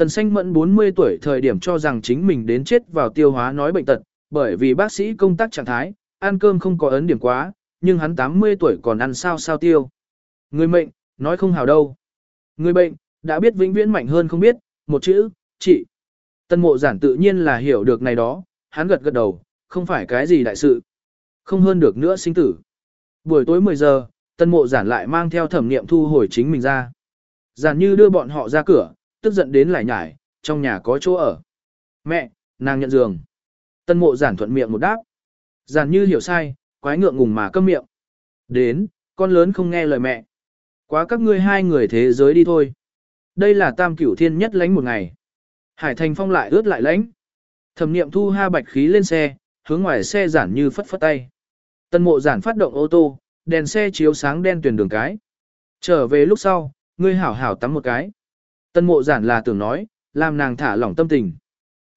Tần xanh mẫn 40 tuổi thời điểm cho rằng chính mình đến chết vào tiêu hóa nói bệnh tật, bởi vì bác sĩ công tác trạng thái, ăn cơm không có ấn điểm quá, nhưng hắn 80 tuổi còn ăn sao sao tiêu. Người mệnh, nói không hào đâu. Người bệnh, đã biết vĩnh viễn mạnh hơn không biết, một chữ, chị Tân mộ giản tự nhiên là hiểu được này đó, hắn gật gật đầu, không phải cái gì đại sự. Không hơn được nữa sinh tử. Buổi tối 10 giờ, tân mộ giản lại mang theo thẩm nghiệm thu hồi chính mình ra. Giản như đưa bọn họ ra cửa, tức giận đến lại nhải, trong nhà có chỗ ở. Mẹ, nàng nhận giường. Tân mộ giản thuận miệng một đáp. Giản như hiểu sai, quái ngượng ngùng mà câm miệng. Đến, con lớn không nghe lời mẹ. Quá các ngươi hai người thế giới đi thôi. Đây là tam cửu thiên nhất lánh một ngày. Hải thành phong lại ướt lại lánh. Thẩm niệm thu ha bạch khí lên xe, hướng ngoài xe giản như phất phất tay. Tân mộ giản phát động ô tô, đèn xe chiếu sáng đen tuyển đường cái. Trở về lúc sau, ngươi hảo hảo tắm một cái. Tân mộ giản là tưởng nói, làm nàng thả lỏng tâm tình.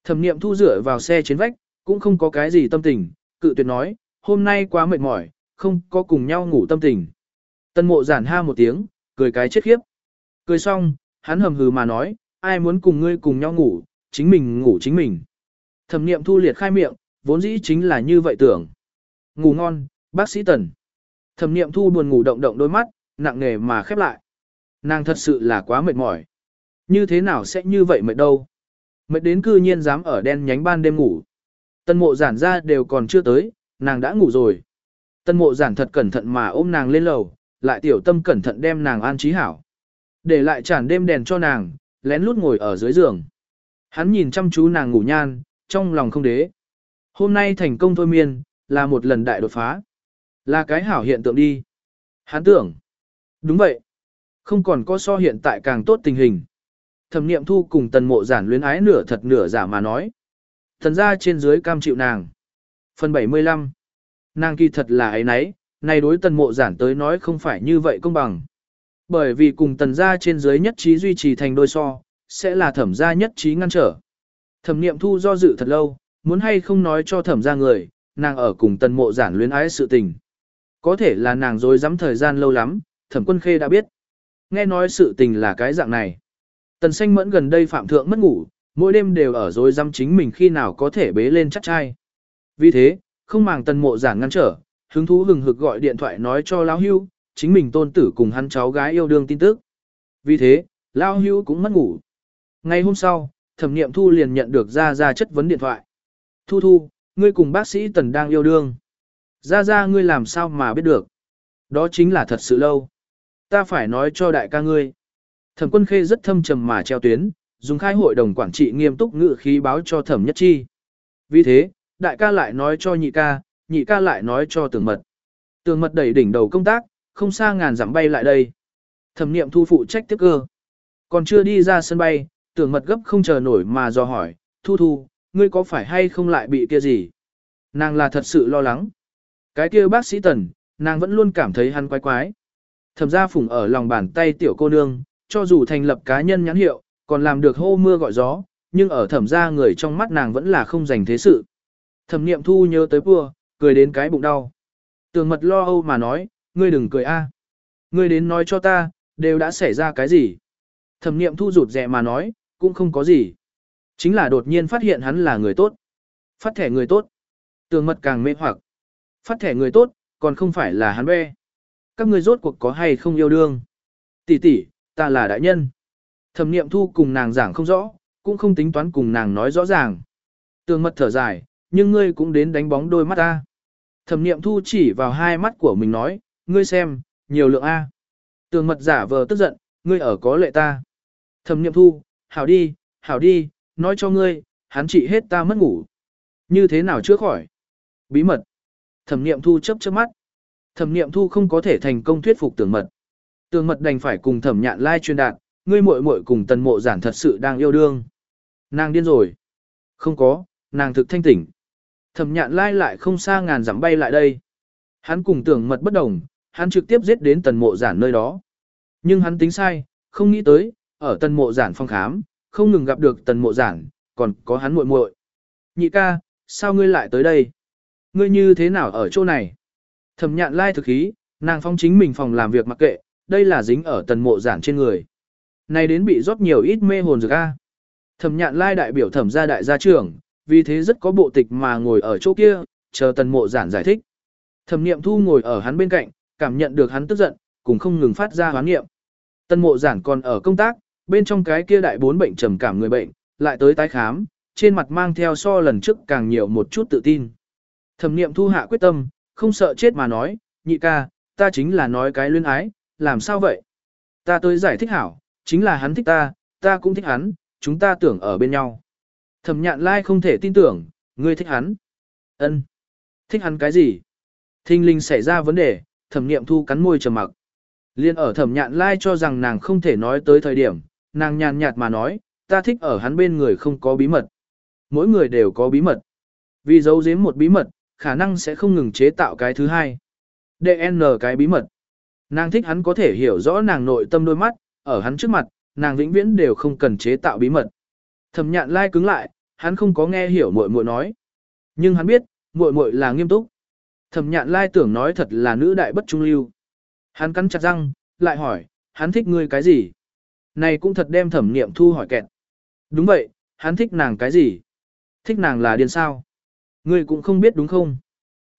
Thẩm niệm thu rửa vào xe trên vách, cũng không có cái gì tâm tình, cự tuyệt nói, hôm nay quá mệt mỏi, không có cùng nhau ngủ tâm tình. Tân mộ giản ha một tiếng, cười cái chết khiếp. Cười xong, hắn hầm hừ mà nói, ai muốn cùng ngươi cùng nhau ngủ, chính mình ngủ chính mình. Thẩm niệm thu liệt khai miệng, vốn dĩ chính là như vậy tưởng. Ngủ ngon, bác sĩ tần. Thẩm niệm thu buồn ngủ động động đôi mắt, nặng nề mà khép lại. Nàng thật sự là quá mệt mỏi. Như thế nào sẽ như vậy mệt đâu? Mệt đến cư nhiên dám ở đen nhánh ban đêm ngủ. Tân mộ giản ra đều còn chưa tới, nàng đã ngủ rồi. Tân mộ giản thật cẩn thận mà ôm nàng lên lầu, lại tiểu tâm cẩn thận đem nàng an trí hảo. Để lại tràn đêm đèn cho nàng, lén lút ngồi ở dưới giường. Hắn nhìn chăm chú nàng ngủ nhan, trong lòng không đế. Hôm nay thành công thôi miên, là một lần đại đột phá. Là cái hảo hiện tượng đi. Hắn tưởng. Đúng vậy. Không còn có so hiện tại càng tốt tình hình. Thẩm niệm thu cùng tần mộ giản luyến ái nửa thật nửa giả mà nói. Thần ra trên dưới cam chịu nàng. Phần 75. Nàng kỳ thật là ấy nấy, này đối tần mộ giản tới nói không phải như vậy công bằng. Bởi vì cùng tần gia trên dưới nhất trí duy trì thành đôi so, sẽ là thẩm gia nhất trí ngăn trở. Thẩm niệm thu do dự thật lâu, muốn hay không nói cho thẩm gia người, nàng ở cùng tần mộ giản luyến ái sự tình. Có thể là nàng dối dám thời gian lâu lắm, thẩm quân khê đã biết. Nghe nói sự tình là cái dạng này. Tần xanh mẫn gần đây phạm thượng mất ngủ, mỗi đêm đều ở dối dăm chính mình khi nào có thể bế lên chắc trai. Vì thế, không màng tần mộ giản ngăn trở, hứng thú hừng hực gọi điện thoại nói cho lão hưu, chính mình tôn tử cùng hắn cháu gái yêu đương tin tức. Vì thế, lão hưu cũng mất ngủ. Ngày hôm sau, thẩm niệm thu liền nhận được ra ra chất vấn điện thoại. Thu thu, ngươi cùng bác sĩ tần đang yêu đương. Ra ra ngươi làm sao mà biết được. Đó chính là thật sự lâu. Ta phải nói cho đại ca ngươi. Thẩm quân khê rất thâm trầm mà treo tuyến, dùng khai hội đồng quản trị nghiêm túc ngự khí báo cho thẩm nhất chi. Vì thế, đại ca lại nói cho nhị ca, nhị ca lại nói cho tường mật. Tường mật đẩy đỉnh đầu công tác, không xa ngàn dặm bay lại đây. Thẩm niệm thu phụ trách tiếp cơ. Còn chưa đi ra sân bay, tường mật gấp không chờ nổi mà do hỏi, thu thu, ngươi có phải hay không lại bị kia gì? Nàng là thật sự lo lắng. Cái kia bác sĩ tần, nàng vẫn luôn cảm thấy hắn quái quái. Thẩm gia phủng ở lòng bàn tay tiểu cô nương, cho dù thành lập cá nhân nhãn hiệu, còn làm được hô mưa gọi gió, nhưng ở thẩm gia người trong mắt nàng vẫn là không dành thế sự. Thẩm niệm thu nhớ tới pua, cười đến cái bụng đau. Tường mật lo âu mà nói, ngươi đừng cười a, Ngươi đến nói cho ta, đều đã xảy ra cái gì. Thẩm niệm thu rụt rẹ mà nói, cũng không có gì. Chính là đột nhiên phát hiện hắn là người tốt. Phát thẻ người tốt. Tường mật càng mê hoặc. Phát thẻ người tốt, còn không phải là hắn bê. Các ngươi rốt cuộc có hay không yêu đương. Tỷ tỷ, ta là đại nhân. Thẩm niệm thu cùng nàng giảng không rõ, cũng không tính toán cùng nàng nói rõ ràng. Tường mật thở dài, nhưng ngươi cũng đến đánh bóng đôi mắt ta. Thẩm niệm thu chỉ vào hai mắt của mình nói, ngươi xem, nhiều lượng A. Tường mật giả vờ tức giận, ngươi ở có lệ ta. Thẩm niệm thu, hảo đi, hảo đi, nói cho ngươi, hắn trị hết ta mất ngủ. Như thế nào chưa khỏi? Bí mật. Thẩm niệm thu chấp chớp mắt. Thẩm niệm thu không có thể thành công thuyết phục tường mật. Tường mật đành phải cùng thẩm nhạn lai truyền đạt, ngươi muội muội cùng tần mộ giản thật sự đang yêu đương. Nàng điên rồi. Không có, nàng thực thanh tỉnh. Thẩm nhạn lai lại không xa ngàn dặm bay lại đây. Hắn cùng tưởng mật bất đồng, hắn trực tiếp giết đến tần mộ giản nơi đó. Nhưng hắn tính sai, không nghĩ tới, ở tần mộ giản phòng khám, không ngừng gặp được tần mộ giản, còn có hắn muội muội. Nhị ca, sao ngươi lại tới đây? Ngươi như thế nào ở chỗ này? Thẩm nhạn lai thực khí, nàng phong chính mình phòng làm việc mặc kệ, đây là dính ở tần mộ giản trên người. Này đến bị rót nhiều ít mê hồn dược a. Thẩm nhạn lai đại biểu thẩm gia đại gia trưởng, vì thế rất có bộ tịch mà ngồi ở chỗ kia, chờ tần mộ giản giải thích. Thẩm niệm thu ngồi ở hắn bên cạnh, cảm nhận được hắn tức giận, cũng không ngừng phát ra hoán niệm. Tần mộ giản còn ở công tác, bên trong cái kia đại bốn bệnh trầm cảm người bệnh, lại tới tái khám, trên mặt mang theo so lần trước càng nhiều một chút tự tin. Thẩm niệm thu hạ quyết tâm, không sợ chết mà nói, nhị ca, ta chính là nói cái luyến ái, làm sao vậy? Ta tới giải thích hảo, chính là hắn thích ta, ta cũng thích hắn, chúng ta tưởng ở bên nhau. Thẩm nhạn lai không thể tin tưởng, ngươi thích hắn. ân Thích hắn cái gì? Thinh linh xảy ra vấn đề, thẩm niệm thu cắn môi trầm mặc. Liên ở thẩm nhạn lai cho rằng nàng không thể nói tới thời điểm, nàng nhàn nhạt mà nói, ta thích ở hắn bên người không có bí mật. Mỗi người đều có bí mật. Vì giấu giếm một bí mật, khả năng sẽ không ngừng chế tạo cái thứ hai. DN cái bí mật. Nàng thích hắn có thể hiểu rõ nàng nội tâm đôi mắt, ở hắn trước mặt, nàng vĩnh viễn đều không cần chế tạo bí mật. Thẩm nhạn lai cứng lại, hắn không có nghe hiểu muội muội nói. Nhưng hắn biết, muội muội là nghiêm túc. Thẩm nhạn lai tưởng nói thật là nữ đại bất trung lưu. Hắn cắn chặt răng, lại hỏi, hắn thích ngươi cái gì? Này cũng thật đem thẩm niệm thu hỏi kẹt. Đúng vậy, hắn thích nàng cái gì? Thích nàng là điên sao? Ngươi cũng không biết đúng không?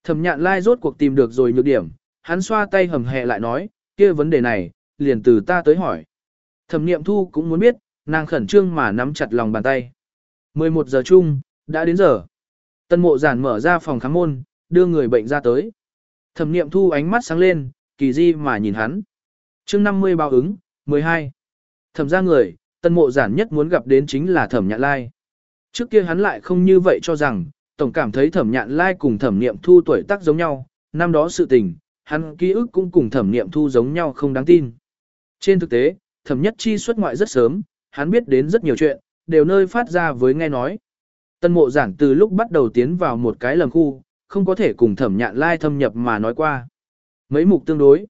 Thẩm nhạn lai rốt cuộc tìm được rồi nhược điểm, hắn xoa tay hầm hẹ lại nói, kia vấn đề này, liền từ ta tới hỏi. Thẩm niệm thu cũng muốn biết, nàng khẩn trương mà nắm chặt lòng bàn tay. 11 giờ chung, đã đến giờ. Tân mộ giản mở ra phòng khám môn, đưa người bệnh ra tới. Thẩm niệm thu ánh mắt sáng lên, kỳ di mà nhìn hắn. chương 50 báo ứng, 12. Thẩm ra người, tân mộ giản nhất muốn gặp đến chính là thẩm nhạn lai. Trước kia hắn lại không như vậy cho rằng, tổng cảm thấy thẩm nhạn lai cùng thẩm niệm thu tuổi tác giống nhau, năm đó sự tình, hắn ký ức cũng cùng thẩm niệm thu giống nhau không đáng tin. Trên thực tế, thẩm nhất chi xuất ngoại rất sớm, hắn biết đến rất nhiều chuyện, đều nơi phát ra với nghe nói. Tân mộ giản từ lúc bắt đầu tiến vào một cái lầm khu, không có thể cùng thẩm nhạn lai thâm nhập mà nói qua. Mấy mục tương đối.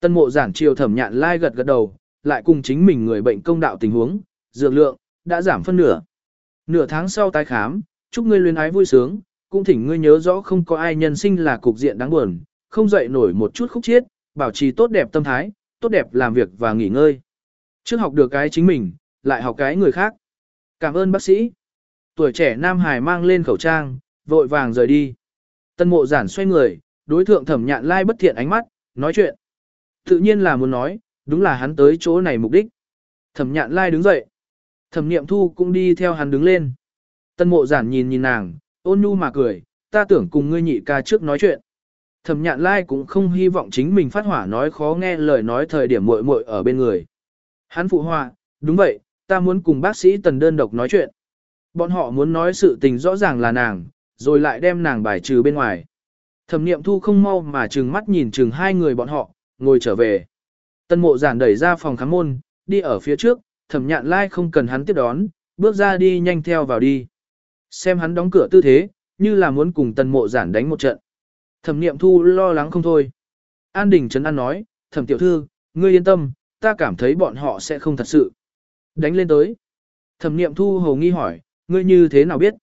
Tân mộ giản chiều thẩm nhạn lai gật gật đầu, lại cùng chính mình người bệnh công đạo tình huống, dược lượng, đã giảm phân nửa. Nửa tháng sau tái khám, chúc ngươi luyến ái vui sướng, cũng thỉnh ngươi nhớ rõ không có ai nhân sinh là cục diện đáng buồn, không dậy nổi một chút khúc chiết, bảo trì tốt đẹp tâm thái, tốt đẹp làm việc và nghỉ ngơi. Trước học được cái chính mình, lại học cái người khác. Cảm ơn bác sĩ. Tuổi trẻ Nam Hải mang lên khẩu trang, vội vàng rời đi. Tân mộ giản xoay người, đối thượng thẩm nhạn lai bất thiện ánh mắt, nói chuyện. Tự nhiên là muốn nói, đúng là hắn tới chỗ này mục đích. Thẩm nhạn lai đứng dậy. Thẩm niệm thu cũng đi theo hắn đứng lên. Tân mộ giản nhìn nhìn nàng, ôn nhu mà cười, ta tưởng cùng ngươi nhị ca trước nói chuyện. Thẩm nhạn lai cũng không hy vọng chính mình phát hỏa nói khó nghe lời nói thời điểm muội muội ở bên người. Hắn phụ họa, đúng vậy, ta muốn cùng bác sĩ tần đơn độc nói chuyện. Bọn họ muốn nói sự tình rõ ràng là nàng, rồi lại đem nàng bài trừ bên ngoài. Thẩm niệm thu không mau mà trừng mắt nhìn chừng hai người bọn họ, ngồi trở về. Tân mộ giản đẩy ra phòng khám môn, đi ở phía trước, thẩm nhạn lai không cần hắn tiếp đón, bước ra đi nhanh theo vào đi. Xem hắn đóng cửa tư thế, như là muốn cùng tần mộ giản đánh một trận. Thẩm niệm thu lo lắng không thôi. An đình Trấn An nói, thẩm tiểu thư, ngươi yên tâm, ta cảm thấy bọn họ sẽ không thật sự. Đánh lên tới. Thẩm niệm thu hầu nghi hỏi, ngươi như thế nào biết?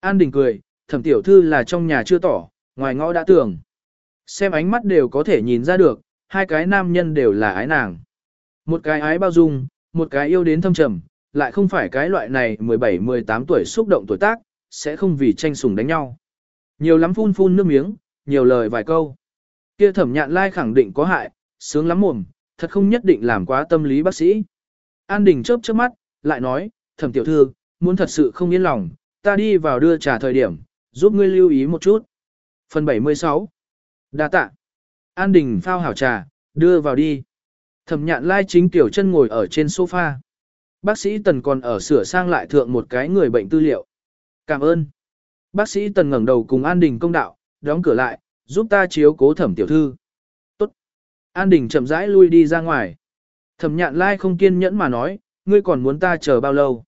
An đình cười, thẩm tiểu thư là trong nhà chưa tỏ, ngoài ngõ đã tưởng. Xem ánh mắt đều có thể nhìn ra được, hai cái nam nhân đều là ái nàng. Một cái ái bao dung, một cái yêu đến thâm trầm, lại không phải cái loại này 17-18 tuổi xúc động tuổi tác, sẽ không vì tranh sủng đánh nhau. Nhiều lắm phun phun nước miếng, nhiều lời vài câu. Kia thẩm nhạn lai khẳng định có hại, sướng lắm mồm, thật không nhất định làm quá tâm lý bác sĩ. An Đình chớp chớp mắt, lại nói, thẩm tiểu thư, muốn thật sự không yên lòng, ta đi vào đưa trà thời điểm, giúp ngươi lưu ý một chút. Phần 76 đa tạ. An Đình phao hảo trà, đưa vào đi. Thẩm nhạn lai chính tiểu chân ngồi ở trên sofa. Bác sĩ Tần còn ở sửa sang lại thượng một cái người bệnh tư liệu. Cảm ơn. Bác sĩ Tần ngẩng đầu cùng An Đình công đạo, đóng cửa lại, giúp ta chiếu cố thẩm tiểu thư. Tốt. An Đình chậm rãi lui đi ra ngoài. Thẩm nhạn lai không kiên nhẫn mà nói, ngươi còn muốn ta chờ bao lâu.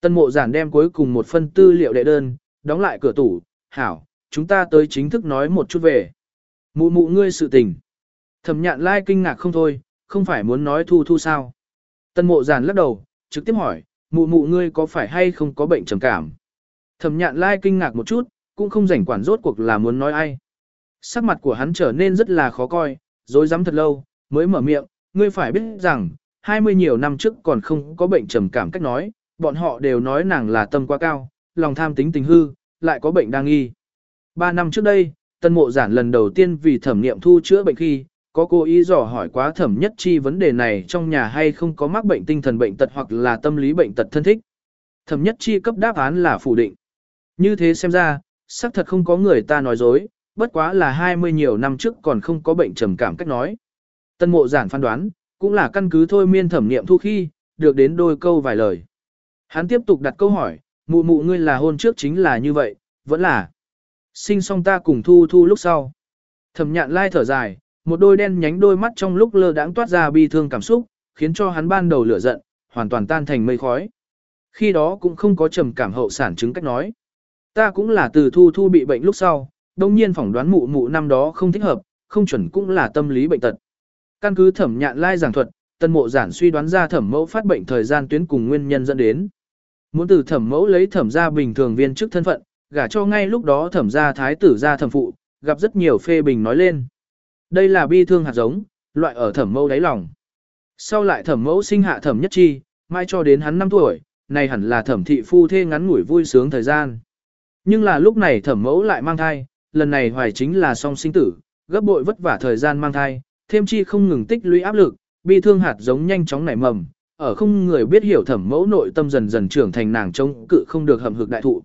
Tân mộ giản đem cuối cùng một phân tư liệu đệ đơn, đóng lại cửa tủ, hảo, chúng ta tới chính thức nói một chút về. Mụ mụ ngươi sự tình. Thẩm nhạn lai kinh ngạc không thôi, không phải muốn nói thu thu sao. Tân mộ giản lắc đầu, trực tiếp hỏi, mụ mụ ngươi có phải hay không có bệnh trầm cảm. Thẩm nhạn lai kinh ngạc một chút, cũng không rảnh quản rốt cuộc là muốn nói ai. Sắc mặt của hắn trở nên rất là khó coi, dối rắm thật lâu, mới mở miệng, ngươi phải biết rằng, 20 nhiều năm trước còn không có bệnh trầm cảm cách nói, bọn họ đều nói nàng là tâm quá cao, lòng tham tính tình hư, lại có bệnh đang nghi. Ba năm trước đây, tân mộ giản lần đầu tiên vì thẩm nghiệm thu chữa bệnh khi, có cô ý dò hỏi quá thẩm nhất chi vấn đề này trong nhà hay không có mắc bệnh tinh thần bệnh tật hoặc là tâm lý bệnh tật thân thích. Thẩm nhất chi cấp đáp án là phủ định. Như thế xem ra, xác thật không có người ta nói dối, bất quá là 20 nhiều năm trước còn không có bệnh trầm cảm cách nói. Tân mộ giản phán đoán, cũng là căn cứ thôi miên thẩm niệm thu khi, được đến đôi câu vài lời. Hắn tiếp tục đặt câu hỏi, mụ mụ ngươi là hôn trước chính là như vậy, vẫn là. Sinh xong ta cùng thu thu lúc sau. Thẩm nhạn lai thở dài, một đôi đen nhánh đôi mắt trong lúc lơ đãng toát ra bi thương cảm xúc, khiến cho hắn ban đầu lửa giận, hoàn toàn tan thành mây khói. Khi đó cũng không có trầm cảm hậu sản chứng cách nói. Ta cũng là từ thu thu bị bệnh lúc sau, đông nhiên phỏng đoán mụ mụ năm đó không thích hợp, không chuẩn cũng là tâm lý bệnh tật. Căn cứ thẩm nhạn lai giảng thuật, tân mộ giản suy đoán ra thẩm mẫu phát bệnh thời gian tuyến cùng nguyên nhân dẫn đến. Muốn từ thẩm mẫu lấy thẩm gia bình thường viên chức thân phận, gả cho ngay lúc đó thẩm gia thái tử gia thẩm phụ, gặp rất nhiều phê bình nói lên. Đây là bi thương hạt giống, loại ở thẩm mẫu đáy lòng. Sau lại thẩm mẫu sinh hạ thẩm nhất chi, mai cho đến hắn 5 tuổi, này hẳn là thẩm thị phu thê ngắn ngủi vui sướng thời gian. Nhưng là lúc này thẩm mẫu lại mang thai, lần này hoài chính là song sinh tử, gấp bội vất vả thời gian mang thai, thêm chi không ngừng tích lũy áp lực, bi thương hạt giống nhanh chóng nảy mầm, ở không người biết hiểu thẩm mẫu nội tâm dần dần trưởng thành nàng chống cự không được hầm hực đại thụ.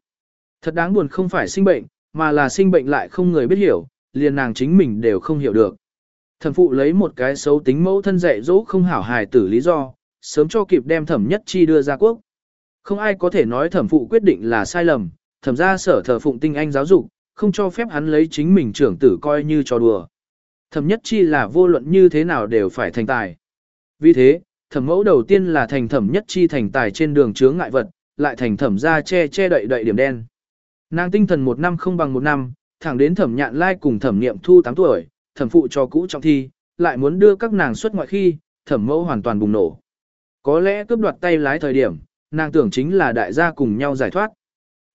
Thật đáng buồn không phải sinh bệnh, mà là sinh bệnh lại không người biết hiểu, liền nàng chính mình đều không hiểu được. Thẩm phụ lấy một cái xấu tính mẫu thân dạy dỗ không hảo hài tử lý do, sớm cho kịp đem thẩm nhất chi đưa ra quốc. Không ai có thể nói thẩm phụ quyết định là sai lầm, thẩm ra sở thờ phụng tinh anh giáo dục, không cho phép hắn lấy chính mình trưởng tử coi như trò đùa. Thẩm nhất chi là vô luận như thế nào đều phải thành tài. Vì thế, thẩm mẫu đầu tiên là thành thẩm nhất chi thành tài trên đường chướng ngại vật, lại thành thẩm ra che che đậy đậy điểm đen. Nàng tinh thần một năm không bằng một năm, thẳng đến thẩm nhạn lai cùng thẩm niệm thu 8 tuổi, thẩm phụ cho cũ trọng thi, lại muốn đưa các nàng xuất ngoại khi, thẩm mẫu hoàn toàn bùng nổ. Có lẽ cướp đoạt tay lái thời điểm, nàng tưởng chính là đại gia cùng nhau giải thoát.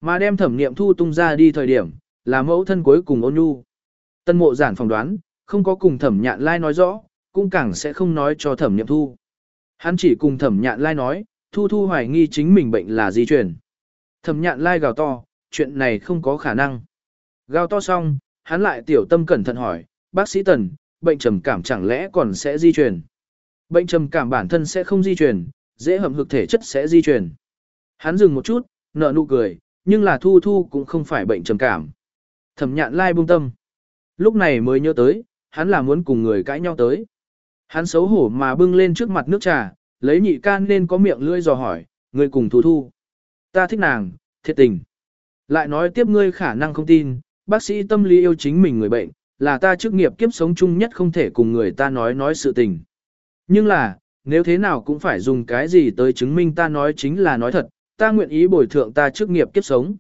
Mà đem thẩm niệm thu tung ra đi thời điểm, là mẫu thân cuối cùng ôn nhu. Tân mộ giản phỏng đoán, không có cùng thẩm nhạn lai nói rõ, cũng càng sẽ không nói cho thẩm niệm thu. Hắn chỉ cùng thẩm nhạn lai nói, thu thu hoài nghi chính mình bệnh là di truyền. Thẩm nhạn lai gào to, chuyện này không có khả năng. Gào to xong, hắn lại tiểu tâm cẩn thận hỏi, bác sĩ Tần, bệnh trầm cảm chẳng lẽ còn sẽ di truyền? Bệnh trầm cảm bản thân sẽ không di truyền, dễ hầm hực thể chất sẽ di truyền. Hắn dừng một chút, nở nụ cười, nhưng là thu thu cũng không phải bệnh trầm cảm. Thẩm nhạn lai buông tâm. Lúc này mới nhớ tới, hắn là muốn cùng người cãi nhau tới. Hắn xấu hổ mà bưng lên trước mặt nước trà, lấy nhị can nên có miệng lưỡi dò hỏi, người cùng thu thu. Ta thích nàng, thiệt tình. Lại nói tiếp ngươi khả năng không tin, bác sĩ tâm lý yêu chính mình người bệnh, là ta chức nghiệp kiếp sống chung nhất không thể cùng người ta nói nói sự tình. Nhưng là, nếu thế nào cũng phải dùng cái gì tới chứng minh ta nói chính là nói thật, ta nguyện ý bồi thượng ta chức nghiệp kiếp sống.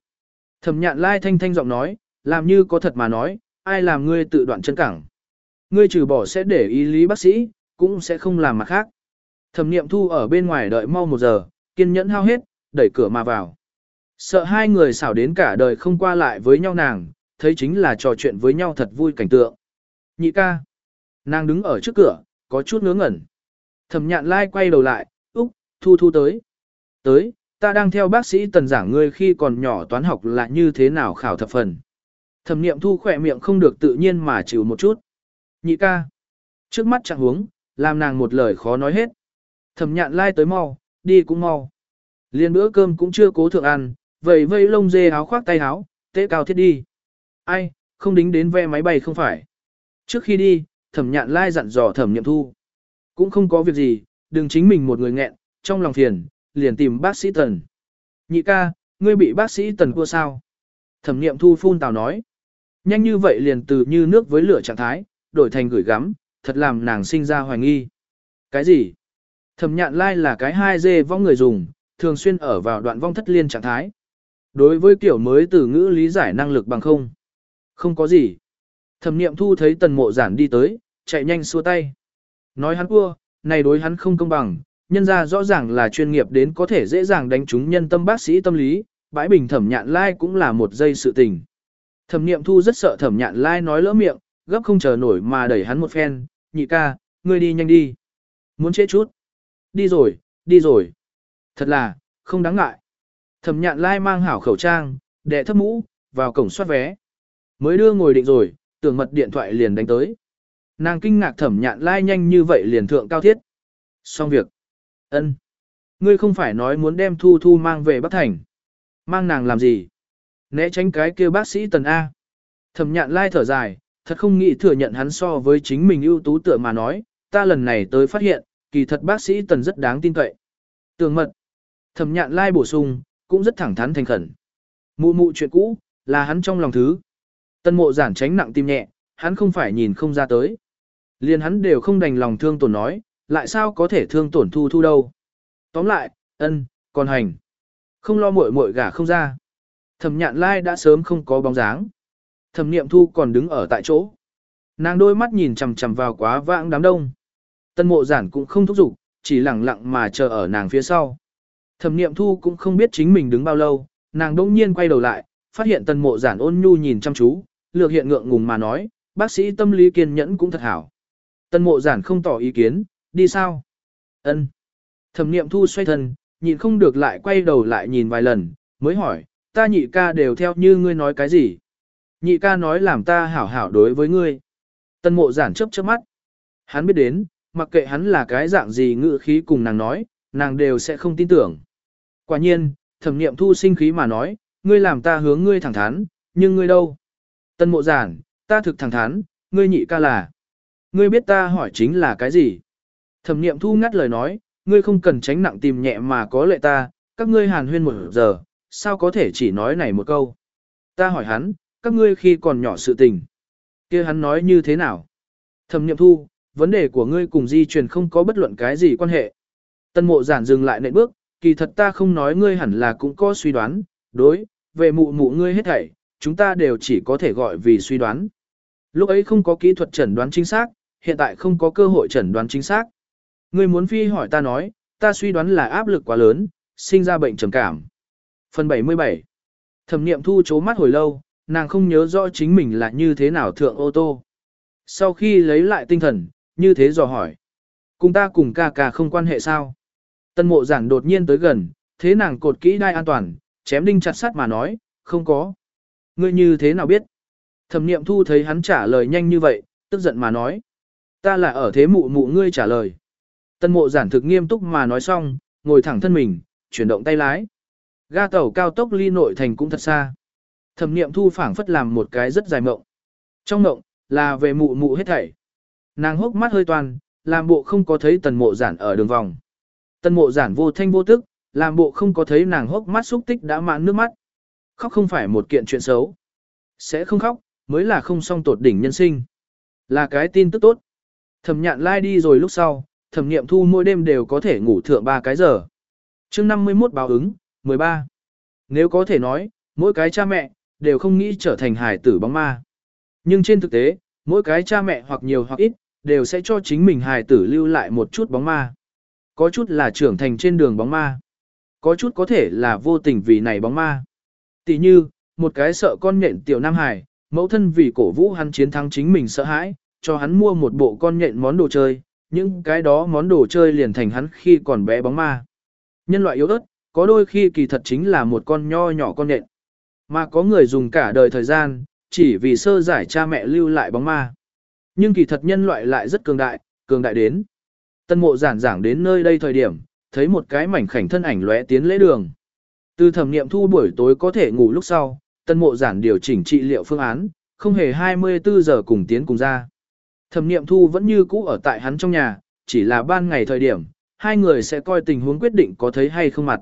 Thẩm nhạn lai thanh thanh giọng nói, làm như có thật mà nói, ai làm ngươi tự đoạn chân cẳng. Ngươi trừ bỏ sẽ để ý lý bác sĩ, cũng sẽ không làm mặt khác. Thẩm niệm thu ở bên ngoài đợi mau một giờ, kiên nhẫn hao hết, đẩy cửa mà vào. Sợ hai người xảo đến cả đời không qua lại với nhau nàng, thấy chính là trò chuyện với nhau thật vui cảnh tượng. Nhị ca. Nàng đứng ở trước cửa, có chút ngớ ngẩn. Thẩm nhạn lai quay đầu lại, Úc, thu thu tới. Tới, ta đang theo bác sĩ tần giảng ngươi khi còn nhỏ toán học là như thế nào khảo thập phần. Thẩm niệm thu khỏe miệng không được tự nhiên mà chịu một chút. Nhị ca. Trước mắt chẳng huống, làm nàng một lời khó nói hết. Thẩm nhạn lai tới mau, đi cũng mau. Liên bữa cơm cũng chưa cố thượng ăn, vậy vây lông dê áo khoác tay áo, tế cao thiết đi. Ai, không đính đến ve máy bay không phải. Trước khi đi, thẩm nhạn lai dặn dò thẩm niệm thu. Cũng không có việc gì, đừng chính mình một người nghẹn, trong lòng phiền, liền tìm bác sĩ tần. Nhị ca, ngươi bị bác sĩ tần cua sao? Thẩm nghiệm thu phun tào nói. Nhanh như vậy liền từ như nước với lửa trạng thái, đổi thành gửi gắm, thật làm nàng sinh ra hoài nghi. Cái gì? Thẩm nhạn lai là cái hai dê vong người dùng, thường xuyên ở vào đoạn vong thất liên trạng thái. Đối với kiểu mới từ ngữ lý giải năng lực bằng không. Không có gì. Thẩm niệm thu thấy tần mộ giản đi tới, chạy nhanh xua tay. Nói hắn cua, này đối hắn không công bằng, nhân ra rõ ràng là chuyên nghiệp đến có thể dễ dàng đánh trúng nhân tâm bác sĩ tâm lý, bãi bình thẩm nhạn lai cũng là một giây sự tình. Thẩm niệm thu rất sợ thẩm nhạn lai nói lỡ miệng, gấp không chờ nổi mà đẩy hắn một phen, nhị ca, ngươi đi nhanh đi. Muốn chết chút. Đi rồi, đi rồi. Thật là, không đáng ngại. Thẩm nhạn lai mang hảo khẩu trang, đệ thấp mũ, vào cổng soát vé. Mới đưa ngồi định rồi, tưởng mật điện thoại liền đánh tới. Nàng kinh ngạc thẩm nhạn lai nhanh như vậy liền thượng cao thiết. Xong việc ân Ngươi không phải nói muốn đem Thu Thu mang về Bắc Thành. Mang nàng làm gì? Né tránh cái kia bác sĩ tần A. Thẩm nhạn lai thở dài, thật không nghĩ thừa nhận hắn so với chính mình ưu tú tựa mà nói, ta lần này tới phát hiện, kỳ thật bác sĩ tần rất đáng tin cậy. Tường mật. Thẩm nhạn lai bổ sung, cũng rất thẳng thắn thành khẩn. Mụ mụ chuyện cũ, là hắn trong lòng thứ. Tân mộ giản tránh nặng tim nhẹ, hắn không phải nhìn không ra tới. Liền hắn đều không đành lòng thương tổn nói, lại sao có thể thương tổn thu thu đâu. Tóm lại, ân, còn hành. Không lo muội muội gả không ra. Thẩm nhạn lai đã sớm không có bóng dáng. Thẩm niệm thu còn đứng ở tại chỗ. Nàng đôi mắt nhìn chằm chằm vào quá vãng đám đông. Tân mộ giản cũng không thúc giục, chỉ lặng lặng mà chờ ở nàng phía sau. Thẩm niệm thu cũng không biết chính mình đứng bao lâu, nàng đông nhiên quay đầu lại, phát hiện tân mộ giản ôn nhu nhìn chăm chú, lược hiện ngượng ngùng mà nói, bác sĩ tâm lý kiên nhẫn cũng thật hảo. Tân mộ giản không tỏ ý kiến, đi sao? Ân. Thẩm niệm thu xoay thân, nhịn không được lại quay đầu lại nhìn vài lần, mới hỏi, ta nhị ca đều theo như ngươi nói cái gì? Nhị ca nói làm ta hảo hảo đối với ngươi. Tân mộ giản chớp chớp mắt. Hắn biết đến, mặc kệ hắn là cái dạng gì ngữ khí cùng nàng nói, nàng đều sẽ không tin tưởng. Quả nhiên, thẩm niệm thu sinh khí mà nói, ngươi làm ta hướng ngươi thẳng thắn, nhưng ngươi đâu? Tân mộ giản, ta thực thẳng thắn, ngươi nhị ca là. Ngươi biết ta hỏi chính là cái gì? Thẩm niệm thu ngắt lời nói, ngươi không cần tránh nặng tìm nhẹ mà có lệ ta, các ngươi hàn huyên một giờ, sao có thể chỉ nói này một câu? Ta hỏi hắn, các ngươi khi còn nhỏ sự tình. kia hắn nói như thế nào? Thẩm niệm thu, vấn đề của ngươi cùng di truyền không có bất luận cái gì quan hệ. Tân mộ giản dừng lại nệ bước, kỳ thật ta không nói ngươi hẳn là cũng có suy đoán, đối, về mụ mụ ngươi hết thảy, chúng ta đều chỉ có thể gọi vì suy đoán. Lúc ấy không có kỹ thuật chẩn đoán chính xác, hiện tại không có cơ hội chẩn đoán chính xác. Ngươi muốn phi hỏi ta nói, ta suy đoán là áp lực quá lớn, sinh ra bệnh trầm cảm. Phần 77 Thẩm niệm thu chố mắt hồi lâu, nàng không nhớ rõ chính mình là như thế nào thượng ô tô. Sau khi lấy lại tinh thần, như thế dò hỏi. Cùng ta cùng ca ca không quan hệ sao? Tân mộ giản đột nhiên tới gần, thế nàng cột kỹ đai an toàn, chém đinh chặt sắt mà nói, không có. Ngươi như thế nào biết? Thẩm niệm thu thấy hắn trả lời nhanh như vậy, tức giận mà nói. Ta là ở thế mụ mụ ngươi trả lời. Tân mộ giản thực nghiêm túc mà nói xong, ngồi thẳng thân mình, chuyển động tay lái. Ga tàu cao tốc ly nội thành cũng thật xa. Thẩm niệm thu phảng phất làm một cái rất dài mộng. Trong mộng, là về mụ mụ hết thảy. Nàng hốc mắt hơi toàn, làm bộ không có thấy tần mộ giản ở đường vòng. Tần mộ giản vô thanh vô tức, làm bộ không có thấy nàng hốc mắt xúc tích đã mãn nước mắt. Khóc không phải một kiện chuyện xấu. Sẽ không khóc, mới là không song tột đỉnh nhân sinh. Là cái tin tức tốt. Thẩm nhạn lai đi rồi lúc sau, thẩm nghiệm thu mỗi đêm đều có thể ngủ thượng 3 cái giờ. chương 51 báo ứng, 13. Nếu có thể nói, mỗi cái cha mẹ, đều không nghĩ trở thành hài tử bóng ma. Nhưng trên thực tế, mỗi cái cha mẹ hoặc nhiều hoặc ít, đều sẽ cho chính mình hài tử lưu lại một chút bóng ma. Có chút là trưởng thành trên đường bóng ma. Có chút có thể là vô tình vì này bóng ma. Tỷ như, một cái sợ con nhện tiểu nam hài, mẫu thân vì cổ vũ hắn chiến thắng chính mình sợ hãi, cho hắn mua một bộ con nhện món đồ chơi, những cái đó món đồ chơi liền thành hắn khi còn bé bóng ma. Nhân loại yếu ớt, có đôi khi kỳ thật chính là một con nho nhỏ con nện Mà có người dùng cả đời thời gian, chỉ vì sơ giải cha mẹ lưu lại bóng ma. Nhưng kỳ thật nhân loại lại rất cường đại, cường đại đến. Tân mộ giản giảng đến nơi đây thời điểm, thấy một cái mảnh khảnh thân ảnh lóe tiến lễ đường. Từ thẩm niệm thu buổi tối có thể ngủ lúc sau, tân mộ giản điều chỉnh trị liệu phương án, không hề 24 giờ cùng tiến cùng ra. Thẩm niệm thu vẫn như cũ ở tại hắn trong nhà, chỉ là ban ngày thời điểm, hai người sẽ coi tình huống quyết định có thấy hay không mặt.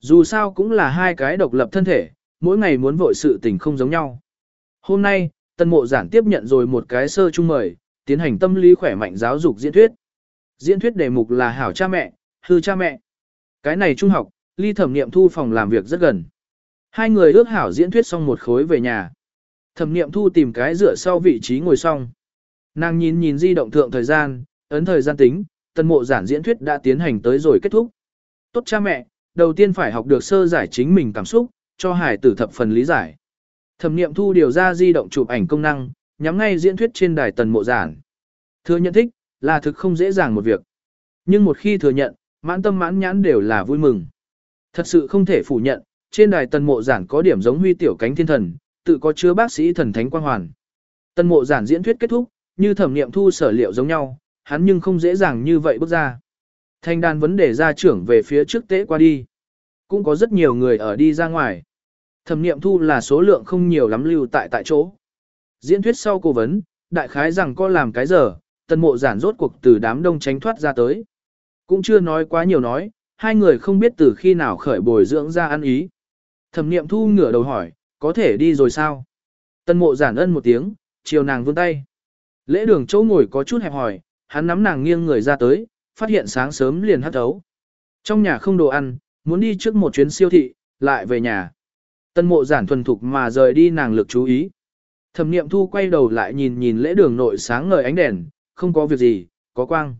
Dù sao cũng là hai cái độc lập thân thể, mỗi ngày muốn vội sự tình không giống nhau. Hôm nay, tân mộ giản tiếp nhận rồi một cái sơ chung mời, tiến hành tâm lý khỏe mạnh giáo dục diễn thuyết. Diễn thuyết đề mục là hảo cha mẹ, hư cha mẹ. Cái này trung học, ly thẩm niệm thu phòng làm việc rất gần. Hai người ước hảo diễn thuyết xong một khối về nhà. Thẩm niệm thu tìm cái dựa sau vị trí ngồi xong. Nàng nhìn nhìn di động thượng thời gian, ấn thời gian tính, tân mộ giản diễn thuyết đã tiến hành tới rồi kết thúc. Tốt cha mẹ, đầu tiên phải học được sơ giải chính mình cảm xúc, cho hải tử thập phần lý giải. Thẩm niệm thu điều ra di động chụp ảnh công năng, nhắm ngay diễn thuyết trên đài tần mộ giản. Thừa nhận thích, là thực không dễ dàng một việc. Nhưng một khi thừa nhận, mãn tâm mãn nhãn đều là vui mừng. Thật sự không thể phủ nhận, trên đài tần mộ giản có điểm giống huy tiểu cánh thiên thần, tự có chứa bác sĩ thần thánh quang hoàn. Tần mộ giản diễn thuyết kết thúc, như thẩm niệm thu sở liệu giống nhau, hắn nhưng không dễ dàng như vậy bước ra. Thanh đàn vấn đề ra trưởng về phía trước tế qua đi. Cũng có rất nhiều người ở đi ra ngoài. Thẩm niệm thu là số lượng không nhiều lắm lưu tại tại chỗ. Diễn thuyết sau cố vấn, đại khái rằng có làm cái giờ, tần mộ giản rốt cuộc từ đám đông tránh thoát ra tới. Cũng chưa nói quá nhiều nói, hai người không biết từ khi nào khởi bồi dưỡng ra ăn ý. Thẩm niệm thu ngửa đầu hỏi, có thể đi rồi sao? Tần mộ giản ân một tiếng, chiều nàng vươn tay. Lễ đường chỗ ngồi có chút hẹp hỏi, hắn nắm nàng nghiêng người ra tới, phát hiện sáng sớm liền hắt thấu. Trong nhà không đồ ăn, muốn đi trước một chuyến siêu thị, lại về nhà. Tân mộ giản thuần thục mà rời đi nàng lực chú ý. Thẩm niệm thu quay đầu lại nhìn nhìn lễ đường nội sáng ngời ánh đèn, không có việc gì, có quang.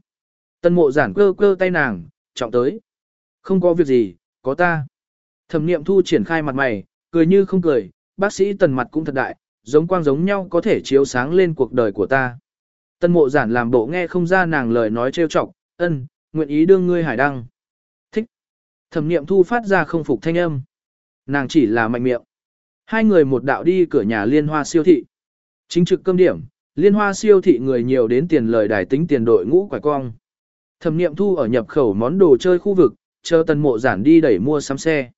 Tân mộ giản cơ cơ tay nàng, trọng tới. Không có việc gì, có ta. Thẩm niệm thu triển khai mặt mày, cười như không cười, bác sĩ tần mặt cũng thật đại, giống quang giống nhau có thể chiếu sáng lên cuộc đời của ta. Tân mộ giản làm bộ nghe không ra nàng lời nói trêu chọc, ân, nguyện ý đương ngươi hải đăng. Thích. Thẩm niệm thu phát ra không phục thanh âm. Nàng chỉ là mạnh miệng. Hai người một đạo đi cửa nhà liên hoa siêu thị. Chính trực cơm điểm, liên hoa siêu thị người nhiều đến tiền lời đài tính tiền đội ngũ quải cong. Thẩm niệm thu ở nhập khẩu món đồ chơi khu vực, chờ tần mộ giản đi đẩy mua sắm xe.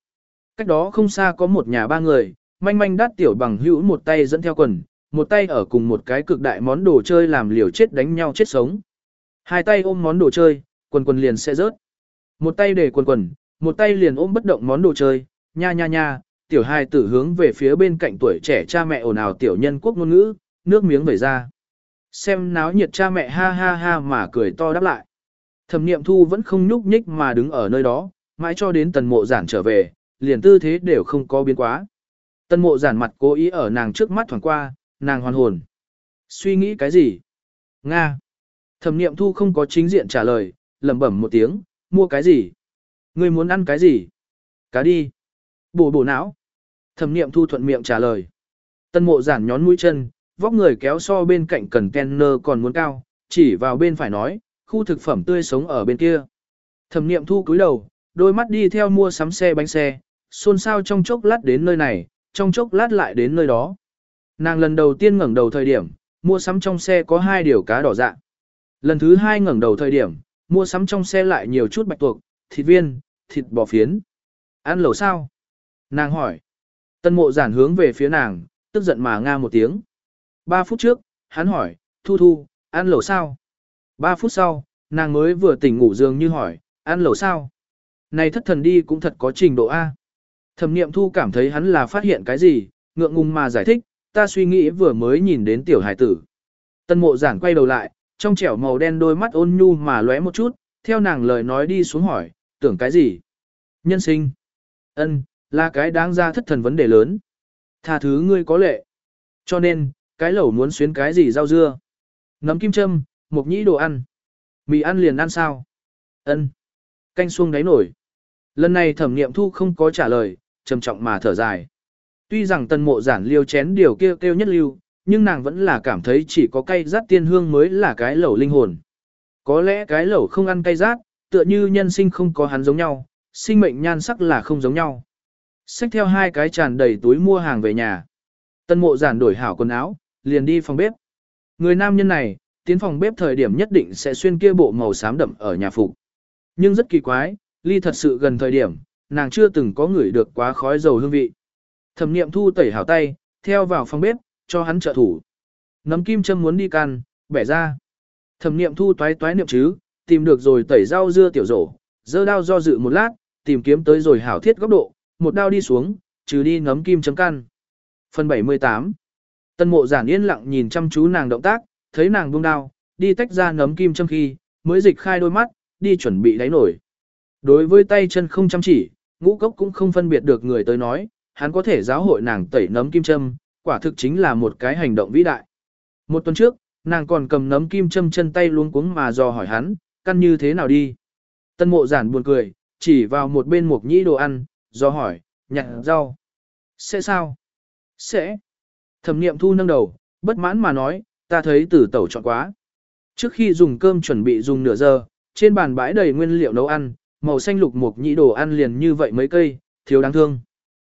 Cách đó không xa có một nhà ba người, manh manh đắt tiểu bằng hữu một tay dẫn theo quần, một tay ở cùng một cái cực đại món đồ chơi làm liều chết đánh nhau chết sống. Hai tay ôm món đồ chơi, quần quần liền sẽ rớt. Một tay để quần quần, một tay liền ôm bất động món đồ chơi, nha nha nha, tiểu hai tử hướng về phía bên cạnh tuổi trẻ cha mẹ ồn ào tiểu nhân quốc ngôn ngữ, nước miếng vẩy ra. Xem náo nhiệt cha mẹ ha ha ha mà cười to đáp lại. Thẩm niệm thu vẫn không nhúc nhích mà đứng ở nơi đó, mãi cho đến tần mộ giản trở về, liền tư thế đều không có biến quá. Tân mộ giản mặt cố ý ở nàng trước mắt thoảng qua, nàng hoàn hồn. Suy nghĩ cái gì? Nga. Thẩm niệm thu không có chính diện trả lời, lẩm bẩm một tiếng, mua cái gì? Ngươi muốn ăn cái gì? Cá đi. Bổ bổ não. Thẩm niệm thu thuận miệng trả lời. Tân mộ giản nhón mũi chân, vóc người kéo so bên cạnh cần kenner còn muốn cao, chỉ vào bên phải nói, khu thực phẩm tươi sống ở bên kia. Thẩm niệm thu cúi đầu, đôi mắt đi theo mua sắm xe bánh xe, xôn xao trong chốc lát đến nơi này, trong chốc lát lại đến nơi đó. Nàng lần đầu tiên ngẩng đầu thời điểm, mua sắm trong xe có hai điều cá đỏ dạ. Lần thứ hai ngẩng đầu thời điểm, mua sắm trong xe lại nhiều chút bạch tuộc, thịt viên, thịt bò phiến. Ăn lẩu sao? Nàng hỏi. Tân mộ giản hướng về phía nàng, tức giận mà nga một tiếng. Ba phút trước, hắn hỏi, thu thu, ăn lẩu sao? Ba phút sau, nàng mới vừa tỉnh ngủ dường như hỏi, ăn lẩu sao? Này thất thần đi cũng thật có trình độ A. Thẩm niệm thu cảm thấy hắn là phát hiện cái gì, ngượng ngùng mà giải thích, ta suy nghĩ vừa mới nhìn đến tiểu hải tử. Tân mộ giản quay đầu lại, trong trẻo màu đen đôi mắt ôn nhu mà lóe một chút, theo nàng lời nói đi xuống hỏi, tưởng cái gì? Nhân sinh. ân là cái đáng ra thất thần vấn đề lớn. Tha thứ ngươi có lệ. Cho nên, cái lẩu muốn xuyến cái gì rau dưa. Nấm kim châm, mộc nhĩ đồ ăn. Mì ăn liền ăn sao? ân Canh xuông đáy nổi. Lần này thẩm nghiệm thu không có trả lời, trầm trọng mà thở dài. Tuy rằng tần mộ giản liêu chén điều kêu kêu nhất lưu, nhưng nàng vẫn là cảm thấy chỉ có cay rát tiên hương mới là cái lẩu linh hồn. Có lẽ cái lẩu không ăn cay rát, tựa như nhân sinh không có hắn giống nhau, sinh mệnh nhan sắc là không giống nhau. Xách theo hai cái tràn đầy túi mua hàng về nhà. Tân mộ giản đổi hảo quần áo, liền đi phòng bếp. Người nam nhân này, tiến phòng bếp thời điểm nhất định sẽ xuyên kia bộ màu xám đậm ở nhà phục. Nhưng rất kỳ quái, ly thật sự gần thời điểm, nàng chưa từng có người được quá khói dầu hương vị. Thẩm niệm thu tẩy hảo tay, theo vào phòng bếp, cho hắn trợ thủ. Nấm kim châm muốn đi can, bẻ ra. Thẩm niệm thu toái toái niệm chứ, tìm được rồi tẩy rau dưa tiểu rổ, dơ đao do dự một lát, tìm kiếm tới rồi hảo thiết góc độ, một đao đi xuống, trừ đi nấm kim chấm can. Phần 78 Tân mộ giản yên lặng nhìn chăm chú nàng động tác, thấy nàng buông đao, đi tách ra nấm kim châm khi, mới dịch khai đôi mắt, đi chuẩn bị đáy nổi. Đối với tay chân không chăm chỉ, ngũ cốc cũng không phân biệt được người tới nói, hắn có thể giáo hội nàng tẩy nấm kim châm, quả thực chính là một cái hành động vĩ đại. Một tuần trước, nàng còn cầm nấm kim châm chân tay luống cuống mà dò hỏi hắn, căn như thế nào đi. Tân mộ giản buồn cười, chỉ vào một bên mục nhĩ đồ ăn, dò hỏi, nhặt rau. Sẽ sao? Sẽ. Thẩm niệm thu nâng đầu, bất mãn mà nói, ta thấy tử tẩu chọn quá. Trước khi dùng cơm chuẩn bị dùng nửa giờ, trên bàn bãi đầy nguyên liệu nấu ăn, màu xanh lục mục nhĩ đồ ăn liền như vậy mấy cây, thiếu đáng thương.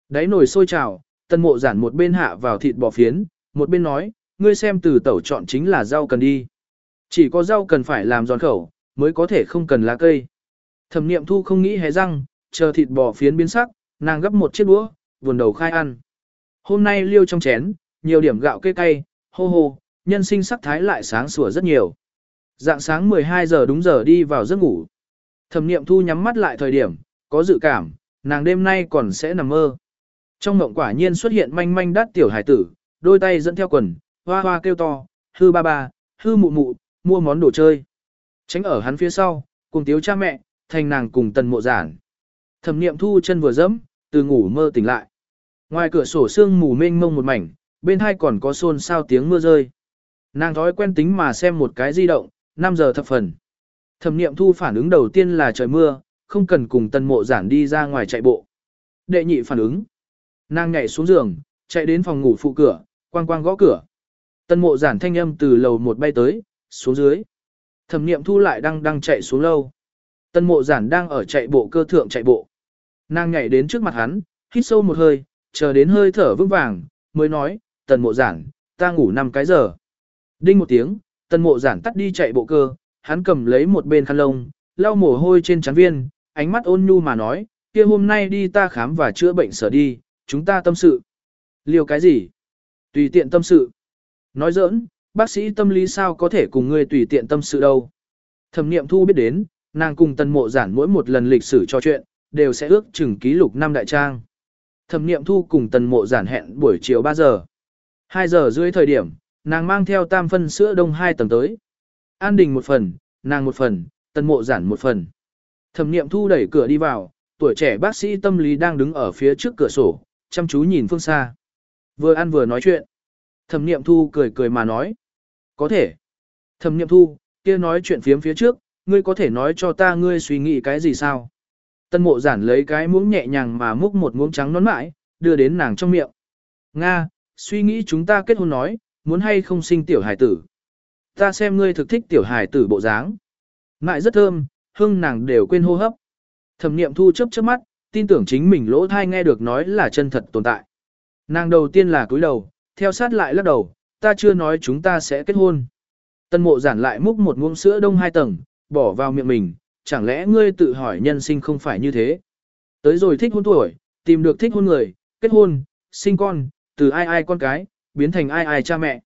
Đáy nồi sôi trào, tân mộ giản một bên hạ vào thịt bò phiến, một bên nói, ngươi xem từ tẩu chọn chính là rau cần đi. Chỉ có rau cần phải làm giòn khẩu, mới có thể không cần lá cây. Thẩm niệm thu không nghĩ hé răng, chờ thịt bò phiến biến sắc, nàng gấp một chiếc đũa, vườn đầu khai ăn. Hôm nay liêu trong chén, nhiều điểm gạo cây cay, hô hô, nhân sinh sắc thái lại sáng sủa rất nhiều. Dạng sáng 12 giờ đúng giờ đi vào giấc ngủ. Thẩm niệm thu nhắm mắt lại thời điểm, có dự cảm, nàng đêm nay còn sẽ nằm mơ. Trong mộng quả nhiên xuất hiện manh manh đắt tiểu hải tử, đôi tay dẫn theo quần, hoa hoa kêu to, hư ba ba, hư mụ mụ, mua món đồ chơi. Tránh ở hắn phía sau, cùng tiếu cha mẹ, thành nàng cùng tần mộ giản. Thẩm niệm thu chân vừa dẫm, từ ngủ mơ tỉnh lại. Ngoài cửa sổ sương mù mênh mông một mảnh, bên hai còn có xôn xao tiếng mưa rơi. Nàng thói quen tính mà xem một cái di động, 5 giờ thập phần. Thẩm niệm thu phản ứng đầu tiên là trời mưa, không cần cùng Tân mộ giản đi ra ngoài chạy bộ. Đệ nhị phản ứng. Nàng nhảy xuống giường, chạy đến phòng ngủ phụ cửa, quang quang gõ cửa. Tân mộ giản thanh âm từ lầu một bay tới, xuống dưới. Thẩm niệm thu lại đang đang chạy xuống lâu. Tân mộ giản đang ở chạy bộ cơ thượng chạy bộ. Nàng nhảy đến trước mặt hắn, hít sâu một hơi, chờ đến hơi thở vững vàng, mới nói, tần mộ giản, ta ngủ 5 cái giờ. Đinh một tiếng, tần mộ giản tắt đi chạy bộ cơ, hắn cầm lấy một bên khăn lông, lau mồ hôi trên trán viên, ánh mắt ôn nhu mà nói, kia hôm nay đi ta khám và chữa bệnh sở đi, chúng ta tâm sự. Liều cái gì? Tùy tiện tâm sự. Nói giỡn, bác sĩ tâm lý sao có thể cùng ngươi tùy tiện tâm sự đâu. Thẩm niệm thu biết đến, nàng cùng tần mộ giản mỗi một lần lịch sử cho chuyện, đều sẽ ước chừng ký lục năm đại trang. Thẩm niệm thu cùng tần mộ giản hẹn buổi chiều 3 giờ. 2 giờ dưới thời điểm, nàng mang theo tam phân sữa đông hai tầng tới. An đình một phần, nàng một phần, Tân mộ giản một phần. Thẩm niệm thu đẩy cửa đi vào, tuổi trẻ bác sĩ tâm lý đang đứng ở phía trước cửa sổ, chăm chú nhìn phương xa. Vừa ăn vừa nói chuyện. Thẩm niệm thu cười cười mà nói. Có thể. Thẩm niệm thu, kia nói chuyện phiếm phía trước, ngươi có thể nói cho ta ngươi suy nghĩ cái gì sao? Tân mộ giản lấy cái muỗng nhẹ nhàng mà múc một muỗng trắng nón mãi, đưa đến nàng trong miệng. Nga, suy nghĩ chúng ta kết hôn nói, muốn hay không sinh tiểu hải tử. Ta xem ngươi thực thích tiểu hải tử bộ dáng. Mại rất thơm, hương nàng đều quên hô hấp. Thẩm niệm thu chấp chớp mắt, tin tưởng chính mình lỗ thai nghe được nói là chân thật tồn tại. Nàng đầu tiên là cúi đầu, theo sát lại lắc đầu, ta chưa nói chúng ta sẽ kết hôn. Tân mộ giản lại múc một muỗng sữa đông hai tầng, bỏ vào miệng mình, chẳng lẽ ngươi tự hỏi nhân sinh không phải như thế. Tới rồi thích hôn tuổi, tìm được thích hôn người, kết hôn, sinh con, từ ai ai con cái, biến thành ai ai cha mẹ.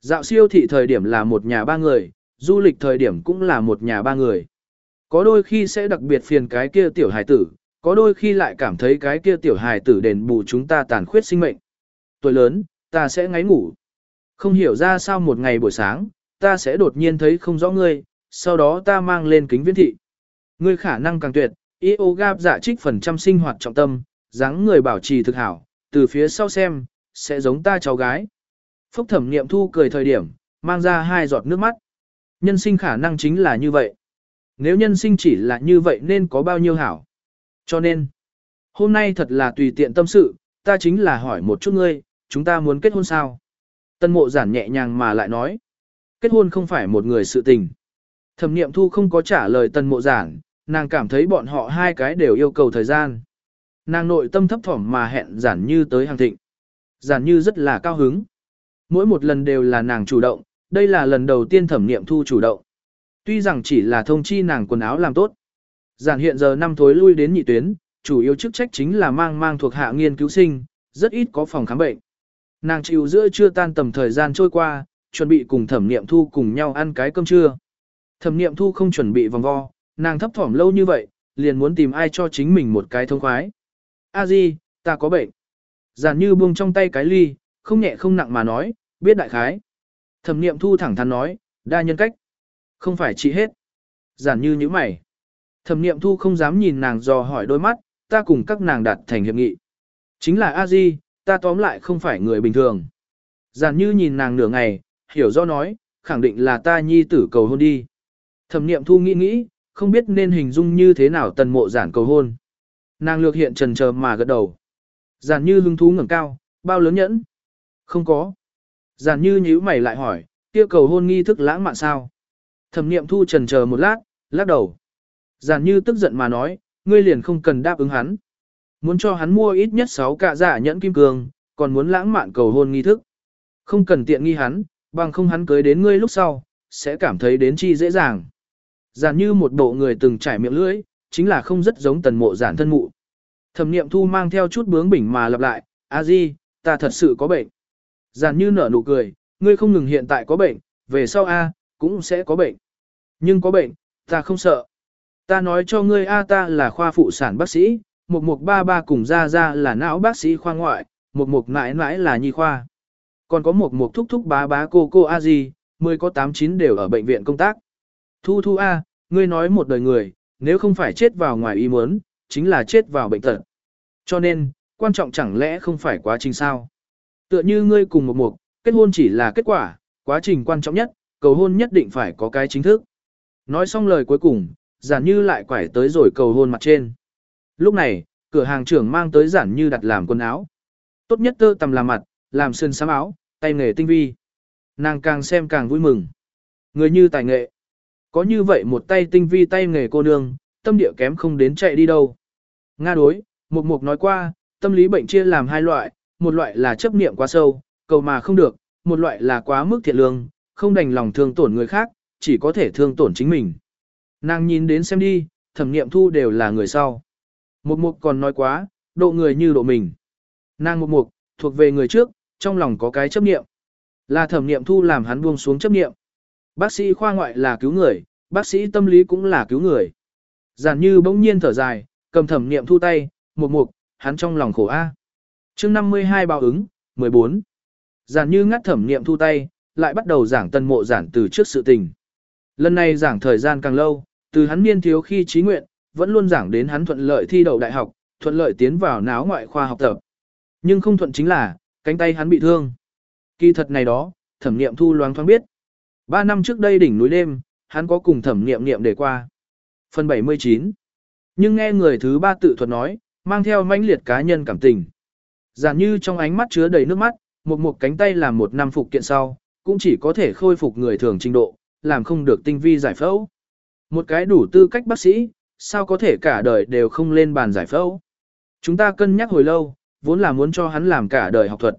Dạo siêu thị thời điểm là một nhà ba người, du lịch thời điểm cũng là một nhà ba người. Có đôi khi sẽ đặc biệt phiền cái kia tiểu hài tử, có đôi khi lại cảm thấy cái kia tiểu hài tử đền bù chúng ta tàn khuyết sinh mệnh. Tuổi lớn, ta sẽ ngáy ngủ. Không hiểu ra sao một ngày buổi sáng, ta sẽ đột nhiên thấy không rõ ngươi, sau đó ta mang lên kính viễn thị. Ngươi khả năng càng tuyệt, yoga giả dạ trích phần trăm sinh hoạt trọng tâm, dáng người bảo trì thực hảo, từ phía sau xem, sẽ giống ta cháu gái. Phúc thẩm niệm thu cười thời điểm, mang ra hai giọt nước mắt. Nhân sinh khả năng chính là như vậy. Nếu nhân sinh chỉ là như vậy nên có bao nhiêu hảo. Cho nên, hôm nay thật là tùy tiện tâm sự, ta chính là hỏi một chút ngươi, chúng ta muốn kết hôn sao? Tân mộ giản nhẹ nhàng mà lại nói. Kết hôn không phải một người sự tình. Thẩm niệm thu không có trả lời tân mộ giản, nàng cảm thấy bọn họ hai cái đều yêu cầu thời gian. Nàng nội tâm thấp thỏm mà hẹn giản như tới hàng thịnh. Giản như rất là cao hứng. Mỗi một lần đều là nàng chủ động, đây là lần đầu tiên thẩm nghiệm thu chủ động. Tuy rằng chỉ là thông chi nàng quần áo làm tốt. Giản hiện giờ năm thối lui đến nhị tuyến, chủ yếu chức trách chính là mang mang thuộc hạ nghiên cứu sinh, rất ít có phòng khám bệnh. Nàng chịu giữa chưa tan tầm thời gian trôi qua, chuẩn bị cùng thẩm nghiệm thu cùng nhau ăn cái cơm trưa. Thẩm nghiệm thu không chuẩn bị vòng vo, nàng thấp thỏm lâu như vậy, liền muốn tìm ai cho chính mình một cái thông khoái. A Di, ta có bệnh. Giản như buông trong tay cái ly, không nhẹ không nặng mà nói, biết đại khái. Thẩm niệm thu thẳng thắn nói, đa nhân cách. Không phải chỉ hết. Giản như như mày. Thẩm niệm thu không dám nhìn nàng dò hỏi đôi mắt, ta cùng các nàng đạt thành hiệp nghị. Chính là A Di, ta tóm lại không phải người bình thường. Giản như nhìn nàng nửa ngày, hiểu do nói, khẳng định là ta nhi tử cầu hôn đi. Thẩm niệm thu nghĩ nghĩ, không biết nên hình dung như thế nào tần mộ giản cầu hôn. Nàng lược hiện trần chờ mà gật đầu. Giản như hứng thú ngẩng cao, bao lớn nhẫn? Không có. Giản như nhíu mày lại hỏi, kia cầu hôn nghi thức lãng mạn sao? Thẩm niệm thu trần chờ một lát, lắc đầu. Giản như tức giận mà nói, ngươi liền không cần đáp ứng hắn. Muốn cho hắn mua ít nhất 6 cạ giả nhẫn kim cương, còn muốn lãng mạn cầu hôn nghi thức. Không cần tiện nghi hắn, bằng không hắn cưới đến ngươi lúc sau, sẽ cảm thấy đến chi dễ dàng. Giản như một bộ người từng trải miệng lưỡi, chính là không rất giống tần mộ giản thân mụ. Thẩm niệm thu mang theo chút bướng bỉnh mà lặp lại, a di, ta thật sự có bệnh. Giản như nở nụ cười, ngươi không ngừng hiện tại có bệnh, về sau a cũng sẽ có bệnh. Nhưng có bệnh, ta không sợ. Ta nói cho ngươi a ta là khoa phụ sản bác sĩ, một mục ba ba cùng ra ra là não bác sĩ khoa ngoại, một mục mãi mãi là nhi khoa. Còn có một mục thúc thúc bá bá cô cô a gì, mười có tám chín đều ở bệnh viện công tác. Thu thu a, ngươi nói một đời người, nếu không phải chết vào ngoài ý muốn, chính là chết vào bệnh tật. Cho nên, quan trọng chẳng lẽ không phải quá trình sao? Tựa như ngươi cùng một mục, kết hôn chỉ là kết quả, quá trình quan trọng nhất, cầu hôn nhất định phải có cái chính thức. Nói xong lời cuối cùng, giản như lại quải tới rồi cầu hôn mặt trên. Lúc này, cửa hàng trưởng mang tới giản như đặt làm quần áo. Tốt nhất tơ tầm làm mặt, làm sơn sám áo, tay nghề tinh vi. Nàng càng xem càng vui mừng. Người như tài nghệ. Có như vậy một tay tinh vi tay nghề cô nương, tâm địa kém không đến chạy đi đâu. Nga đối, Mục Mục nói qua, tâm lý bệnh chia làm hai loại, một loại là chấp niệm quá sâu, cầu mà không được, một loại là quá mức thiện lương, không đành lòng thương tổn người khác, chỉ có thể thương tổn chính mình. Nàng nhìn đến xem đi, thẩm niệm thu đều là người sau. một Mục còn nói quá, độ người như độ mình. Nàng một Mục, thuộc về người trước, trong lòng có cái chấp niệm. Là thẩm niệm thu làm hắn buông xuống chấp niệm. Bác sĩ khoa ngoại là cứu người, bác sĩ tâm lý cũng là cứu người. Giản như bỗng nhiên thở dài, cầm thẩm niệm thu tay, một mục, hắn trong lòng khổ a chương 52 báo ứng, 14. Giản như ngắt thẩm niệm thu tay, lại bắt đầu giảng tân mộ giản từ trước sự tình. Lần này giảng thời gian càng lâu, từ hắn niên thiếu khi trí nguyện, vẫn luôn giảng đến hắn thuận lợi thi đậu đại học, thuận lợi tiến vào náo ngoại khoa học tập. Nhưng không thuận chính là, cánh tay hắn bị thương. Kỳ thật này đó, thẩm niệm thu loáng thoáng biết. Ba năm trước đây đỉnh núi đêm, hắn có cùng thẩm niệm niệm để qua. Phần 79 Nhưng nghe người thứ ba tự thuật nói, mang theo mãnh liệt cá nhân cảm tình. Giản như trong ánh mắt chứa đầy nước mắt, một một cánh tay làm một năm phục kiện sau, cũng chỉ có thể khôi phục người thường trình độ, làm không được tinh vi giải phẫu. Một cái đủ tư cách bác sĩ, sao có thể cả đời đều không lên bàn giải phẫu. Chúng ta cân nhắc hồi lâu, vốn là muốn cho hắn làm cả đời học thuật.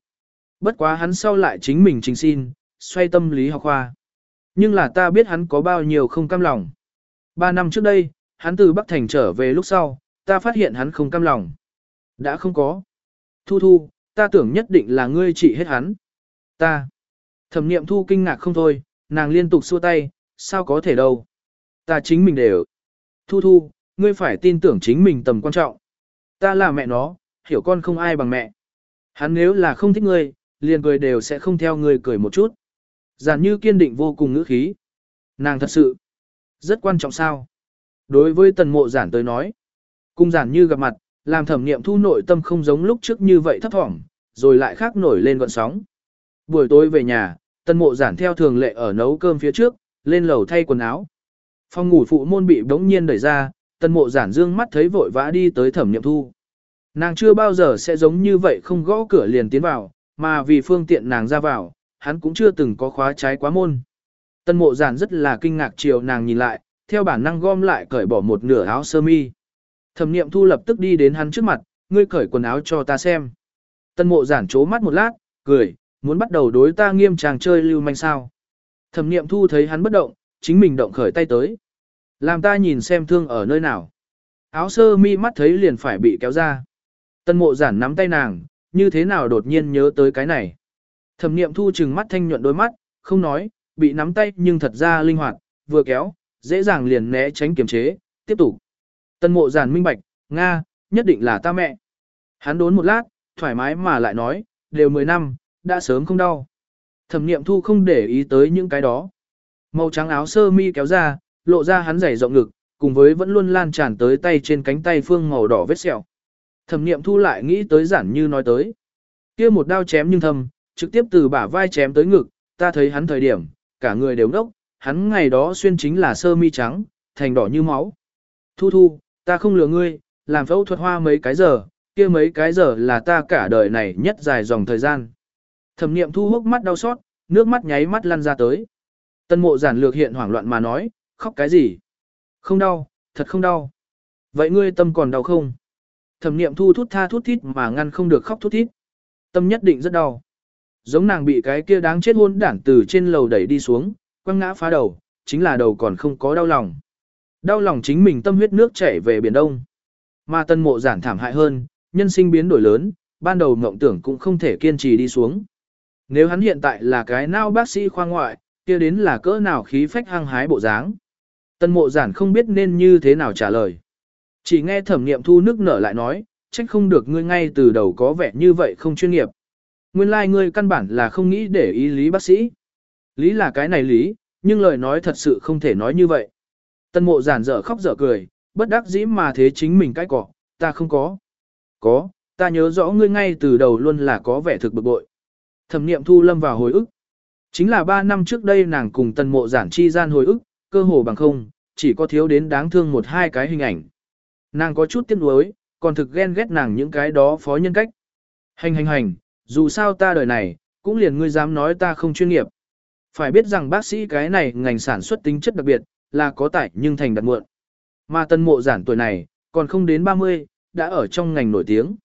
Bất quá hắn sau lại chính mình trình xin, xoay tâm lý học khoa. Nhưng là ta biết hắn có bao nhiêu không cam lòng. Ba năm trước đây, hắn từ Bắc Thành trở về lúc sau, ta phát hiện hắn không cam lòng. Đã không có. Thu thu, ta tưởng nhất định là ngươi trị hết hắn. Ta. Thẩm niệm thu kinh ngạc không thôi, nàng liên tục xua tay, sao có thể đâu. Ta chính mình đều. Thu thu, ngươi phải tin tưởng chính mình tầm quan trọng. Ta là mẹ nó, hiểu con không ai bằng mẹ. Hắn nếu là không thích ngươi, liền cười đều sẽ không theo ngươi cười một chút. Giản như kiên định vô cùng ngữ khí. Nàng thật sự, rất quan trọng sao. Đối với tần mộ giản tới nói, cung giản như gặp mặt, làm thẩm nghiệm thu nội tâm không giống lúc trước như vậy thấp thỏm, rồi lại khác nổi lên gọn sóng. Buổi tối về nhà, Tân mộ giản theo thường lệ ở nấu cơm phía trước, lên lầu thay quần áo. Phòng ngủ phụ môn bị đống nhiên đẩy ra, Tân mộ giản dương mắt thấy vội vã đi tới thẩm nghiệm thu. Nàng chưa bao giờ sẽ giống như vậy không gõ cửa liền tiến vào, mà vì phương tiện nàng ra vào, hắn cũng chưa từng có khóa trái quá môn. Tân mộ giản rất là kinh ngạc chiều nàng nhìn lại, theo bản năng gom lại cởi bỏ một nửa áo sơ mi. Thẩm niệm thu lập tức đi đến hắn trước mặt, ngươi cởi quần áo cho ta xem. Tân mộ giản chố mắt một lát, cười, muốn bắt đầu đối ta nghiêm trang chơi lưu manh sao. Thẩm niệm thu thấy hắn bất động, chính mình động khởi tay tới. Làm ta nhìn xem thương ở nơi nào. Áo sơ mi mắt thấy liền phải bị kéo ra. Tân mộ giản nắm tay nàng, như thế nào đột nhiên nhớ tới cái này. Thẩm niệm thu chừng mắt thanh nhuận đôi mắt, không nói, bị nắm tay nhưng thật ra linh hoạt, vừa kéo, dễ dàng liền né tránh kiềm chế, tiếp tục. Tân mộ giản minh bạch, Nga, nhất định là ta mẹ. Hắn đốn một lát, thoải mái mà lại nói, đều 10 năm, đã sớm không đau. Thẩm niệm thu không để ý tới những cái đó. Màu trắng áo sơ mi kéo ra, lộ ra hắn giày rộng ngực, cùng với vẫn luôn lan tràn tới tay trên cánh tay phương màu đỏ vết sẹo. Thẩm niệm thu lại nghĩ tới giản như nói tới. kia một đao chém nhưng thầm, trực tiếp từ bả vai chém tới ngực, ta thấy hắn thời điểm, cả người đều ngốc, hắn ngày đó xuyên chính là sơ mi trắng, thành đỏ như máu. Thu thu, ta không lừa ngươi, làm phẫu thuật hoa mấy cái giờ, kia mấy cái giờ là ta cả đời này nhất dài dòng thời gian. Thẩm niệm thu hốc mắt đau xót, nước mắt nháy mắt lăn ra tới. Tân mộ giản lược hiện hoảng loạn mà nói, khóc cái gì? Không đau, thật không đau. Vậy ngươi tâm còn đau không? Thẩm niệm thu thút tha thút thít mà ngăn không được khóc thút thít. Tâm nhất định rất đau. Giống nàng bị cái kia đáng chết hôn đản từ trên lầu đẩy đi xuống, quăng ngã phá đầu, chính là đầu còn không có đau lòng. Đau lòng chính mình tâm huyết nước chảy về biển đông. Mà tân mộ giản thảm hại hơn, nhân sinh biến đổi lớn, ban đầu mộng tưởng cũng không thể kiên trì đi xuống. Nếu hắn hiện tại là cái nao bác sĩ khoa ngoại, kia đến là cỡ nào khí phách hăng hái bộ dáng. Tân mộ giản không biết nên như thế nào trả lời. Chỉ nghe thẩm nghiệm thu nước nở lại nói, trách không được ngươi ngay từ đầu có vẻ như vậy không chuyên nghiệp. Nguyên lai like ngươi căn bản là không nghĩ để ý lý bác sĩ. Lý là cái này lý, nhưng lời nói thật sự không thể nói như vậy. Tân mộ giản dở khóc dở cười, bất đắc dĩ mà thế chính mình cái cỏ, ta không có. Có, ta nhớ rõ ngươi ngay từ đầu luôn là có vẻ thực bực bội. Thẩm niệm thu lâm vào hồi ức. Chính là 3 năm trước đây nàng cùng tân mộ giản chi gian hồi ức, cơ hồ bằng không, chỉ có thiếu đến đáng thương một hai cái hình ảnh. Nàng có chút tiếc nuối, còn thực ghen ghét nàng những cái đó phó nhân cách. Hành hành hành, dù sao ta đời này, cũng liền ngươi dám nói ta không chuyên nghiệp. Phải biết rằng bác sĩ cái này ngành sản xuất tính chất đặc biệt, là có tài nhưng thành đặt muộn. Mà tân mộ giản tuổi này, còn không đến 30, đã ở trong ngành nổi tiếng.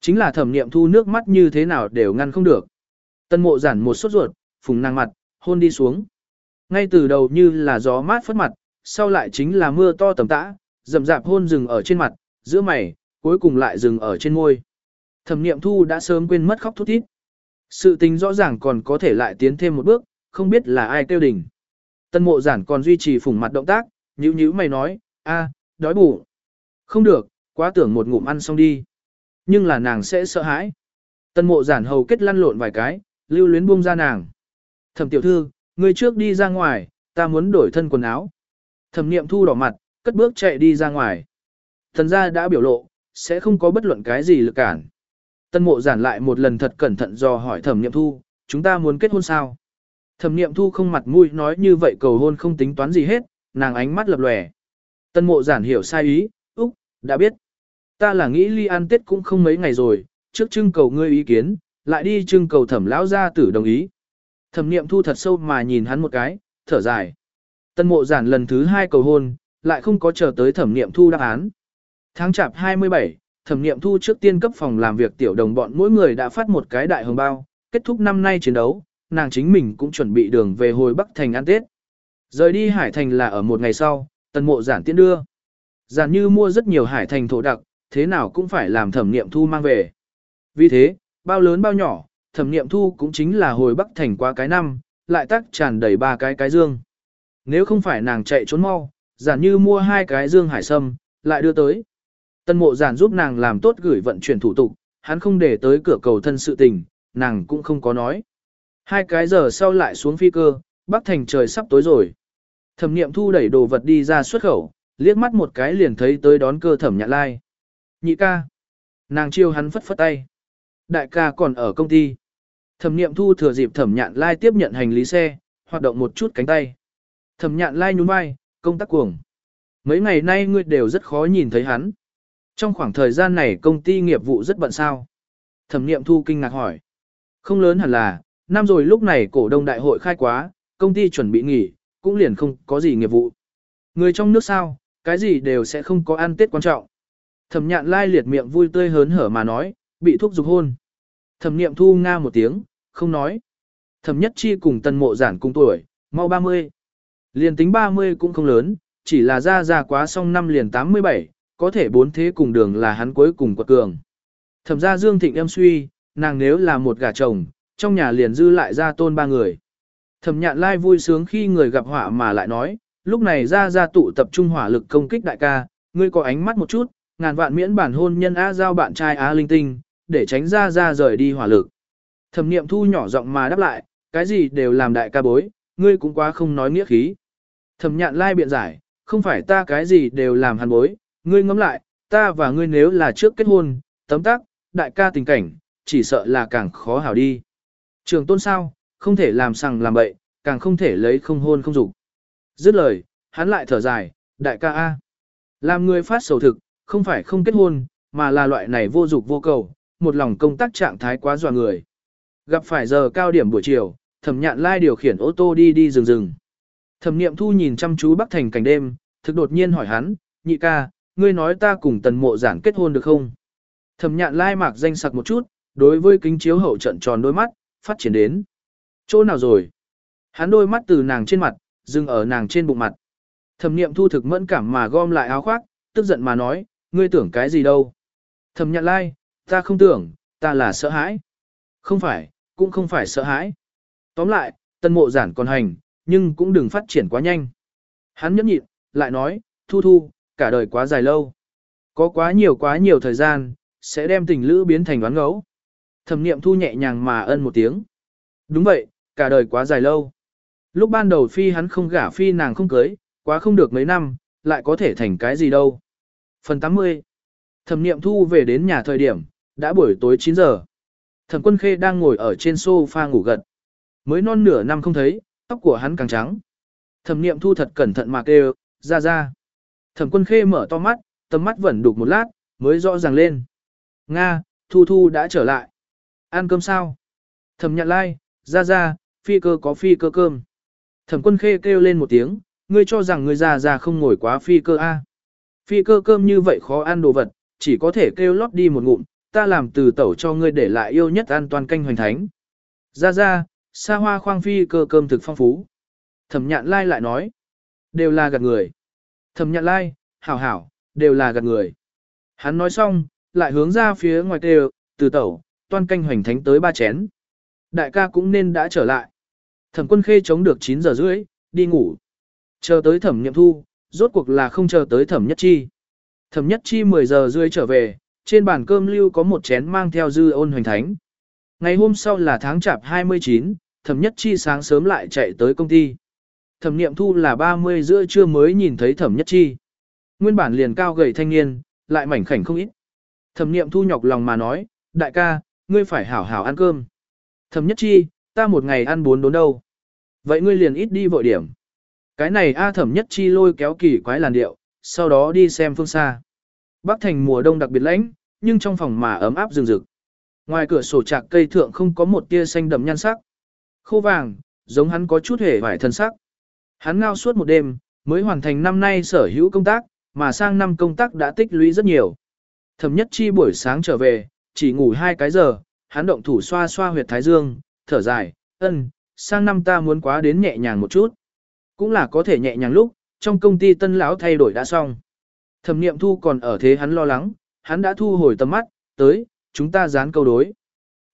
Chính là thẩm nghiệm thu nước mắt như thế nào đều ngăn không được. Tân mộ giản một sốt ruột, phùng nàng mặt, hôn đi xuống. Ngay từ đầu như là gió mát phất mặt, sau lại chính là mưa to tầm tã, rậm rạp hôn rừng ở trên mặt, giữa mày, cuối cùng lại dừng ở trên môi. Thẩm niệm thu đã sớm quên mất khóc thút thít. Sự tình rõ ràng còn có thể lại tiến thêm một bước, không biết là ai tiêu đỉnh. Tân mộ giản còn duy trì phủng mặt động tác, nhíu nhíu mày nói, a, đói bụng. Không được, quá tưởng một ngụm ăn xong đi. Nhưng là nàng sẽ sợ hãi. Tân mộ giản hầu kết lăn lộn vài cái, lưu luyến buông ra nàng. Thẩm tiểu thư, người trước đi ra ngoài, ta muốn đổi thân quần áo. Thẩm niệm thu đỏ mặt, cất bước chạy đi ra ngoài. Thần gia đã biểu lộ, sẽ không có bất luận cái gì lực cản. Tân mộ giản lại một lần thật cẩn thận do hỏi thẩm niệm thu, chúng ta muốn kết hôn sao? Thẩm niệm thu không mặt mũi nói như vậy cầu hôn không tính toán gì hết, nàng ánh mắt lập lòe. Tân mộ giản hiểu sai ý, úc, đã biết. Ta là nghĩ ly an tết cũng không mấy ngày rồi, trước trưng cầu ngươi ý kiến, lại đi trưng cầu thẩm lão gia tử đồng ý. Thẩm niệm thu thật sâu mà nhìn hắn một cái, thở dài. Tân mộ giản lần thứ hai cầu hôn, lại không có chờ tới thẩm niệm thu đáp án. Tháng chạp 27, thẩm niệm thu trước tiên cấp phòng làm việc tiểu đồng bọn mỗi người đã phát một cái đại hồng bao, kết thúc năm nay chiến đấu, nàng chính mình cũng chuẩn bị đường về hồi Bắc Thành ăn Tết. Rời đi Hải Thành là ở một ngày sau, tần mộ giản tiễn đưa. Giản như mua rất nhiều Hải Thành thổ đặc, thế nào cũng phải làm thẩm niệm thu mang về. Vì thế, bao lớn bao nhỏ, thẩm niệm thu cũng chính là hồi Bắc Thành qua cái năm, lại tắc tràn đầy ba cái cái dương. Nếu không phải nàng chạy trốn mau, giản như mua hai cái dương hải sâm, lại đưa tới. Tân mộ giản giúp nàng làm tốt gửi vận chuyển thủ tục, hắn không để tới cửa cầu thân sự tình, nàng cũng không có nói. Hai cái giờ sau lại xuống phi cơ, bắc thành trời sắp tối rồi. Thẩm niệm thu đẩy đồ vật đi ra xuất khẩu, liếc mắt một cái liền thấy tới đón cơ thẩm nhạn lai. Nhị ca. Nàng chiêu hắn phất phất tay. Đại ca còn ở công ty. Thẩm niệm thu thừa dịp thẩm nhạn lai tiếp nhận hành lý xe, hoạt động một chút cánh tay. Thẩm nhạn lai nhún vai, công tác cuồng. Mấy ngày nay ngươi đều rất khó nhìn thấy hắn. Trong khoảng thời gian này công ty nghiệp vụ rất bận sao. Thẩm niệm thu kinh ngạc hỏi. Không lớn hẳn là, năm rồi lúc này cổ đông đại hội khai quá, công ty chuẩn bị nghỉ, cũng liền không có gì nghiệp vụ. Người trong nước sao, cái gì đều sẽ không có ăn tết quan trọng. Thẩm nhạn lai liệt miệng vui tươi hớn hở mà nói, bị thuốc dục hôn. Thẩm niệm thu nga một tiếng, không nói. Thẩm nhất chi cùng tân mộ giản cùng tuổi, mau 30. Liền tính 30 cũng không lớn, chỉ là ra ra quá xong năm liền 87, có thể bốn thế cùng đường là hắn cuối cùng quật cường. Thẩm ra Dương Thịnh em suy, nàng nếu là một gà chồng, trong nhà liền dư lại ra tôn ba người. Thẩm nhạn lai vui sướng khi người gặp họa mà lại nói, lúc này ra ra tụ tập trung hỏa lực công kích đại ca, ngươi có ánh mắt một chút, ngàn vạn miễn bản hôn nhân á giao bạn trai á linh tinh, để tránh ra ra rời đi hỏa lực. Thẩm niệm thu nhỏ giọng mà đáp lại, cái gì đều làm đại ca bối, ngươi cũng quá không nói nghĩa khí. Thẩm nhạn lai biện giải, không phải ta cái gì đều làm hàn bối, ngươi ngẫm lại, ta và ngươi nếu là trước kết hôn, tấm tắc, đại ca tình cảnh, chỉ sợ là càng khó hảo đi. Trường tôn sao, không thể làm sằng làm bậy, càng không thể lấy không hôn không dục. Dứt lời, hắn lại thở dài, đại ca A. Làm người phát sầu thực, không phải không kết hôn, mà là loại này vô dục vô cầu, một lòng công tác trạng thái quá dọa người. Gặp phải giờ cao điểm buổi chiều, thẩm nhạn lai điều khiển ô tô đi đi rừng rừng. Thẩm niệm thu nhìn chăm chú bắc thành cảnh đêm, thực đột nhiên hỏi hắn, nhị ca, ngươi nói ta cùng tần mộ giản kết hôn được không? Thẩm nhạn lai mạc danh sặc một chút, đối với kính chiếu hậu trận tròn đôi mắt, phát triển đến. Chỗ nào rồi? Hắn đôi mắt từ nàng trên mặt, dừng ở nàng trên bụng mặt. Thẩm niệm thu thực mẫn cảm mà gom lại áo khoác, tức giận mà nói, ngươi tưởng cái gì đâu? Thẩm nhạn lai, ta không tưởng, ta là sợ hãi. Không phải, cũng không phải sợ hãi. Tóm lại, tân mộ giản còn hành, nhưng cũng đừng phát triển quá nhanh. Hắn nhẫn nhịn, lại nói, thu thu, cả đời quá dài lâu. Có quá nhiều quá nhiều thời gian, sẽ đem tình lữ biến thành đoán ngẫu. Thẩm niệm thu nhẹ nhàng mà ân một tiếng. Đúng vậy, cả đời quá dài lâu. Lúc ban đầu phi hắn không gả phi nàng không cưới, quá không được mấy năm, lại có thể thành cái gì đâu. Phần 80 Thẩm niệm thu về đến nhà thời điểm, đã buổi tối 9 giờ. Thẩm quân khê đang ngồi ở trên sofa ngủ gật. Mới non nửa năm không thấy, tóc của hắn càng trắng. Thẩm niệm thu thật cẩn thận mà kêu, ra ra. Thẩm quân khê mở to mắt, tầm mắt vẫn đục một lát, mới rõ ràng lên. Nga, thu thu đã trở lại. Ăn cơm sao? Thẩm nhạn lai, ra ra, phi cơ có phi cơ cơm. Thẩm quân khê kêu lên một tiếng, ngươi cho rằng ngươi ra ra không ngồi quá phi cơ a? Phi cơ cơm như vậy khó ăn đồ vật, chỉ có thể kêu lót đi một ngụm, ta làm từ tẩu cho ngươi để lại yêu nhất an toàn canh hoành thánh. Ra ra, xa hoa khoang phi cơ cơm thực phong phú. Thẩm nhạn lai lại nói, đều là gạt người. Thẩm nhạn lai, hảo hảo, đều là gạt người. Hắn nói xong, lại hướng ra phía ngoài kêu, từ tẩu, toan canh hoành thánh tới ba chén. Đại ca cũng nên đã trở lại. Thẩm quân khê chống được 9 giờ rưỡi, đi ngủ. Chờ tới thẩm nghiệm thu, rốt cuộc là không chờ tới thẩm nhất chi. Thẩm nhất chi 10 giờ rưỡi trở về, trên bàn cơm lưu có một chén mang theo dư ôn hoành thánh. Ngày hôm sau là tháng chạp 29, thẩm nhất chi sáng sớm lại chạy tới công ty. Thẩm niệm thu là 30 giữa trưa mới nhìn thấy thẩm nhất chi. Nguyên bản liền cao gầy thanh niên, lại mảnh khảnh không ít. Thẩm niệm thu nhọc lòng mà nói, đại ca, ngươi phải hảo hảo ăn cơm. Thẩm nhất chi, ta một ngày ăn bốn đốn đâu. Vậy ngươi liền ít đi vội điểm. Cái này A thẩm nhất chi lôi kéo kỳ quái làn điệu, sau đó đi xem phương xa. Bắc thành mùa đông đặc biệt lãnh, nhưng trong phòng mà ấm áp rừng rực. Ngoài cửa sổ chạc cây thượng không có một tia xanh đậm nhan sắc. Khô vàng, giống hắn có chút hề vải thân sắc. Hắn ngao suốt một đêm, mới hoàn thành năm nay sở hữu công tác, mà sang năm công tác đã tích lũy rất nhiều. Thẩm nhất chi buổi sáng trở về, chỉ ngủ hai cái giờ, hắn động thủ xoa xoa huyệt thái dương, thở dài, ân, sang năm ta muốn quá đến nhẹ nhàng một chút. Cũng là có thể nhẹ nhàng lúc, trong công ty tân lão thay đổi đã xong. Thẩm niệm thu còn ở thế hắn lo lắng, hắn đã thu hồi tầm mắt, tới, chúng ta dán câu đối.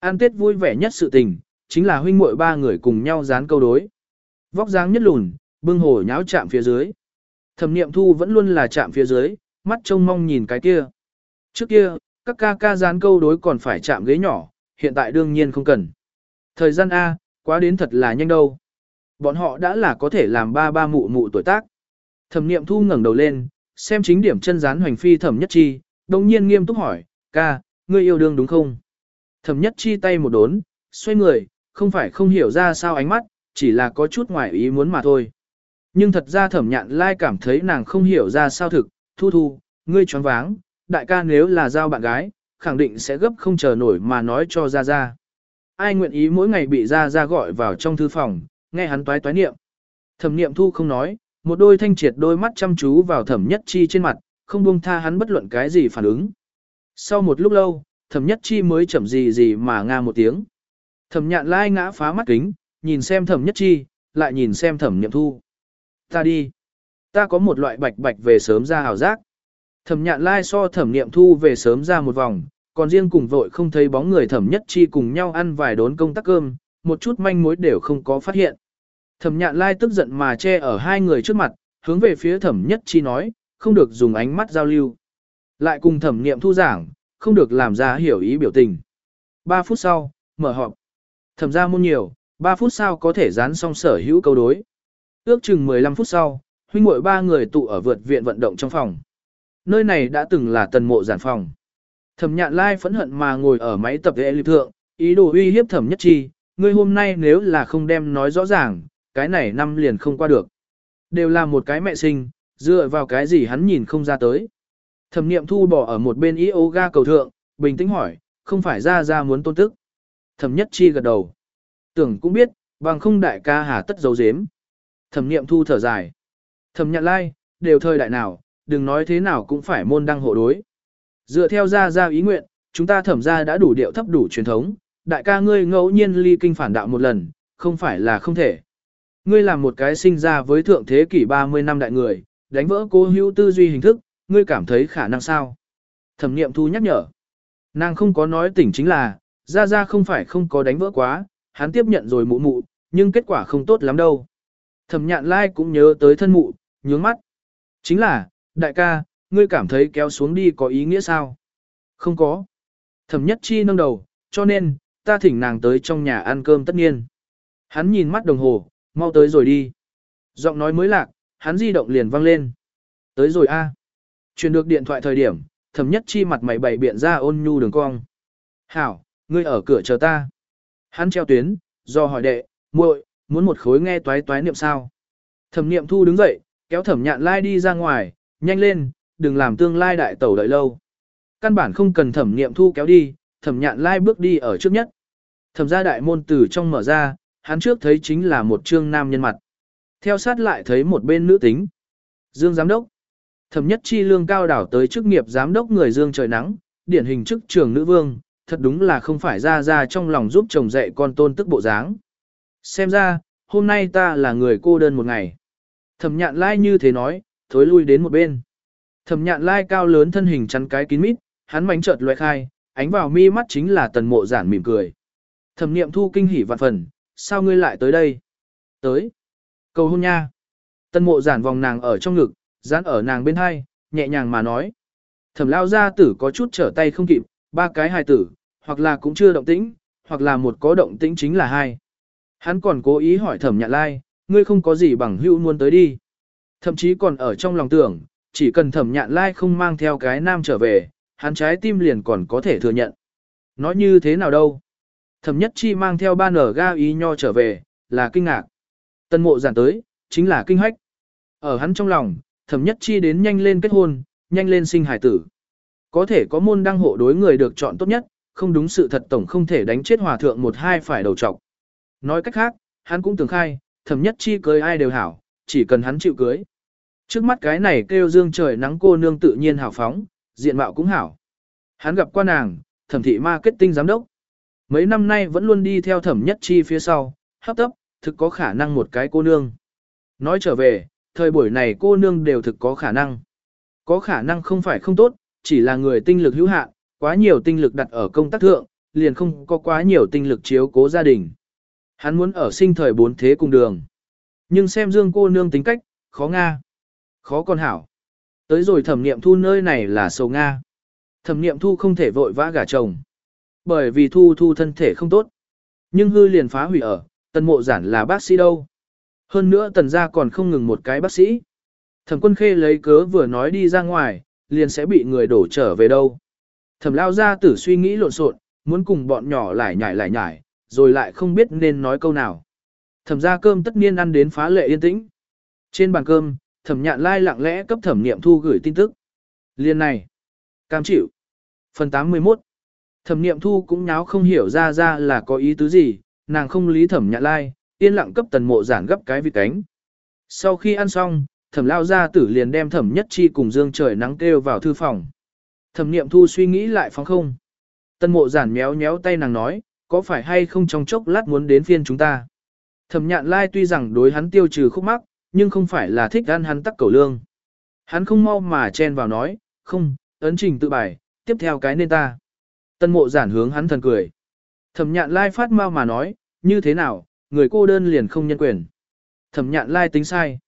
An tết vui vẻ nhất sự tình, chính là huynh muội ba người cùng nhau dán câu đối. Vóc dáng nhất lùn, bưng hổ nháo chạm phía dưới. Thẩm niệm thu vẫn luôn là chạm phía dưới, mắt trông mong nhìn cái kia. Trước kia, các ca ca dán câu đối còn phải chạm ghế nhỏ, hiện tại đương nhiên không cần. Thời gian A, quá đến thật là nhanh đâu. Bọn họ đã là có thể làm ba ba mụ mụ tuổi tác. Thẩm niệm thu ngẩng đầu lên, xem chính điểm chân dán hoành phi thẩm nhất chi, đồng nhiên nghiêm túc hỏi, ca, ngươi yêu đương đúng không? Thẩm nhất chi tay một đốn, xoay người, không phải không hiểu ra sao ánh mắt, chỉ là có chút ngoài ý muốn mà thôi. Nhưng thật ra thẩm nhạn lai cảm thấy nàng không hiểu ra sao thực, thu thu, ngươi choáng váng, đại ca nếu là giao bạn gái, khẳng định sẽ gấp không chờ nổi mà nói cho ra ra. Ai nguyện ý mỗi ngày bị ra ra gọi vào trong thư phòng, nghe hắn toái toái niệm. Thẩm niệm thu không nói, một đôi thanh triệt đôi mắt chăm chú vào thẩm nhất chi trên mặt, không buông tha hắn bất luận cái gì phản ứng. Sau một lúc lâu, thẩm nhất chi mới chậm gì gì mà nga một tiếng. Thẩm nhạn lai ngã phá mắt kính, nhìn xem thẩm nhất chi, lại nhìn xem thẩm niệm thu. Ta đi. Ta có một loại bạch bạch về sớm ra hào giác. Thẩm nhạn lai so thẩm niệm thu về sớm ra một vòng, còn riêng cùng vội không thấy bóng người thẩm nhất chi cùng nhau ăn vài đốn công tác cơm, một chút manh mối đều không có phát hiện. Thẩm nhạn lai tức giận mà che ở hai người trước mặt, hướng về phía thẩm nhất chi nói, không được dùng ánh mắt giao lưu. Lại cùng thẩm niệm thu giảng, không được làm ra hiểu ý biểu tình. Ba phút sau, mở họp. Thẩm ra môn nhiều, ba phút sau có thể dán xong sở hữu câu đối. Ước chừng 15 phút sau, huynh muội ba người tụ ở vượt viện vận động trong phòng. Nơi này đã từng là tần mộ giản phòng. Thẩm nhạn lai phẫn hận mà ngồi ở máy tập hệ liệp thượng, ý đồ uy hiếp thẩm nhất chi, ngươi hôm nay nếu là không đem nói rõ ràng, cái này năm liền không qua được. Đều là một cái mẹ sinh, dựa vào cái gì hắn nhìn không ra tới. Thẩm niệm thu bỏ ở một bên yoga cầu thượng, bình tĩnh hỏi, không phải ra ra muốn tôn tức. Thẩm nhất chi gật đầu. Tưởng cũng biết, bằng không đại ca hà tất dấu dếm. Thẩm niệm thu thở dài. Thẩm nhạn lai, đều thời đại nào, đừng nói thế nào cũng phải môn đăng hộ đối. Dựa theo ra ra ý nguyện, chúng ta thẩm ra đã đủ điệu thấp đủ truyền thống, đại ca ngươi ngẫu nhiên ly kinh phản đạo một lần, không phải là không thể. Ngươi làm một cái sinh ra với thượng thế kỷ 30 năm đại người, đánh vỡ cố hữu tư duy hình thức, ngươi cảm thấy khả năng sao? Thẩm niệm thu nhắc nhở. Nàng không có nói tỉnh chính là, ra ra không phải không có đánh vỡ quá, hắn tiếp nhận rồi mụ mụ, nhưng kết quả không tốt lắm đâu. Thẩm nhạn lai cũng nhớ tới thân mụ, nhướng mắt. Chính là, đại ca, ngươi cảm thấy kéo xuống đi có ý nghĩa sao? Không có. Thẩm nhất chi nâng đầu, cho nên, ta thỉnh nàng tới trong nhà ăn cơm tất nhiên. Hắn nhìn mắt đồng hồ, mau tới rồi đi. Giọng nói mới lạc, hắn di động liền vang lên. Tới rồi a. Truyền được điện thoại thời điểm, thẩm nhất chi mặt mày bảy biện ra ôn nhu đường cong. Hảo, ngươi ở cửa chờ ta. Hắn treo tuyến, do hỏi đệ, muội, muốn một khối nghe toái toái niệm sao. Thẩm niệm thu đứng dậy, kéo thẩm nhạn lai đi ra ngoài, nhanh lên, đừng làm tương lai đại tẩu đợi lâu. Căn bản không cần thẩm niệm thu kéo đi, thẩm nhạn lai bước đi ở trước nhất. Thẩm gia đại môn từ trong mở ra, hắn trước thấy chính là một trương nam nhân mặt. Theo sát lại thấy một bên nữ tính. Dương giám đốc. Thẩm nhất chi lương cao đảo tới chức nghiệp giám đốc người dương trời nắng, điển hình chức trường nữ vương, thật đúng là không phải ra ra trong lòng giúp chồng dạy con tôn tức bộ dáng. Xem ra, hôm nay ta là người cô đơn một ngày. Thẩm nhạn lai như thế nói, thối lui đến một bên. Thẩm nhạn lai cao lớn thân hình chắn cái kín mít, hắn mảnh chợt loại khai, ánh vào mi mắt chính là tần mộ giản mỉm cười. Thẩm niệm thu kinh hỉ vạn phần, sao ngươi lại tới đây? Tới. Cầu hôn nha. Tần mộ giản vòng nàng ở trong ngực, dán ở nàng bên hai, nhẹ nhàng mà nói. Thẩm lao gia tử có chút trở tay không kịp, ba cái hài tử, hoặc là cũng chưa động tĩnh, hoặc là một có động tĩnh chính là hai. Hắn còn cố ý hỏi thẩm nhạn lai, ngươi không có gì bằng hữu muốn tới đi. Thậm chí còn ở trong lòng tưởng, chỉ cần thẩm nhạn lai không mang theo cái nam trở về, hắn trái tim liền còn có thể thừa nhận. Nói như thế nào đâu? Thẩm nhất chi mang theo ba nở ga ý nho trở về, là kinh ngạc. Tân mộ giản tới, chính là kinh hách. Ở hắn trong lòng, thẩm nhất chi đến nhanh lên kết hôn, nhanh lên sinh hải tử. Có thể có môn đăng hộ đối người được chọn tốt nhất, không đúng sự thật tổng không thể đánh chết hòa thượng một hai phải đầu trọc. Nói cách khác, hắn cũng tưởng khai, thẩm nhất chi cưới ai đều hảo, chỉ cần hắn chịu cưới. Trước mắt cái này kêu dương trời nắng cô nương tự nhiên hảo phóng, diện mạo cũng hảo. Hắn gặp qua nàng, thẩm thị marketing giám đốc. Mấy năm nay vẫn luôn đi theo thẩm nhất chi phía sau, hấp tấp, thực có khả năng một cái cô nương. Nói trở về, thời buổi này cô nương đều thực có khả năng. Có khả năng không phải không tốt, chỉ là người tinh lực hữu hạn, quá nhiều tinh lực đặt ở công tác thượng, liền không có quá nhiều tinh lực chiếu cố gia đình. Hắn muốn ở sinh thời bốn thế cùng đường. Nhưng xem dương cô nương tính cách, khó nga. Khó con hảo. Tới rồi thẩm niệm thu nơi này là sầu Nga. Thẩm niệm thu không thể vội vã gả chồng. Bởi vì thu thu thân thể không tốt. Nhưng hư liền phá hủy ở, tần mộ giản là bác sĩ đâu. Hơn nữa tần gia còn không ngừng một cái bác sĩ. Thẩm quân khê lấy cớ vừa nói đi ra ngoài, liền sẽ bị người đổ trở về đâu. Thẩm lao ra tử suy nghĩ lộn xộn, muốn cùng bọn nhỏ lại nhảy lại nhảy, rồi lại không biết nên nói câu nào. Thẩm ra cơm tất nhiên ăn đến phá lệ yên tĩnh. Trên bàn cơm, thẩm nhạn lai lặng lẽ cấp thẩm niệm thu gửi tin tức. Liên này. Cam chịu. Phần 81. Thẩm niệm thu cũng nháo không hiểu ra ra là có ý tứ gì, nàng không lý thẩm nhạn lai, yên lặng cấp tần mộ giản gấp cái vịt cánh. Sau khi ăn xong, thẩm lao ra tử liền đem thẩm nhất chi cùng dương trời nắng kêu vào thư phòng. Thẩm niệm thu suy nghĩ lại phóng không. Tần mộ giản méo méo tay nàng nói, có phải hay không trong chốc lát muốn đến phiên chúng ta. Thẩm nhạn lai tuy rằng đối hắn tiêu trừ khúc mắc, nhưng không phải là thích ăn hắn tắc cầu lương. Hắn không mau mà chen vào nói, không, ấn trình tự bài, tiếp theo cái nên ta. Tân mộ giản hướng hắn thần cười. Thẩm nhạn lai phát mau mà nói, như thế nào, người cô đơn liền không nhân quyền. Thẩm nhạn lai tính sai.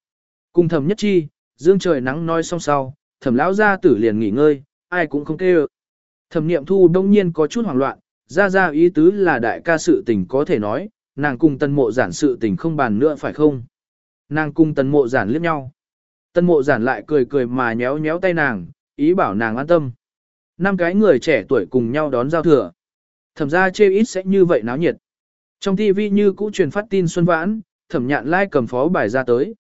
Cùng thẩm nhất chi, dương trời nắng nói xong sau, thẩm lão gia tử liền nghỉ ngơi, ai cũng không kêu. Thẩm niệm thu đông nhiên có chút hoảng loạn, ra ra ý tứ là đại ca sự tình có thể nói, nàng cùng tân mộ giản sự tình không bàn nữa phải không? Nàng cùng tân mộ giản liếc nhau. Tân mộ giản lại cười cười mà nhéo nhéo tay nàng, ý bảo nàng an tâm. Năm cái người trẻ tuổi cùng nhau đón giao thừa. Thẩm ra chê ít sẽ như vậy náo nhiệt. Trong TV như cũ truyền phát tin xuân vãn, thẩm nhạn lai cầm phó bài ra tới.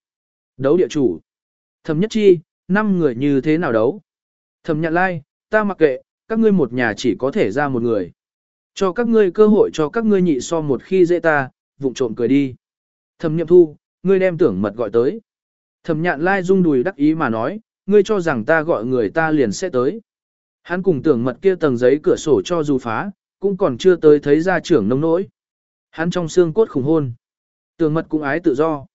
Đấu địa chủ. Thẩm nhất chi, năm người như thế nào đấu? Thẩm nhạn lai, ta mặc kệ, các ngươi một nhà chỉ có thể ra một người. Cho các ngươi cơ hội cho các ngươi nhị so một khi dễ ta, vụng trộm cười đi. Thẩm nhậm thu, ngươi đem tưởng mật gọi tới. Thẩm nhạn lai rung đùi đắc ý mà nói, ngươi cho rằng ta gọi người ta liền sẽ tới. Hắn cùng tưởng mật kia tầng giấy cửa sổ cho dù phá, cũng còn chưa tới thấy ra trưởng nông nỗi. Hắn trong xương cốt khủng hôn. Tưởng mật cũng ái tự do.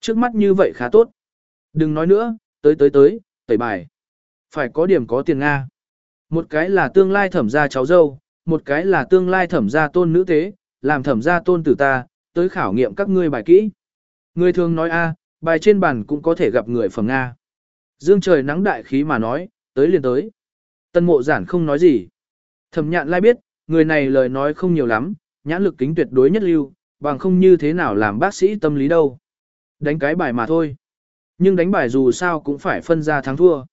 Trước mắt như vậy khá tốt. Đừng nói nữa, tới tới tới, tẩy bài. Phải có điểm có tiền Nga. Một cái là tương lai thẩm gia cháu dâu, một cái là tương lai thẩm gia tôn nữ tế, làm thẩm gia tôn tử ta, tới khảo nghiệm các ngươi bài kỹ. Người thường nói a, bài trên bàn cũng có thể gặp người phẩm Nga. Dương trời nắng đại khí mà nói, tới liền tới. Tân mộ giản không nói gì. Thẩm nhạn lai biết, người này lời nói không nhiều lắm, nhãn lực kính tuyệt đối nhất lưu, bằng không như thế nào làm bác sĩ tâm lý đâu. Đánh cái bài mà thôi. Nhưng đánh bài dù sao cũng phải phân ra thắng thua.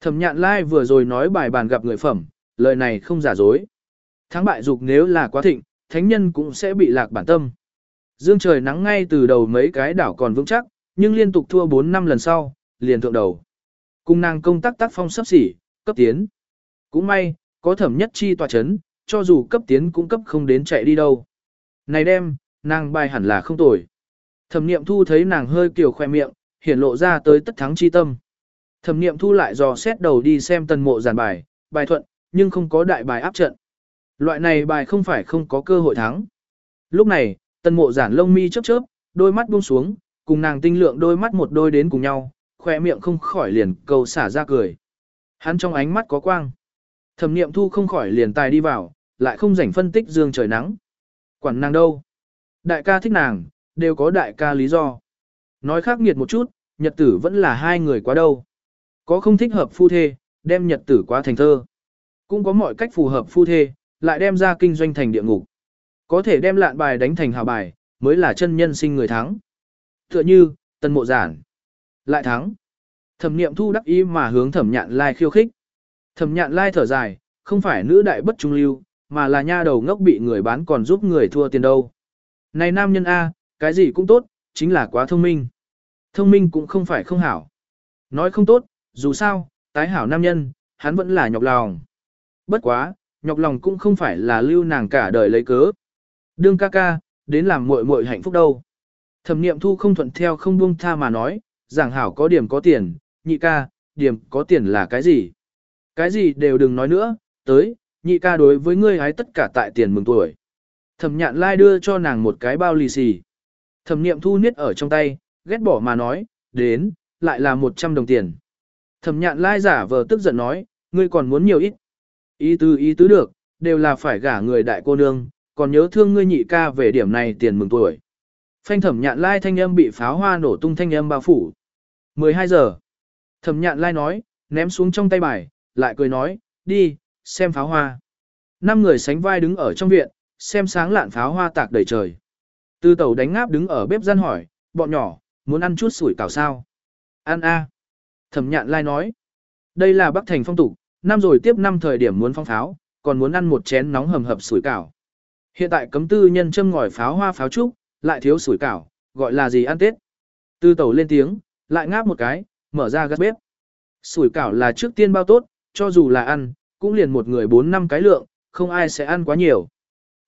Thẩm nhạn lai vừa rồi nói bài bàn gặp người phẩm, lời này không giả dối. Thắng bại dục nếu là quá thịnh, thánh nhân cũng sẽ bị lạc bản tâm. Dương trời nắng ngay từ đầu mấy cái đảo còn vững chắc, nhưng liên tục thua 4 năm lần sau, liền thượng đầu. Cùng nàng công tác tác phong sắp xỉ, cấp tiến. Cũng may, có thẩm nhất chi tòa chấn, cho dù cấp tiến cũng cấp không đến chạy đi đâu. Này đem, nàng bài hẳn là không tồi. Thẩm niệm thu thấy nàng hơi kiều khoe miệng, hiển lộ ra tới tất thắng chi tâm. Thẩm niệm thu lại dò xét đầu đi xem tần mộ giản bài, bài thuận, nhưng không có đại bài áp trận. Loại này bài không phải không có cơ hội thắng. Lúc này, Tân mộ giản lông mi chớp chớp, đôi mắt buông xuống, cùng nàng tinh lượng đôi mắt một đôi đến cùng nhau, khoe miệng không khỏi liền cầu xả ra cười. Hắn trong ánh mắt có quang. Thẩm niệm thu không khỏi liền tài đi vào, lại không rảnh phân tích dương trời nắng. Quản nàng đâu? Đại ca thích nàng, đều có đại ca lý do. Nói khác nghiệt một chút, nhật tử vẫn là hai người quá đâu. Có không thích hợp phu thê, đem nhật tử quá thành thơ. Cũng có mọi cách phù hợp phu thê, lại đem ra kinh doanh thành địa ngục. Có thể đem lạn bài đánh thành hào bài, mới là chân nhân sinh người thắng. Tựa như, tân mộ giản. Lại thắng. Thẩm niệm thu đắc ý mà hướng thẩm nhạn lai khiêu khích. Thẩm nhạn lai thở dài, không phải nữ đại bất trung lưu, mà là nha đầu ngốc bị người bán còn giúp người thua tiền đâu. Này nam nhân A, cái gì cũng tốt, chính là quá thông minh. Thông minh cũng không phải không hảo. Nói không tốt, dù sao, tái hảo nam nhân, hắn vẫn là nhọc lòng. Bất quá, nhọc lòng cũng không phải là lưu nàng cả đời lấy cớ. Đương ca ca, đến làm muội muội hạnh phúc đâu. Thẩm niệm thu không thuận theo không buông tha mà nói, giảng hảo có điểm có tiền, nhị ca, điểm có tiền là cái gì? Cái gì đều đừng nói nữa, tới, nhị ca đối với ngươi hái tất cả tại tiền mừng tuổi. Thẩm nhạn lai đưa cho nàng một cái bao lì xì. Thẩm niệm thu niết ở trong tay, ghét bỏ mà nói, đến, lại là 100 đồng tiền. Thẩm nhạn lai giả vờ tức giận nói, ngươi còn muốn nhiều ít. Ý tứ ý tứ được, đều là phải gả người đại cô nương, còn nhớ thương ngươi nhị ca về điểm này tiền mừng tuổi. Phanh thẩm nhạn lai thanh âm bị pháo hoa nổ tung thanh âm bao phủ. 12 giờ. Thẩm nhạn lai nói, ném xuống trong tay bài, lại cười nói, đi, xem pháo hoa. Năm người sánh vai đứng ở trong viện, xem sáng lạn pháo hoa tạc đầy trời. Tư tẩu đánh ngáp đứng ở bếp gian hỏi, bọn nhỏ, muốn ăn chút sủi cảo sao? Ăn a. Thẩm nhạn lai nói, đây là Bắc Thành phong tục, năm rồi tiếp năm thời điểm muốn phong pháo, còn muốn ăn một chén nóng hầm hập sủi cảo. Hiện tại cấm tư nhân châm ngòi pháo hoa pháo trúc, lại thiếu sủi cảo, gọi là gì ăn Tết. Tư tẩu lên tiếng, lại ngáp một cái, mở ra gắt bếp. Sủi cảo là trước tiên bao tốt, cho dù là ăn, cũng liền một người 4 năm cái lượng, không ai sẽ ăn quá nhiều.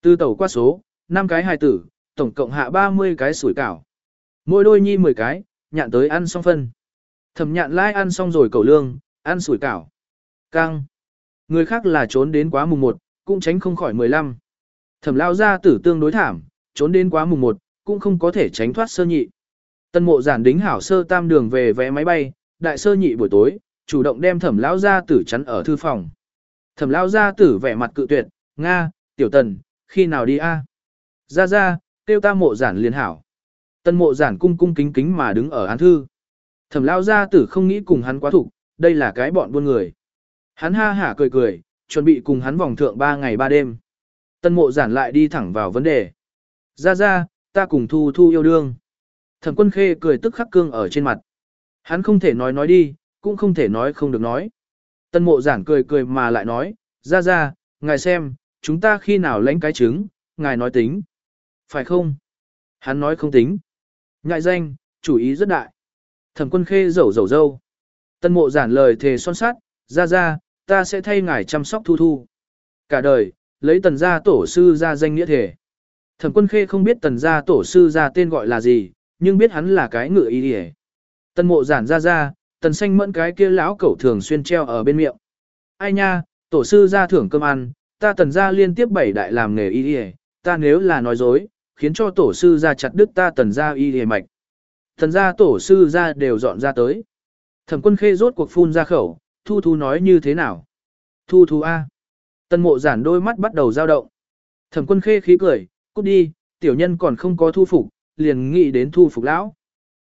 Tư tẩu qua số, 5 cái hài tử, tổng cộng hạ 30 cái sủi cảo. Mỗi đôi nhi 10 cái, nhạn tới ăn xong phân. Thẩm nhạn lai ăn xong rồi cầu lương, ăn sủi cảo. Căng. Người khác là trốn đến quá mùng 1, cũng tránh không khỏi 15. Thẩm lao ra tử tương đối thảm, trốn đến quá mùng 1, cũng không có thể tránh thoát sơ nhị. Tân mộ giản đính hảo sơ tam đường về vé máy bay, đại sơ nhị buổi tối, chủ động đem thẩm lão gia tử chắn ở thư phòng. Thẩm lão gia tử vẻ mặt cự tuyệt, Nga, tiểu tần, khi nào đi a? Ra ra, tiêu ta mộ giản liền hảo. Tân mộ giản cung cung kính kính mà đứng ở án thư. Thẩm lão gia tử không nghĩ cùng hắn quá thủ, đây là cái bọn buôn người. Hắn ha hả cười cười, chuẩn bị cùng hắn vòng thượng ba ngày ba đêm. Tân mộ giản lại đi thẳng vào vấn đề. Ra ra, ta cùng thu thu yêu đương. Thẩm quân khê cười tức khắc cương ở trên mặt. Hắn không thể nói nói đi, cũng không thể nói không được nói. Tân mộ giản cười cười mà lại nói, ra ra, ngài xem, chúng ta khi nào lãnh cái trứng, ngài nói tính. Phải không? Hắn nói không tính. Ngại danh, chủ ý rất đại. Thẩm quân khê rầu rầu râu. Tân mộ giản lời thề son sát, ra ra, ta sẽ thay ngài chăm sóc thu thu. Cả đời, lấy tần gia tổ sư ra danh nghĩa thể. Thẩm quân khê không biết tần gia tổ sư ra tên gọi là gì, nhưng biết hắn là cái ngựa ý đi Tần mộ giản ra ra, tần xanh mẫn cái kia lão cẩu thường xuyên treo ở bên miệng. Ai nha, tổ sư ra thưởng cơm ăn, ta tần gia liên tiếp bảy đại làm nghề y y, ta nếu là nói dối, khiến cho tổ sư ra chặt đứt ta tần gia y y mạch. Tần gia tổ sư ra đều dọn ra tới. Thẩm quân khê rốt cuộc phun ra khẩu, thu thu nói như thế nào? Thu thu A. Tân mộ giản đôi mắt bắt đầu dao động. Thẩm quân khê khí cười, cút đi, tiểu nhân còn không có thu phục, liền nghĩ đến thu phục lão.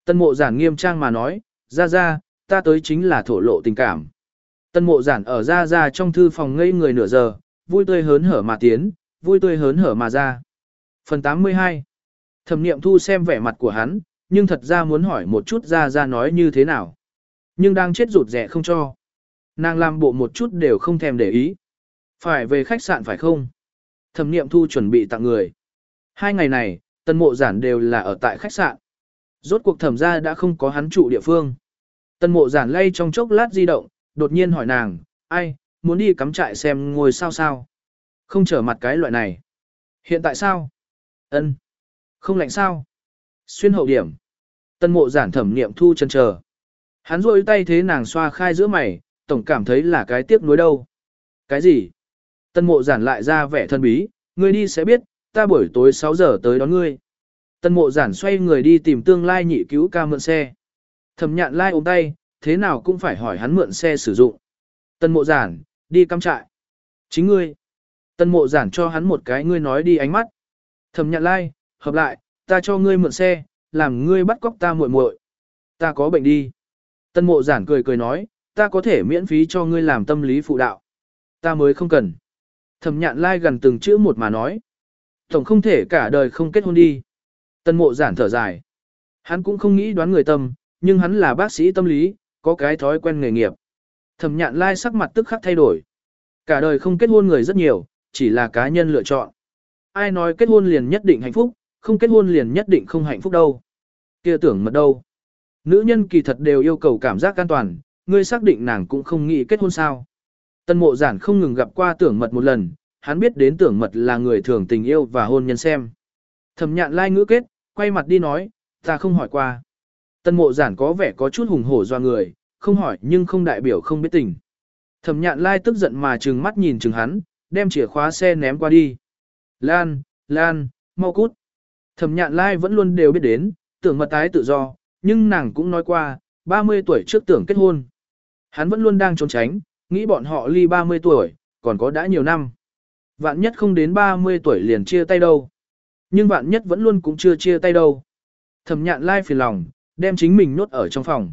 Tân mộ giản nghiêm trang mà nói, ra ra, ta tới chính là thổ lộ tình cảm. Tân mộ giản ở ra ra trong thư phòng ngây người nửa giờ, vui tươi hớn hở mà tiến, vui tươi hớn hở mà ra. Phần 82 Thẩm niệm thu xem vẻ mặt của hắn, nhưng thật ra muốn hỏi một chút ra ra nói như thế nào. Nhưng đang chết rụt rẻ không cho. Nàng làm bộ một chút đều không thèm để ý. Phải về khách sạn phải không? Thẩm niệm thu chuẩn bị tặng người. Hai ngày này, tân mộ giản đều là ở tại khách sạn. Rốt cuộc thẩm ra đã không có hắn trụ địa phương. Tân mộ giản lay trong chốc lát di động, đột nhiên hỏi nàng, ai, muốn đi cắm trại xem ngồi sao sao. Không trở mặt cái loại này. Hiện tại sao? ân Không lạnh sao? Xuyên hậu điểm. Tân mộ giản thẩm niệm thu chân chờ. Hắn rôi tay thế nàng xoa khai giữa mày, tổng cảm thấy là cái tiếc nuối đâu. Cái gì? Tân mộ giản lại ra vẻ thân bí, ngươi đi sẽ biết, ta buổi tối 6 giờ tới đón ngươi. Tân mộ giản xoay người đi tìm tương lai nhị cứu ca mượn xe. Thẩm nhạn lai ôm tay, thế nào cũng phải hỏi hắn mượn xe sử dụng. Tân mộ giản, đi cắm trại. Chính ngươi. Tân mộ giản cho hắn một cái ngươi nói đi ánh mắt. Thẩm nhạn lai, hợp lại, ta cho ngươi mượn xe, làm ngươi bắt cóc ta muội muội. Ta có bệnh đi. Tân mộ giản cười cười nói, ta có thể miễn phí cho ngươi làm tâm lý phụ đạo. Ta mới không cần. Thẩm nhạn lai gần từng chữ một mà nói. Tổng không thể cả đời không kết hôn đi. Tân mộ giản thở dài. Hắn cũng không nghĩ đoán người tâm, nhưng hắn là bác sĩ tâm lý, có cái thói quen nghề nghiệp. Thẩm nhạn lai sắc mặt tức khắc thay đổi. Cả đời không kết hôn người rất nhiều, chỉ là cá nhân lựa chọn. Ai nói kết hôn liền nhất định hạnh phúc, không kết hôn liền nhất định không hạnh phúc đâu. kia tưởng mật đâu. Nữ nhân kỳ thật đều yêu cầu cảm giác an toàn, ngươi xác định nàng cũng không nghĩ kết hôn sao. Tân mộ giản không ngừng gặp qua tưởng mật một lần, hắn biết đến tưởng mật là người thường tình yêu và hôn nhân xem. Thẩm nhạn lai ngữ kết, quay mặt đi nói, ta không hỏi qua. Tân mộ giản có vẻ có chút hùng hổ do người, không hỏi nhưng không đại biểu không biết tình. Thẩm nhạn lai tức giận mà trừng mắt nhìn trừng hắn, đem chìa khóa xe ném qua đi. Lan, Lan, mau cút. Thẩm nhạn lai vẫn luôn đều biết đến, tưởng mật tái tự do, nhưng nàng cũng nói qua, 30 tuổi trước tưởng kết hôn. Hắn vẫn luôn đang trốn tránh, nghĩ bọn họ ly 30 tuổi, còn có đã nhiều năm. Vạn nhất không đến 30 tuổi liền chia tay đâu. Nhưng vạn nhất vẫn luôn cũng chưa chia tay đâu. Thẩm nhạn lai phiền lòng, đem chính mình nốt ở trong phòng.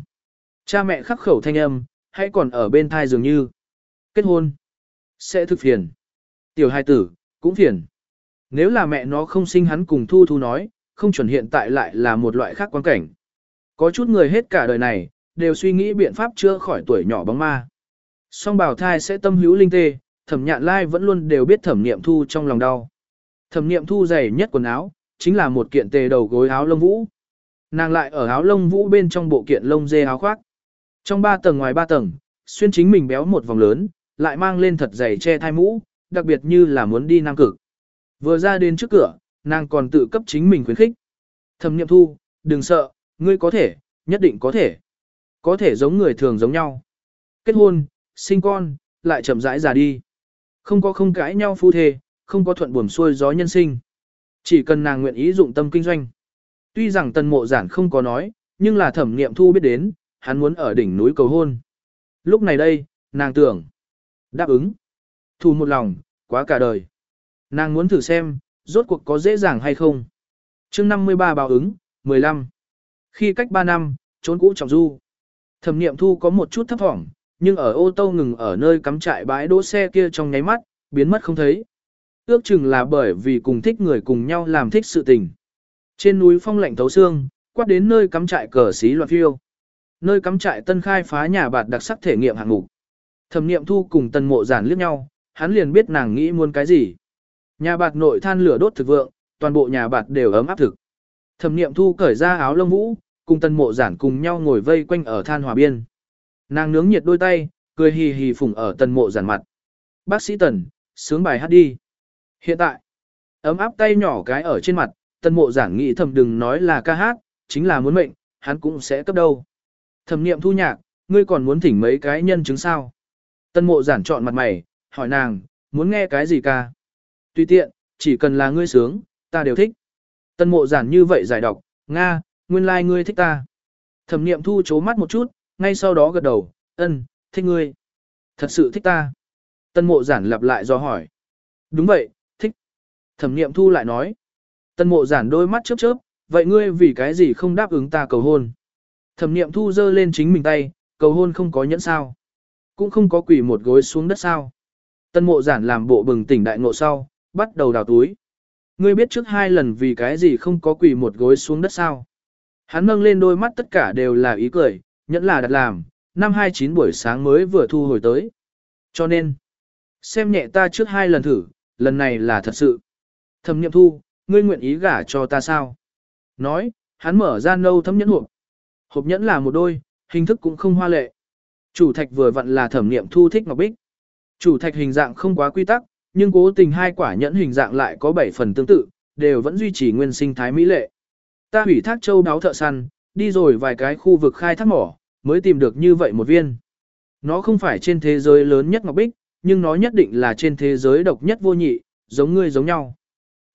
Cha mẹ khắc khẩu thanh âm, hãy còn ở bên thai dường như. Kết hôn. Sẽ thực phiền. Tiểu hai tử, cũng phiền. Nếu là mẹ nó không sinh hắn cùng Thu Thu nói, không chuẩn hiện tại lại là một loại khác quan cảnh. Có chút người hết cả đời này, đều suy nghĩ biện pháp chữa khỏi tuổi nhỏ bóng ma. Song bảo thai sẽ tâm hữu linh tê, thẩm nhạn lai vẫn luôn đều biết thẩm niệm thu trong lòng đau. Thẩm niệm thu dày nhất quần áo, chính là một kiện tề đầu gối áo lông vũ. Nàng lại ở áo lông vũ bên trong bộ kiện lông dê áo khoác. Trong ba tầng ngoài ba tầng, xuyên chính mình béo một vòng lớn, lại mang lên thật dày che thai mũ, đặc biệt như là muốn đi nam cực. Vừa ra đến trước cửa, nàng còn tự cấp chính mình khuyến khích. Thẩm niệm thu, đừng sợ, ngươi có thể, nhất định có thể. Có thể giống người thường giống nhau. Kết hôn, sinh con, lại chậm rãi già đi. Không có không cãi nhau phu thề, không có thuận buồm xuôi gió nhân sinh. Chỉ cần nàng nguyện ý dụng tâm kinh doanh. Tuy rằng tần mộ giản không có nói, nhưng là thẩm niệm thu biết đến, hắn muốn ở đỉnh núi cầu hôn. Lúc này đây, nàng tưởng. Đáp ứng. Thu một lòng, quá cả đời. Nàng muốn thử xem, rốt cuộc có dễ dàng hay không. chương 53 báo ứng, 15. Khi cách 3 năm, trốn cũ trọng du. Thẩm niệm thu có một chút thấp thỏm, nhưng ở ô tô ngừng ở nơi cắm trại bãi đỗ xe kia trong nháy mắt, biến mất không thấy. Ước chừng là bởi vì cùng thích người cùng nhau làm thích sự tình. Trên núi phong lạnh thấu xương, quát đến nơi cắm trại cờ xí loạn phiêu. Nơi cắm trại tân khai phá nhà bạt đặc sắc thể nghiệm hạng mục. Thẩm niệm thu cùng tần mộ giản liếc nhau, hắn liền biết nàng nghĩ muốn cái gì. Nhà bạt nội than lửa đốt thực vượng, toàn bộ nhà bạt đều ấm áp thực. Thẩm niệm thu cởi ra áo lông vũ, cùng tân mộ giản cùng nhau ngồi vây quanh ở than hòa biên. Nàng nướng nhiệt đôi tay, cười hì hì phủng ở tần mộ giản mặt. Bác sĩ tần, sướng bài hát đi. Hiện tại, ấm áp tay nhỏ cái ở trên mặt, tần mộ giản nghĩ thầm đừng nói là ca hát, chính là muốn mệnh, hắn cũng sẽ cấp đâu. Thẩm niệm thu nhạc, ngươi còn muốn thỉnh mấy cái nhân chứng sao? tần mộ giản chọn mặt mày, hỏi nàng, muốn nghe cái gì ca? Tùy tiện, chỉ cần là ngươi sướng, ta đều thích. tần mộ giản như vậy giải đọc, Nga, nguyên lai like ngươi thích ta. Thẩm niệm thu chố mắt một chút, ngay sau đó gật đầu, ân, thích ngươi. Thật sự thích ta. Tân mộ giản lặp lại do hỏi. Đúng vậy, thích. Thẩm niệm thu lại nói. Tân mộ giản đôi mắt chớp chớp, vậy ngươi vì cái gì không đáp ứng ta cầu hôn? Thẩm niệm thu giơ lên chính mình tay, cầu hôn không có nhẫn sao. Cũng không có quỷ một gối xuống đất sao. Tân mộ giản làm bộ bừng tỉnh đại ngộ sau, bắt đầu đào túi. Ngươi biết trước hai lần vì cái gì không có quỷ một gối xuống đất sao. Hắn nâng lên đôi mắt tất cả đều là ý cười, nhẫn là đặt làm, năm 29 buổi sáng mới vừa thu hồi tới. Cho nên, xem nhẹ ta trước hai lần thử, lần này là thật sự. Thẩm niệm thu, ngươi nguyện ý gả cho ta sao? Nói, hắn mở ra nâu thấm nhẫn hộp. Hộp nhẫn là một đôi, hình thức cũng không hoa lệ. Chủ thạch vừa vặn là thẩm niệm thu thích ngọc bích. Chủ thạch hình dạng không quá quy tắc, nhưng cố tình hai quả nhẫn hình dạng lại có bảy phần tương tự, đều vẫn duy trì nguyên sinh thái mỹ lệ. Ta hủy thác châu đáo thợ săn, đi rồi vài cái khu vực khai thác mỏ, mới tìm được như vậy một viên. Nó không phải trên thế giới lớn nhất ngọc bích, nhưng nó nhất định là trên thế giới độc nhất vô nhị, giống ngươi giống nhau.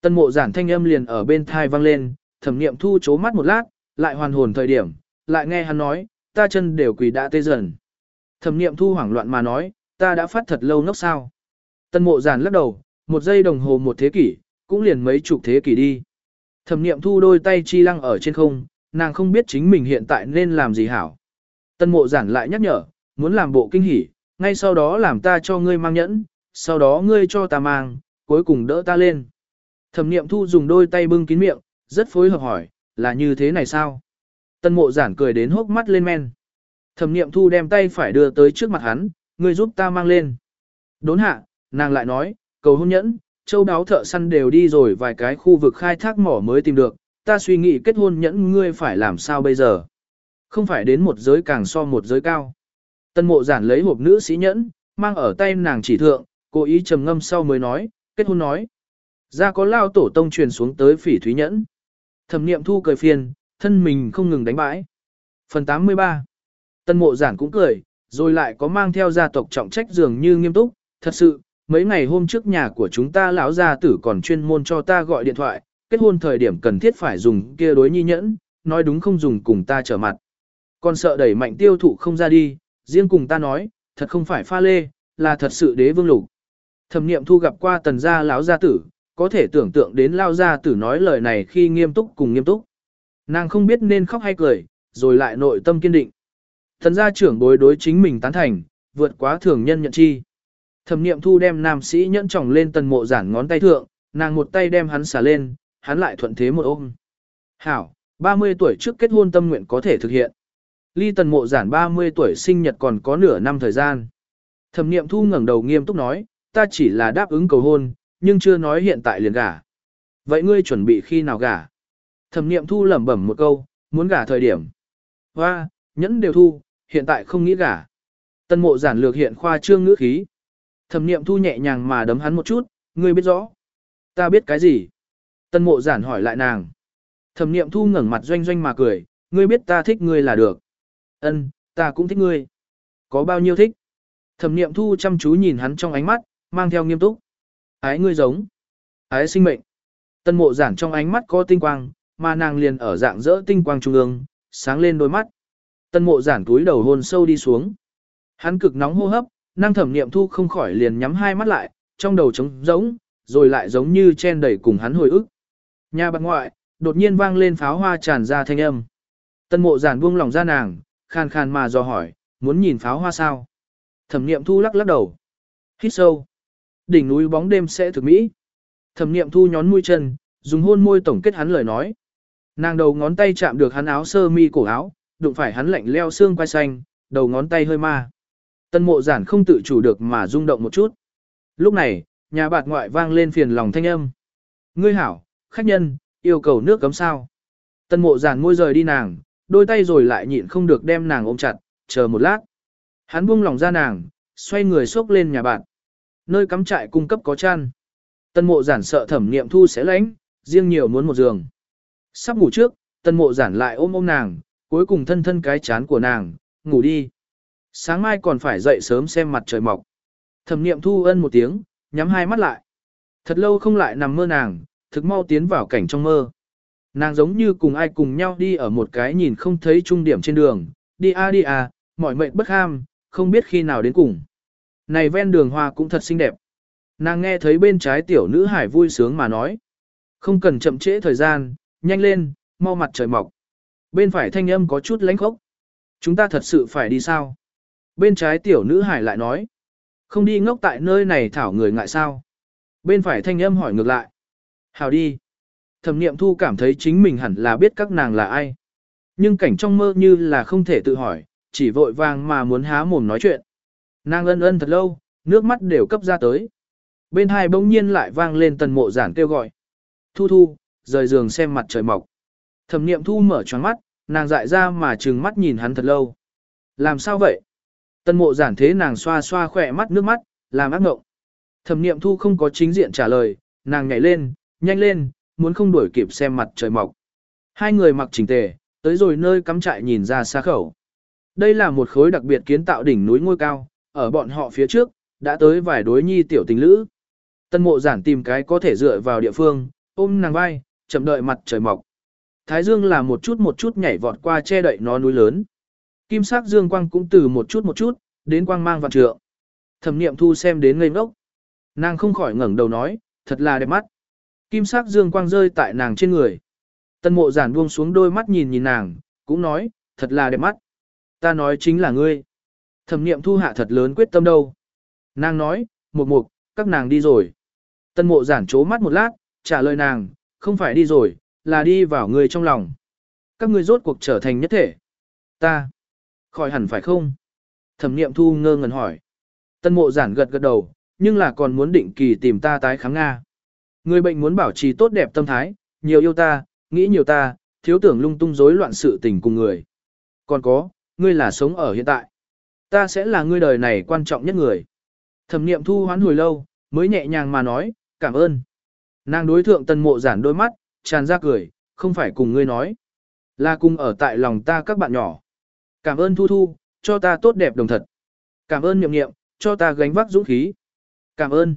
Tân mộ giản thanh âm liền ở bên thai vang lên, thẩm niệm thu chố mắt một lát, lại hoàn hồn thời điểm, lại nghe hắn nói, ta chân đều quỳ đã tê dần. Thẩm niệm thu hoảng loạn mà nói, ta đã phát thật lâu ngốc sao. Tân mộ giản lắc đầu, một giây đồng hồ một thế kỷ, cũng liền mấy chục thế kỷ đi. Thẩm niệm thu đôi tay chi lăng ở trên không, nàng không biết chính mình hiện tại nên làm gì hảo. Tân mộ giản lại nhắc nhở, muốn làm bộ kinh hỉ, ngay sau đó làm ta cho ngươi mang nhẫn, sau đó ngươi cho ta mang, cuối cùng đỡ ta lên. Thẩm niệm thu dùng đôi tay bưng kín miệng, rất phối hợp hỏi, là như thế này sao? Tân mộ giản cười đến hốc mắt lên men. Thẩm niệm thu đem tay phải đưa tới trước mặt hắn, ngươi giúp ta mang lên. Đốn hạ, nàng lại nói, cầu hôn nhẫn, châu đáo thợ săn đều đi rồi vài cái khu vực khai thác mỏ mới tìm được, ta suy nghĩ kết hôn nhẫn ngươi phải làm sao bây giờ. Không phải đến một giới càng so một giới cao. Tân mộ giản lấy hộp nữ sĩ nhẫn, mang ở tay nàng chỉ thượng, cố ý trầm ngâm sau mới nói, kết hôn nói. Ra có lao tổ tông truyền xuống tới phỉ thúy nhẫn. Thẩm niệm thu cười phiền, thân mình không ngừng đánh bãi. Phần 83 Tân mộ giản cũng cười, rồi lại có mang theo gia tộc trọng trách dường như nghiêm túc, thật sự, mấy ngày hôm trước nhà của chúng ta lão gia tử còn chuyên môn cho ta gọi điện thoại, kết hôn thời điểm cần thiết phải dùng kia đối nhi nhẫn, nói đúng không dùng cùng ta trở mặt. Còn sợ đẩy mạnh tiêu thụ không ra đi, riêng cùng ta nói, thật không phải pha lê, là thật sự đế vương lục. Thẩm niệm thu gặp qua tần gia lão gia tử, có thể tưởng tượng đến lao gia tử nói lời này khi nghiêm túc cùng nghiêm túc. Nàng không biết nên khóc hay cười, rồi lại nội tâm kiên định. Tần gia trưởng bối đối chính mình tán thành, vượt quá thường nhân nhận chi. Thẩm niệm thu đem nam sĩ nhẫn trọng lên tần mộ giản ngón tay thượng, nàng một tay đem hắn xả lên, hắn lại thuận thế một ôm. Hảo, 30 tuổi trước kết hôn tâm nguyện có thể thực hiện. Ly tần mộ giản 30 tuổi sinh nhật còn có nửa năm thời gian. Thẩm niệm thu ngẩng đầu nghiêm túc nói, ta chỉ là đáp ứng cầu hôn, nhưng chưa nói hiện tại liền gả. Vậy ngươi chuẩn bị khi nào gả? Thẩm niệm thu lẩm bẩm một câu, muốn gả thời điểm. Hoa, nhẫn đều thu, hiện tại không nghĩ gả. Tần mộ giản lược hiện khoa trương ngữ khí. Thẩm niệm thu nhẹ nhàng mà đấm hắn một chút, ngươi biết rõ. Ta biết cái gì? Tần mộ giản hỏi lại nàng. Thẩm niệm thu ngẩng mặt doanh doanh mà cười, ngươi biết ta thích ngươi là được. Ân, ta cũng thích ngươi. Có bao nhiêu thích? Thẩm niệm thu chăm chú nhìn hắn trong ánh mắt, mang theo nghiêm túc. Ái ngươi giống. Ái sinh mệnh. Tân mộ giản trong ánh mắt có tinh quang, mà nàng liền ở dạng dỡ tinh quang trung ương, sáng lên đôi mắt. Tân mộ giản túi đầu hôn sâu đi xuống. Hắn cực nóng hô hấp, năng thẩm niệm thu không khỏi liền nhắm hai mắt lại, trong đầu trống giống, rồi lại giống như chen đầy cùng hắn hồi ức. Nhà bạc ngoại, đột nhiên vang lên pháo hoa tràn ra thanh âm. Tân mộ giản buông lòng ra nàng, khàn khàn mà dò hỏi, muốn nhìn pháo hoa sao? Thẩm niệm thu lắc lắc đầu. Hít sâu. Đỉnh núi bóng đêm sẽ thực mỹ. Thẩm niệm thu nhón mũi chân, dùng hôn môi tổng kết hắn lời nói. Nàng đầu ngón tay chạm được hắn áo sơ mi cổ áo, đụng phải hắn lạnh leo xương quai xanh, đầu ngón tay hơi ma. Tân mộ giản không tự chủ được mà rung động một chút. Lúc này, nhà bạt ngoại vang lên phiền lòng thanh âm. Ngươi hảo, khách nhân, yêu cầu nước cấm sao. Tân mộ giản môi rời đi nàng, đôi tay rồi lại nhịn không được đem nàng ôm chặt, chờ một lát. Hắn buông lòng ra nàng, xoay người xốc lên nhà bạn. Nơi cắm trại cung cấp có chăn. Tân mộ giản sợ thẩm niệm thu sẽ lánh, riêng nhiều muốn một giường. Sắp ngủ trước, tân mộ giản lại ôm ôm nàng, cuối cùng thân thân cái chán của nàng, ngủ đi. Sáng mai còn phải dậy sớm xem mặt trời mọc. Thẩm niệm thu ân một tiếng, nhắm hai mắt lại. Thật lâu không lại nằm mơ nàng, thực mau tiến vào cảnh trong mơ. Nàng giống như cùng ai cùng nhau đi ở một cái nhìn không thấy trung điểm trên đường, đi a đi a, mỏi mệt bất ham, không biết khi nào đến cùng. Này ven đường hoa cũng thật xinh đẹp. Nàng nghe thấy bên trái tiểu nữ hải vui sướng mà nói. Không cần chậm trễ thời gian, nhanh lên, mau mặt trời mọc. Bên phải thanh âm có chút lánh khốc. Chúng ta thật sự phải đi sao? Bên trái tiểu nữ hải lại nói. Không đi ngốc tại nơi này thảo người ngại sao? Bên phải thanh âm hỏi ngược lại. Hào đi. Thẩm niệm thu cảm thấy chính mình hẳn là biết các nàng là ai. Nhưng cảnh trong mơ như là không thể tự hỏi, chỉ vội vàng mà muốn há mồm nói chuyện. Nàng ân ân thật lâu, nước mắt đều cấp ra tới. Bên hai bỗng nhiên lại vang lên tần mộ giản kêu gọi. Thu thu, rời giường xem mặt trời mọc. Thẩm niệm thu mở choáng mắt, nàng dại ra mà trừng mắt nhìn hắn thật lâu. Làm sao vậy? Tần mộ giản thế nàng xoa xoa khỏe mắt nước mắt, làm ác ngộng. Thẩm niệm thu không có chính diện trả lời, nàng nhảy lên, nhanh lên, muốn không đuổi kịp xem mặt trời mọc. Hai người mặc chỉnh tề, tới rồi nơi cắm trại nhìn ra xa khẩu. Đây là một khối đặc biệt kiến tạo đỉnh núi ngôi cao, ở bọn họ phía trước, đã tới vài đối nhi tiểu tình lữ. Tân mộ giản tìm cái có thể dựa vào địa phương, ôm nàng vai, chậm đợi mặt trời mọc. Thái dương là một chút một chút nhảy vọt qua che đậy nó núi lớn. Kim sắc dương quang cũng từ một chút một chút, đến quang mang vạn trượng. Thẩm niệm thu xem đến ngây ngốc. Nàng không khỏi ngẩng đầu nói, thật là đẹp mắt. Kim sắc dương quang rơi tại nàng trên người. Tân mộ giản buông xuống đôi mắt nhìn nhìn nàng, cũng nói, thật là đẹp mắt. Ta nói chính là ngươi. Thẩm niệm thu hạ thật lớn quyết tâm đâu. Nàng nói, một mục, các nàng đi rồi. Tân mộ giản chố mắt một lát, trả lời nàng, không phải đi rồi, là đi vào người trong lòng. Các ngươi rốt cuộc trở thành nhất thể. Ta. Khỏi hẳn phải không? Thẩm niệm thu ngơ ngẩn hỏi. Tân mộ giản gật gật đầu, nhưng là còn muốn định kỳ tìm ta tái kháng Nga. Người bệnh muốn bảo trì tốt đẹp tâm thái, nhiều yêu ta, nghĩ nhiều ta, thiếu tưởng lung tung rối loạn sự tình cùng người. Còn có, ngươi là sống ở hiện tại. Ta sẽ là ngươi đời này quan trọng nhất người. Thẩm niệm thu hoán hồi lâu, mới nhẹ nhàng mà nói, cảm ơn. Nàng đối thượng tần mộ giản đôi mắt, tràn ra cười, không phải cùng ngươi nói. Là cùng ở tại lòng ta các bạn nhỏ. Cảm ơn thu thu, cho ta tốt đẹp đồng thật. Cảm ơn niệm niệm, cho ta gánh vác dũng khí. Cảm ơn.